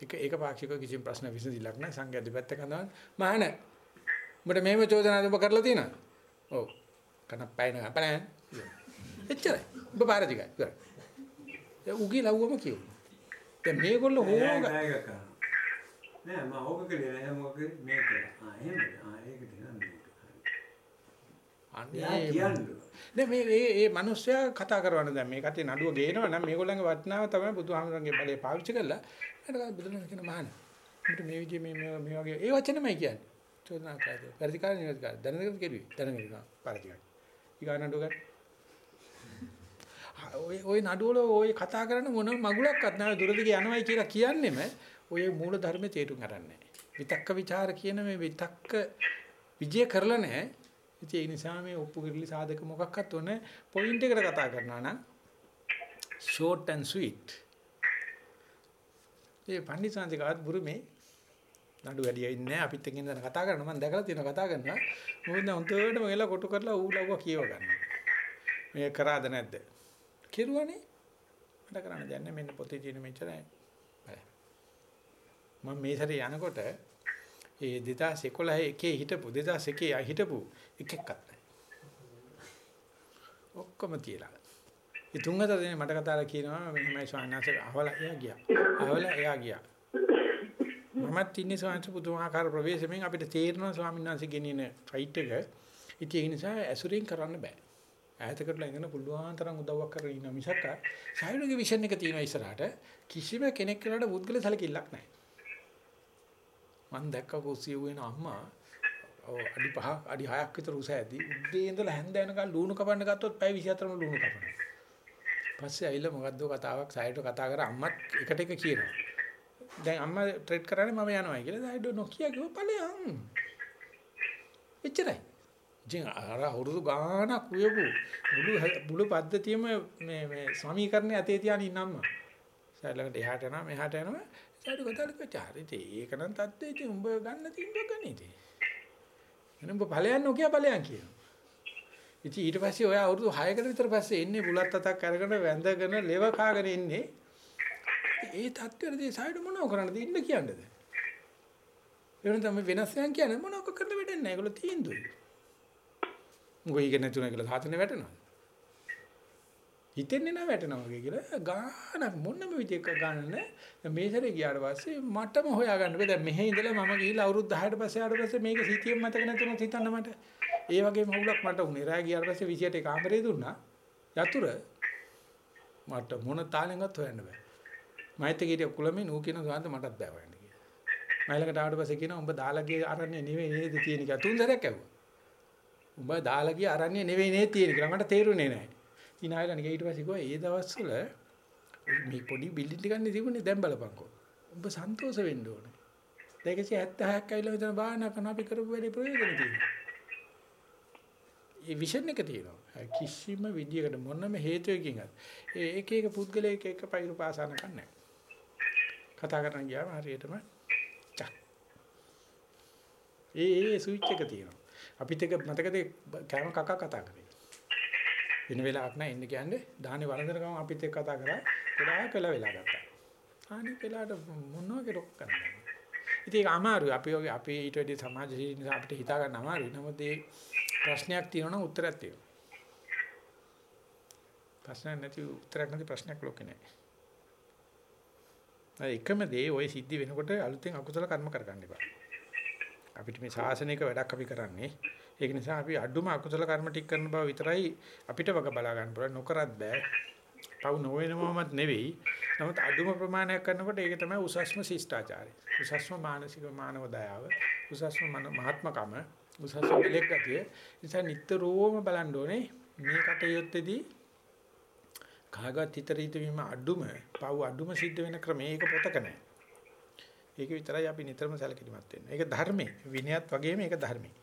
[SPEAKER 1] එක ඒක පාක්ෂික කිසිම ප්‍රශ්න විසඳිලක් නැහැ. සංඝයා දෙපැත්ත කදවන්න. මහාන. උඹට මේව චෝදනා ඔබ කරලා තියෙනවද? ඔව්. කනප්පයින අපලයන්. එච්චරයි. ඔබ පාරදිකයි. ඉවරයි. ඒ උගේ ලව්වම කියු. දැන් මේගොල්ලෝ හොෝග
[SPEAKER 7] නෑ මම ඕක කලේ නෑ මොකද මේක ආ එහෙමද ආ ඒක මේක එයා කියන්නේ.
[SPEAKER 1] නේ මේ මේ මේ මිනිස්සයා කතා කරවන දැන් මේ කටේ නඩුව ගේනවා නම් මේගොල්ලන්ගේ වටිනාව තමයි බුදුහාමුදුරන්ගේ බලය පාවිච්චි කරලා එතන බුදුන් කියන මහාන. අපිට මේ විදිහේ මේ මේ මේ වගේ ඒ වචනමයි කියන්නේ. චෝදනා කරද්දී. පරිතිකාර නිරතිකාර දැනගෙන කෙරුවේ. දැනගෙන ඉන්නවා පරිතිකාර. ඊගා නඩුව ගන්න. ඔය ඔය නඩුවල ඔය කතා කරන මොන මගුලක්වත් නැහැ දුරදිග යනවයි කියලා කියන්නෙම ඔය මූල ධර්මයේ තේරුම් ගන්නෑ. විතක්ක ਵਿਚාර කියන මේ විතක්ක විජය කරලා නැහැ. ඉතින් ඒ නිසා මේ ඔප්පු කිරලි සාධක මොකක්වත් ඕනේ පොයින්ට් එකට කතා කරනවා නම් short and sweet. ඒ පන්දිසාන්තිකාත් බුරුමේ නඩු වැඩි ඉන්නේ අපිත් එක්ක ඉඳන් කතා කරනවා මම දැකලා තියෙනවා කතා කරනවා මොකද හොඳටම වෙලා කොටු කරලා ඌ ලව්ව කියව ගන්නවා මේ කරාද නැද්ද කෙරුවනේ? මට කරන්න දෙයක් නැහැ. මෙන්න පොතේ තියෙන මෙච්චරයි. මම මේ සැරේ යනකොට ඒ 2011 එකේ හිටපු 2001 හිටපු එකෙක්වත් නැහැ. ඔක්කොම තියලා. ඒ තුන් හතර දෙනේ මට කතාලා කියනවා මෙහෙමයි ස්වාමීන් වහන්සේ අහවලා එයා ගියා. අහවලා එයා ගියා. මමත් ඉන්නේ ස්වාමීන් පුදුමාකාර ප්‍රවේශමෙන් අපිට තේරෙනවා ස්වාමීන් වහන්සේ ගෙනින ෆයිට් එක. ඉතින් ඒ නිසා ඇසුරින් කරන්න බෑ. ඈතකටලා ඉඳන පුළුවන් තරම් උදව්වක් කරගෙන ඉන්න මිසක් සායුණගේ විෂන් එක තියෙනවා ඉස්සරහට කිසිම කෙනෙක් කරලා පුද්ගල සැලකිල්ලක් නැහැ මම දැක්ක කුස්සිය වෙන අම්මා අඩි 5 අඩි 6ක් විතර උස ඇති උදේ ඉඳලා හැන්ද වෙනකන් ලුණු කපන්න ගත්තොත් පැය 24ම ලුණු කපනවා. පස්සේ ඇවිල්ලා මොකද්ද කතාවක් සයිඩ් කතා කර අම්මත් එකට එක කියනවා. දැන් අම්මා ට්‍රෙඩ් කරන්නේ මම යනවා කියලා සයිඩ් නොකිය කිව්ව ඵලයන්. එච්චරයි. ඉතින් අර අවුරුදු ගාණක් උයපු මුළු මුළු පද්ධතියම මේ මේ සමීකරණයේ අතේ තියාගෙන ඉන්න අම්මා. සයිඩ් ළඟට එහාට යනවා මෙහාට යනවා සයිඩ් කතාලක චාරි ඉතින් ඒක නම් තත්ත්වය ඉතින් උඹ ගන්න තීන්දුව ගන්න ඉතින්. එනම් උඹ ඵලයන් නොකිය ඵලයන් කියනවා. ඉතින් ඊට පස්සේ ඔය අවුරුදු 6කට විතර පස්සේ එන්නේ බුලත් අතක් අරගෙන වැඳගෙන ලෙව කාගෙන ඉන්නේ. ඒ තත්ත්වෙදී සයිඩ් මොනව කරන්නද ඉන්න කියන්නේද? එවන තමයි වෙනස් යන් කියන්නේ මොනවක් කරන්න වෙන්නේ නැහැ. ඒගොල්ලෝ තීන්දුවයි. මොකෝ ඊගෙන නැතුණ කියලා සාතනේ වැටෙනවා. හිතෙන්නේ නැහැ වැටෙනවා වගේ කියලා. ගානක් මොනම විදියක ගන්න මේ සැරේ ගියාට පස්සේ මටම හොයාගන්න බෑ. දැන් මෙහෙ ඉඳලා මම ගිහිල්ලා අවුරුදු 10ට පස්සේ ආවට පස්සේ මේක සිටියෙන් මතක නැතුනොත් හිතන්න මට. ඒ වගේ මහුලක් මට උනේ. රෑ ගියාට පස්සේ 28 කාමරේ දුන්නා. යතුර. මට මොන තාලෙන්වත් හොයන්න බෑ. මයිත් කීරිය කුලමේ නූ කියන සාන්ත මටත් බෑ හොයන්න කියලා. මයිලකට ආවට පස්සේ කියනවා උඹ දාලා ගිය අරන්නේ නෙවෙයි නේද? තියෙන කියලා තුන් සැරයක් ඇහුවා. උඹ දාලා ගිය අරන්නේ නෙවෙයි නේද තියෙන කියලා මට තේරුනේ නැහැ ඉනායලන ඊට පස්සේ කිව්වා ඒ දවස්වල මේ පොඩි බිල්ඩින් ටිකක් නේ තිබුණේ දැන් බලපන්කෝ. ඔබ සන්තෝෂ වෙන්න ඕනේ. 276ක් ඇවිල්ලා මෙතන බාහනා කරන අපි කරපු වැඩේ ප්‍රයෝජන තියෙනවා. ඒ විෂන් එක තියෙනවා. කිසිම විදියකට මොනම හේතුවකින්වත් ඒ එක එක පුද්ගලයෙක් එක පයිරු පාසන කන්නේ කතා කරන ගියාම හරියටම චක්. ඒ ඒ ස්විච් එක තියෙනවා. අපිත් එක මතකද කෑම කකා කතා කරේ. වෙන වෙලාවක් නැහැ ඉන්න කියන්නේ දාහනේ වළඳන ගමන් අපිත් එක්ක කතා කරා ගොඩාක් වෙලා වෙලා ගත්තා. අනිත් වෙලාවට මොනවා කෙරොක් කරන්නේ. ඉතින් ඒක අමාරුයි. අපි වගේ අපි ඊට වැඩි සමාජ ජීවිත නිසා අපිට හිතා ගන්න අමාරුයි. නමුත් ඒ ප්‍රශ්නයක් තියෙනවා නම් උත්තරයක් තියෙනවා. ප්‍රශ්නයක් නැති උත්තරයක් නැති ප්‍රශ්නයක් ලෝකේ නැහැ. ඒ එකම දේ ওই සිද්ධි වෙනකොට අලුතෙන් අකුසල කර්ම කරගන්න එපා. අපිට මේ ශාසනික වැඩක් අපි කරන්නේ. ඒක නිසා අපි අඩුම අකුසල කර්ම ටික කරන බව විතරයි අපිට වග බලා ගන්න පුළුවන්. නොකරත් බෑ. පව් නොවෙනවමත් නෙවෙයි. නමුත් අඩුම ප්‍රමාණයක් කරනකොට ඒක තමයි උසස්ම ශිෂ්ටාචාරය. උසස්ම මානසික මානව දයාව, උසස්ම මහත්මකම, උසස්ම දෙලෙක්ගතිය. නිසා නිතරම බලන්න ඕනේ මේ කටයුත්තේදී කාගත් හිතරිත වීම අඩුම, පව් අඩුම සිද්ධ වෙන ක්‍රමය ඒක පොතක නැහැ. ඒක විතරයි අපි නිතරම සැලකිලිමත් වෙන්නේ. ඒක ධර්මයේ. විනයත් වගේම ඒක ධර්මයේ.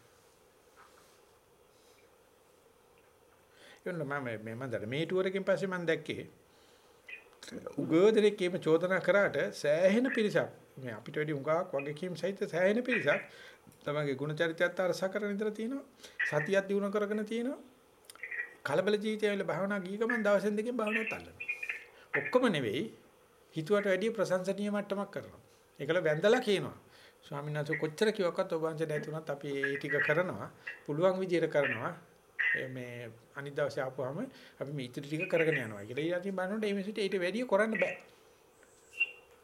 [SPEAKER 1] එන්න මම මම දැන් මේ ටුවර් එකෙන් පස්සේ මම දැක්කේ උගෝදරේ කීම චෝදනා කරාට සෑහෙන පිරිසක්. මේ අපිට වැඩි උඟාක් වගේ කීම් සහිත සෑහෙන පිරිසක් තමගේ ගුණ චරිතයත් අරස කරගෙන ඉඳලා තියෙනවා. සතියක් දිනු කරගෙන තියෙනවා. කලබල ජීවිතය වල භාවනා ගිය ගමන් දවසෙන් දෙකෙන් භාවනාවත් අල්ලනවා. ඔක්කොම නෙවෙයි. හිතුවට වැඩිය ප්‍රශංසනීය මට්ටමක් කරනවා. ඒකල වැඳලා කියනවා ස්වාමීන් වහන්සේ කොච්චර කිව්වක්වත් ඔබ වහන්සේ නැති වුණත් අපි ඒ ටික කරනවා පුළුවන් විදියට කරනවා මේ අනිත් දවසේ ආපුවාම අපි මේ ඉතිරි ටික කරගෙන යනවා කියලා. ඊට බලනකොට මේ මිනිස්සුන්ට ඊට වැඩිය කරන්න බෑ.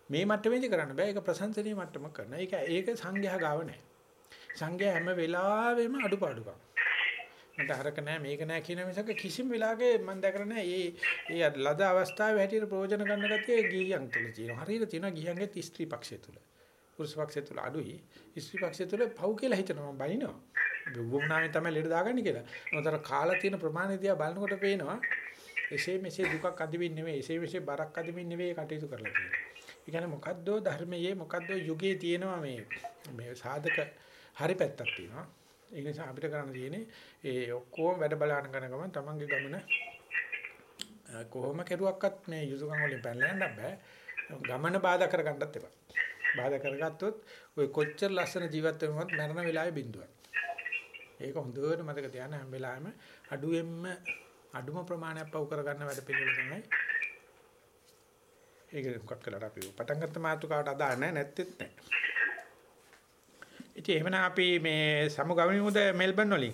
[SPEAKER 1] මේ මට්ටමේදී කරන්න බෑ. ඒක ප්‍රශංසනීය මට්ටමක් කරන. ඒක ඒක සංඝයා ගාව නැහැ. සංඝයා හැම වෙලාවෙම අඩුපාඩුකම්. මට හරක නෑ මේක නෑ කියන මිසක කිසිම වෙලාවක මම දැකලා නෑ ඒ ඒ ලද අවස්ථාවේ හැටියට ප්‍රයෝජන ගන්න ගැතිය ගිහියන් තුල තියෙනවා. හරියට තියෙනවා ගිහියන්ගේ ස්ත්‍රී පක්ෂය තුල. පුරුෂ පක්ෂය තුල අඩුයි. ස්ත්‍රී පක්ෂය තුල පව් කියලා හිතනවා මම බනිනවා. වුවමනාවෙන් තමයි ලෙඩ දාගන්නේ කියලා. මොකද කාලා තියෙන ප්‍රමාණය දිහා බලනකොට පේනවා එසේ මෙසේ දුකක් අදිමින් නෙවෙයි එසේ මෙසේ බරක් අදිමින් නෙවෙයි කටයුතු කරලා තියෙන්නේ. ඒ කියන්නේ මොකද්දෝ ධර්මයේ මොකද්දෝ යුගයේ තියෙනවා මේ මේ සාධක හරි පැත්තක් තියෙනවා. ඒ නිසා අපිට කරන්න තියෙන්නේ ඒ ඔක්කොම වැඩ බලන කරන ගමන් තමන්ගේ ගමන කොහොම කෙරුවක්වත් මේ යුතුයකම් වලින් පැනලා යන්න බෑ. ගමන බාධා කරගන්නත් එපා. බාධා කරගත්තොත් ඔය කොච්චර ලස්සන ජීවත් වෙනවත් මරණ වෙලාවේ බින්දුවක්. ඒක හොඳට මතක තියාගන්න හැම වෙලාවෙම අඩුවෙන්ම අඩුම ප්‍රමාණයක් පව් කරගන්න වැඩ පිළිවෙල තමයි. ඒක මොකක් කළාට අපි පටන් ගත්ත මාතෘකාවට අදාළ නැහැ නැත්තේත් නැහැ. ඉතින් එහෙමනම් අපි මේ සමු ගවනිමුද මෙල්බන් වලින්?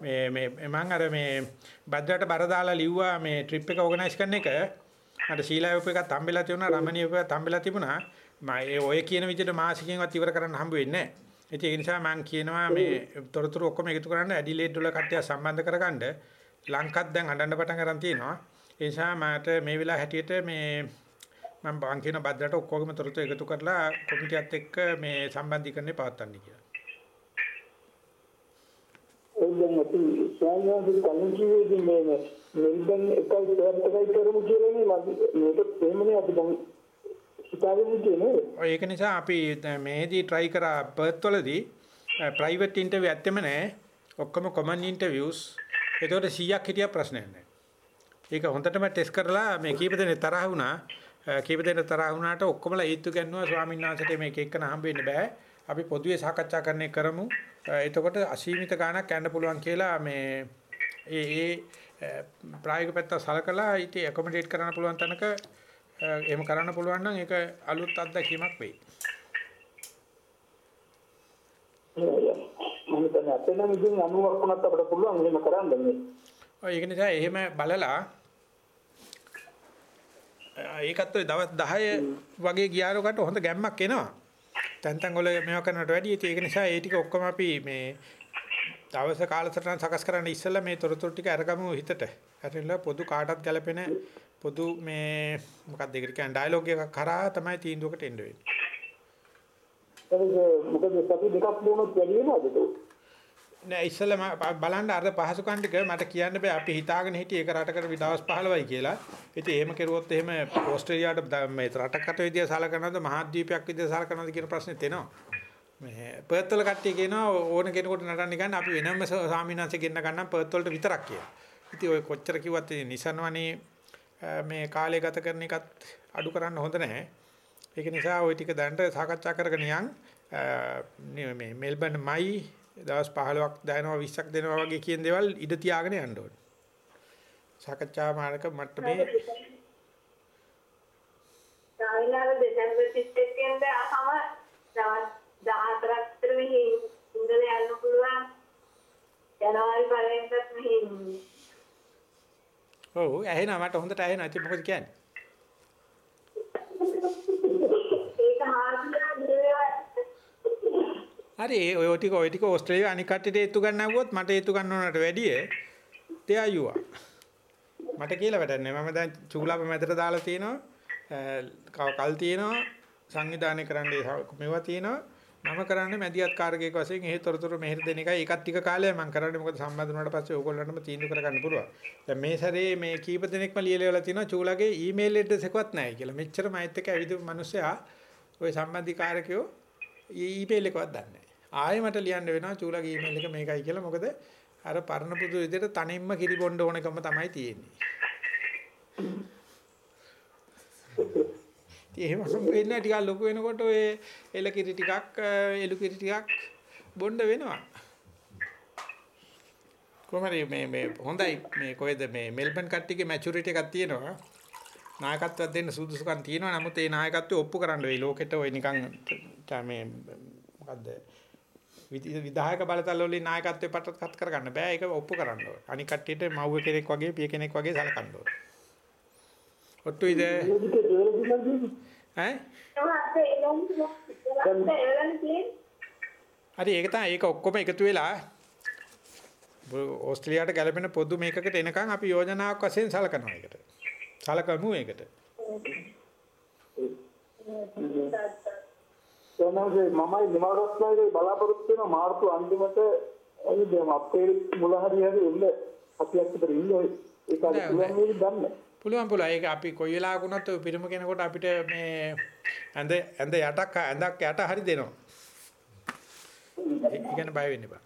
[SPEAKER 1] මේ මේ මම අර මේ බද්දට බර දාලා ලිව්වා මේ ට්‍රිප් එක ඕගනයිස් කරන එක. මට ශීලා උප එකක් හම්බෙලා තිබුණා රමණීය උප එකක් හම්බෙලා තිබුණා. මම ඒ ඔය කියන විදිහට මාසිකින්වත් ඉවර කරන්න හම්බ වෙන්නේ නැහැ. ඒ නිසා මම කියනවා මේ තොරතුරු ඔක්කොම එකතු කරන්න ඇඩිලේඩ් වල කට්ටිය සම්බන්ධ කරගන්න. ලංකත් දැන් අඬන්න පටන් ගන්න තියෙනවා. ඒ නිසා මට මේ වෙලාව හැටියට මේ මම බං කියන බද්දට ඔක්කොගම තොරතුරු එකතු කරලා කොමිටියත් එක්ක මේ සම්බන්ධීකරණය පවත්වන්න කියලා.
[SPEAKER 5] දැන් අපි ස්වාමීන් කිව්වේදී මේ මෙල්බන් එකයි එකයි කරමු කියලානේ මම මේක එහෙමනේ අපි දැන් හිතාගෙන ඉන්නේ
[SPEAKER 1] ඒක නිසා අපි මේදී try කරා පර්ත් වලදී ප්‍රයිවට් ඉන්ටර්විව් ඇත්තෙම නැහැ ඔක්කොම common interviews. ඒතකොට 100ක් හිටියා ප්‍රශ්නයක් නැහැ ඒක හොඳටම ටෙස්ට් කරලා මේ කීප දෙනෙක් තරහ වුණා කීප දෙනෙක් තරහ වුණාට ඔක්කොමලා ඒත්තු ගන්නවා ස්වාමීන් වහන්සේට මේක එක්කන හම්බ වෙන්න බෑ අපි පොදුවේ සාකච්ඡා කරන්නේ කරමු එතකොට අසීමිත ගාණක් යන්න පුළුවන් කියලා මේ ඒ ඒ ප්‍රායෝගික පැත්ත සලකලා ඊට ඇකොමඩේට් කරන්න පුළුවන් තැනක එහෙම කරන්න පුළුවන් නම් ඒක අලුත් අත්දැකීමක් වෙයි.
[SPEAKER 5] මම හිතන්නේ අපේ නම් ඉතින් 90ක් වුණත් අපිට පුළුවන් එහෙම කරන්න මේ.
[SPEAKER 1] ඔය ඒක නිසා එහෙම බලලා ඒකත් ඔය දවස් 10 වගේ ගියාරකට හොඳ ගැම්මක් එනවා. තැන් තැන් වල මේවා කරනට වැඩිය ඒක නිසා ඒ ටික ඔක්කොම අපි මේ දවස කාලසටහන සකස් කරන්න ඉස්සෙල්ලා මේ තොරතුරු ටික අරගමු හිතට. අරින්ලා පොදු කාටත් ගැලපෙන පොදු මේ මොකක්ද ඒකට කියන්නේ ඩයලොග් එකක් කරා තමයි තීන්දුවකට එන්න වෙන්නේ.
[SPEAKER 5] ඒක මොකද සති දෙකක් දුන්නොත් වැඩි වෙනවද ඒක?
[SPEAKER 1] නෑ ඉස්සෙල්ලා බලන්න අර පහසුකම් ටික මට කියන්න බෑ අපි හිතාගෙන හිටියේ ඒක රටකට දවස් 15යි කියලා. ඉතින් එහෙම කෙරුවොත් එහෙම ඕස්ට්‍රේලියාවට මේ රටකට විදිය සලකනවද මහද්වීපයක් විදිය සලකනවද කියන ප්‍රශ්නේ තේනවා. මේ පර්ත් වල කට්ටිය කියනවා ඕන කෙනෙකුට නටන්න ගන්න අපි වෙනම සාමිනාංශ ගෙන්න ගන්නම් පර්ත් වලට විතරක් කියලා. ඉතින් ඔය කොච්චර කිව්වත් නිසන්වනේ මේ කාලය ගත කරන එකත් අඩු කරන්න හොඳ නැහැ. ඒක නිසා ওই ටික දැනට සාකච්ඡා කරගෙන යන් මේ මෙල්බන් මයි දවස් 15ක් දැනනවා 20ක් දෙනවා වගේ කියන දේවල් ඉඩ තියාගෙන යන්න ඕනේ. සාකච්ඡා මාර්ග මට්ටමේ
[SPEAKER 8] සාවිනාර දෙසැම්බර් 31 වෙනිදා අහම දවස් 14ක් විතර මෙහි ඉඳලා යන්න පුළුවන්. ජනවාරි පළවෙනිදත් මෙහි
[SPEAKER 1] ඔව් ඇහෙනවා මට හොඳට ඇහෙනවා. ඉතින් මොකද කියන්නේ?
[SPEAKER 8] ඒක හාස්‍යයක්
[SPEAKER 1] හරි ඔය ටික ඔය ටික ඕස්ට්‍රේලියාව අනික් කට්ටියට ඒත්තු ගන්නවුවොත් මට ඒත්තු ගන්නවනට වැඩිය තේයුවා. මට කියලා වැඩක් නැහැ. මම දැන් චූලාප මැදට දාලා තිනවා. කල් තිනවා. සංවිධානය කරන්නේ මේවා තිනවා. මම කරන්නේ මැදිහත් කාර්යයක වශයෙන් එහෙ තොරතුරු මෙහෙර දෙන එකයි ඒකත් ටික කාලයක් මම කරන්නේ මොකද සම්බන්ධ වුණාට පස්සේ ඕගොල්ලන්ටම තීන්දුව කරගන්න පුළුවන්. දැන් මේ සැරේ මේ කීප දෙනෙක්ම ලියලා තිනවා චූලාගේ ඊමේල් ඇඩ්‍රස් එකවත් නැහැ කියලා. මෙච්චර මයිත් එක ඇවිදපු මිනිස්සයා ওই සම්බන්ධීකාරකයෝ ඊමේල් එකවත් දන්නේ නැහැ. ආයෙ මට ලියන්න වෙනවා චූලාගේ ඊමේල් එක මේකයි කියලා. මොකද අර පරණ පුදු විදිහට තනින්ම කිරි බොන්න ඕනකම තමයි තියෙන්නේ. ඉතින් එහෙම වෙන්නේ ටිකක් ලොකු වෙනකොට ඔය එල කිරි ටිකක් එලු කිරි ටිකක් බොන්න වෙනවා. කොහමද මේ මේ හොඳයි මේ කොහෙද මේ මෙල්බන් කට්ටියගේ මැචුරිටි එකක් තියෙනවා. නායකත්වයක් දෙන්න සුදුසුකම් තියෙනවා. නමුත් ඒ නායකත්වය ඔප්පු කරන්න වෙයි. ලෝකෙට ඔය නිකන් මේ මොකද්ද විධායක බලතල වලින් නායකත්වය පටත් කරගන්න බෑ. ඒක ඔප්පු කරන්න ඕනේ. අනික කට්ටියට මව්ව කෙනෙක් වගේ පිය කෙනෙක් වගේ සලකන්න ඕනේ. ඔට්ටුයිද? ඈ? හරි ඒක තමයි ඒක ඔක්කොම එකතු වෙලා ඕස්ට්‍රේලියාවට ගැලපෙන පොදු මේකකට එනකන් අපි යෝජනාවක් වශයෙන් සලකනවා ඒකට. සලකමු ඒකට.
[SPEAKER 5] එනවාසේ මමයි නිමාරත්නාගේ බලාපොරොත්තු වෙන මාර්තු අන්තිමට එනි දැන් අපේ මුල හරි හරි එන්න අපි අක්කට ඉන්න ඒක අද පුළුවන් වේද දන්නේ
[SPEAKER 1] පුළුවන් පුළුවන් ඒක අපි කොයි වෙලාවක වුණත් ඔය පිරිම කෙනෙකුට අපිට මේ ඇඳ ඇඳ යටක් ඇඳක් යට හරි දෙනවා. ඒ ගැන බය වෙන්න එපා.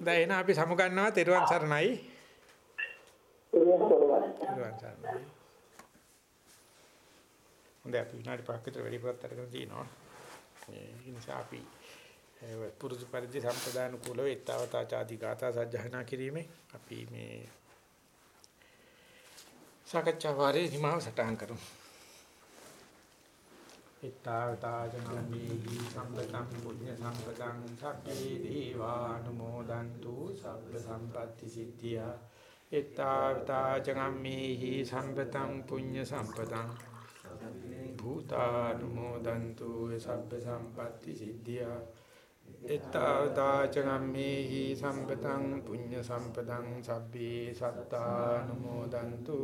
[SPEAKER 1] දැන් එන අපි සමුගන්නවා තෙරුවන් සරණයි. තෙරුවන් සරණයි. හොඳයි අපි විනාඩි 5ක් විතර වැඩි පුරත් අරගෙන තිනවා. ඒ නිසා අපි ඒ පුරුදු පරිදි සම්ප්‍රදාන කුලව ඊතාවතා ආදී ගාථා සජ්ජහනා කිරීමේ අපි මේ සාකච්ඡා වාරේ හිමාව සටහන් කරමු. ඊතාවතා ජනමේහි සම්පතං පුඤ්ඤ සම්පතං සබ්බේ දීවානුමෝදන්තු සබ්බ සම්පatti සිද්ධියා ඊතාවතා ජනමේහි සම්පතං පුඤ්ඤ සම්පතං භූතානුමෝදන්තු සබ්බ සම්පatti සිද්ධියා එතාදාචගම්මේහි සම්පතං පුඤ්ඤ සම්පතං සබ්බේ සත්තානුමෝදන්තු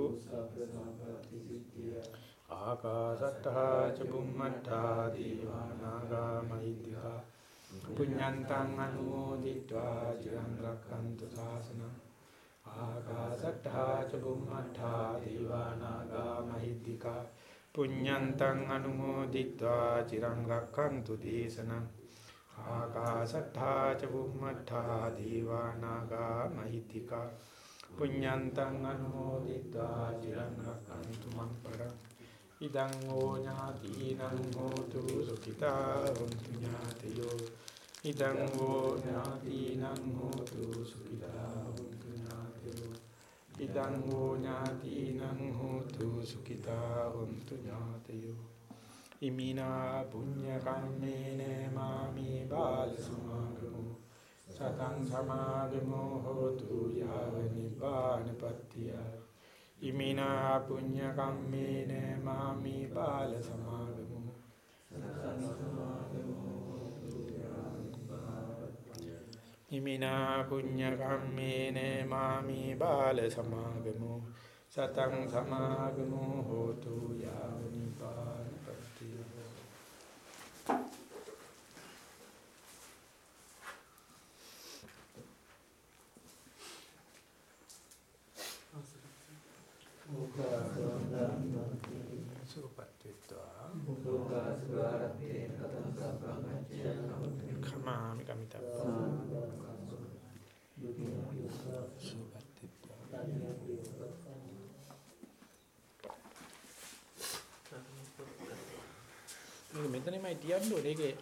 [SPEAKER 1] ආකාසත්තා ච බුම්මත්තා දීවානාගා මහිද්దికා පුඤ්ඤන්තං අනුමෝදිත්වා චිරං රක්ඛන්තු සාසනං ආකාසත්තා ච බුම්මත්තා දීවානාගා මහිද්దికා පුඤ්ඤන්තං අනුමෝදිत्वा චිරං රක්ඛන්තු දේශනං ආකාශට්ඨා ච බුම්මට්ඨා දීවා නාග මහිත්‍තිකා පුඤ්ඤන්තං අනුමෝදිत्वा චිරං රක්ඛන්තු මං පරං ඉදං ඕ ඥාතිනං හෝතු සුඛිතා හොන්තු ඥාතයෝ ඉදං ඕ ඥාතිනං හෝතු සුඛිතා ඉදං ඕ ඥාතිනං හෝතු සුඛිතා හොන්තු ඥාතයෝ. ඉමිනා පුඤ්ඤ කම්මේන මාමි බාල සමාගමු සතං සමාගමෝ හෝතු යාව නිපානපත්තිය ඉමිනා පුඤ්ඤ කම්මේන මාමි බාල සමාගමු ඉමිනා පුඤ්ඤ කම්මේන මාමි බාල සමාගමු සතං සමාගමෝ හෝතු යාව නිපානපත්තිය සුපත් විත්වා khamaami kamitappa සුපත් විත්වා මේක මෙතනමයි තියන්න ඕනේ. ඒකේ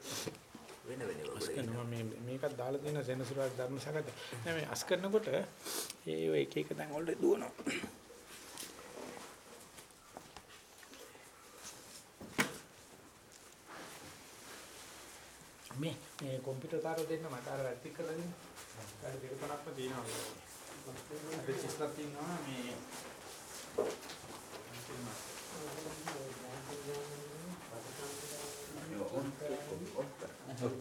[SPEAKER 1] වෙන වෙන අස්කනවා මේ මේකත් දාලා තියෙන සෙනසුරාට ධර්ම සාකච්ඡා නෑ මේ අස් කරනකොට ඒ ඔය එක එක තැන් වලට දුවනවා. මේ මේ කම්පියුටර් තාර දෙන්න මට අර ඇත්ති කරලා දෙන්න. අර දෙක තුනක්ම තියෙනවා. අර චිත්‍රයක් තියෙනවා. මේ
[SPEAKER 2] ඔව් ඔව් ඔව්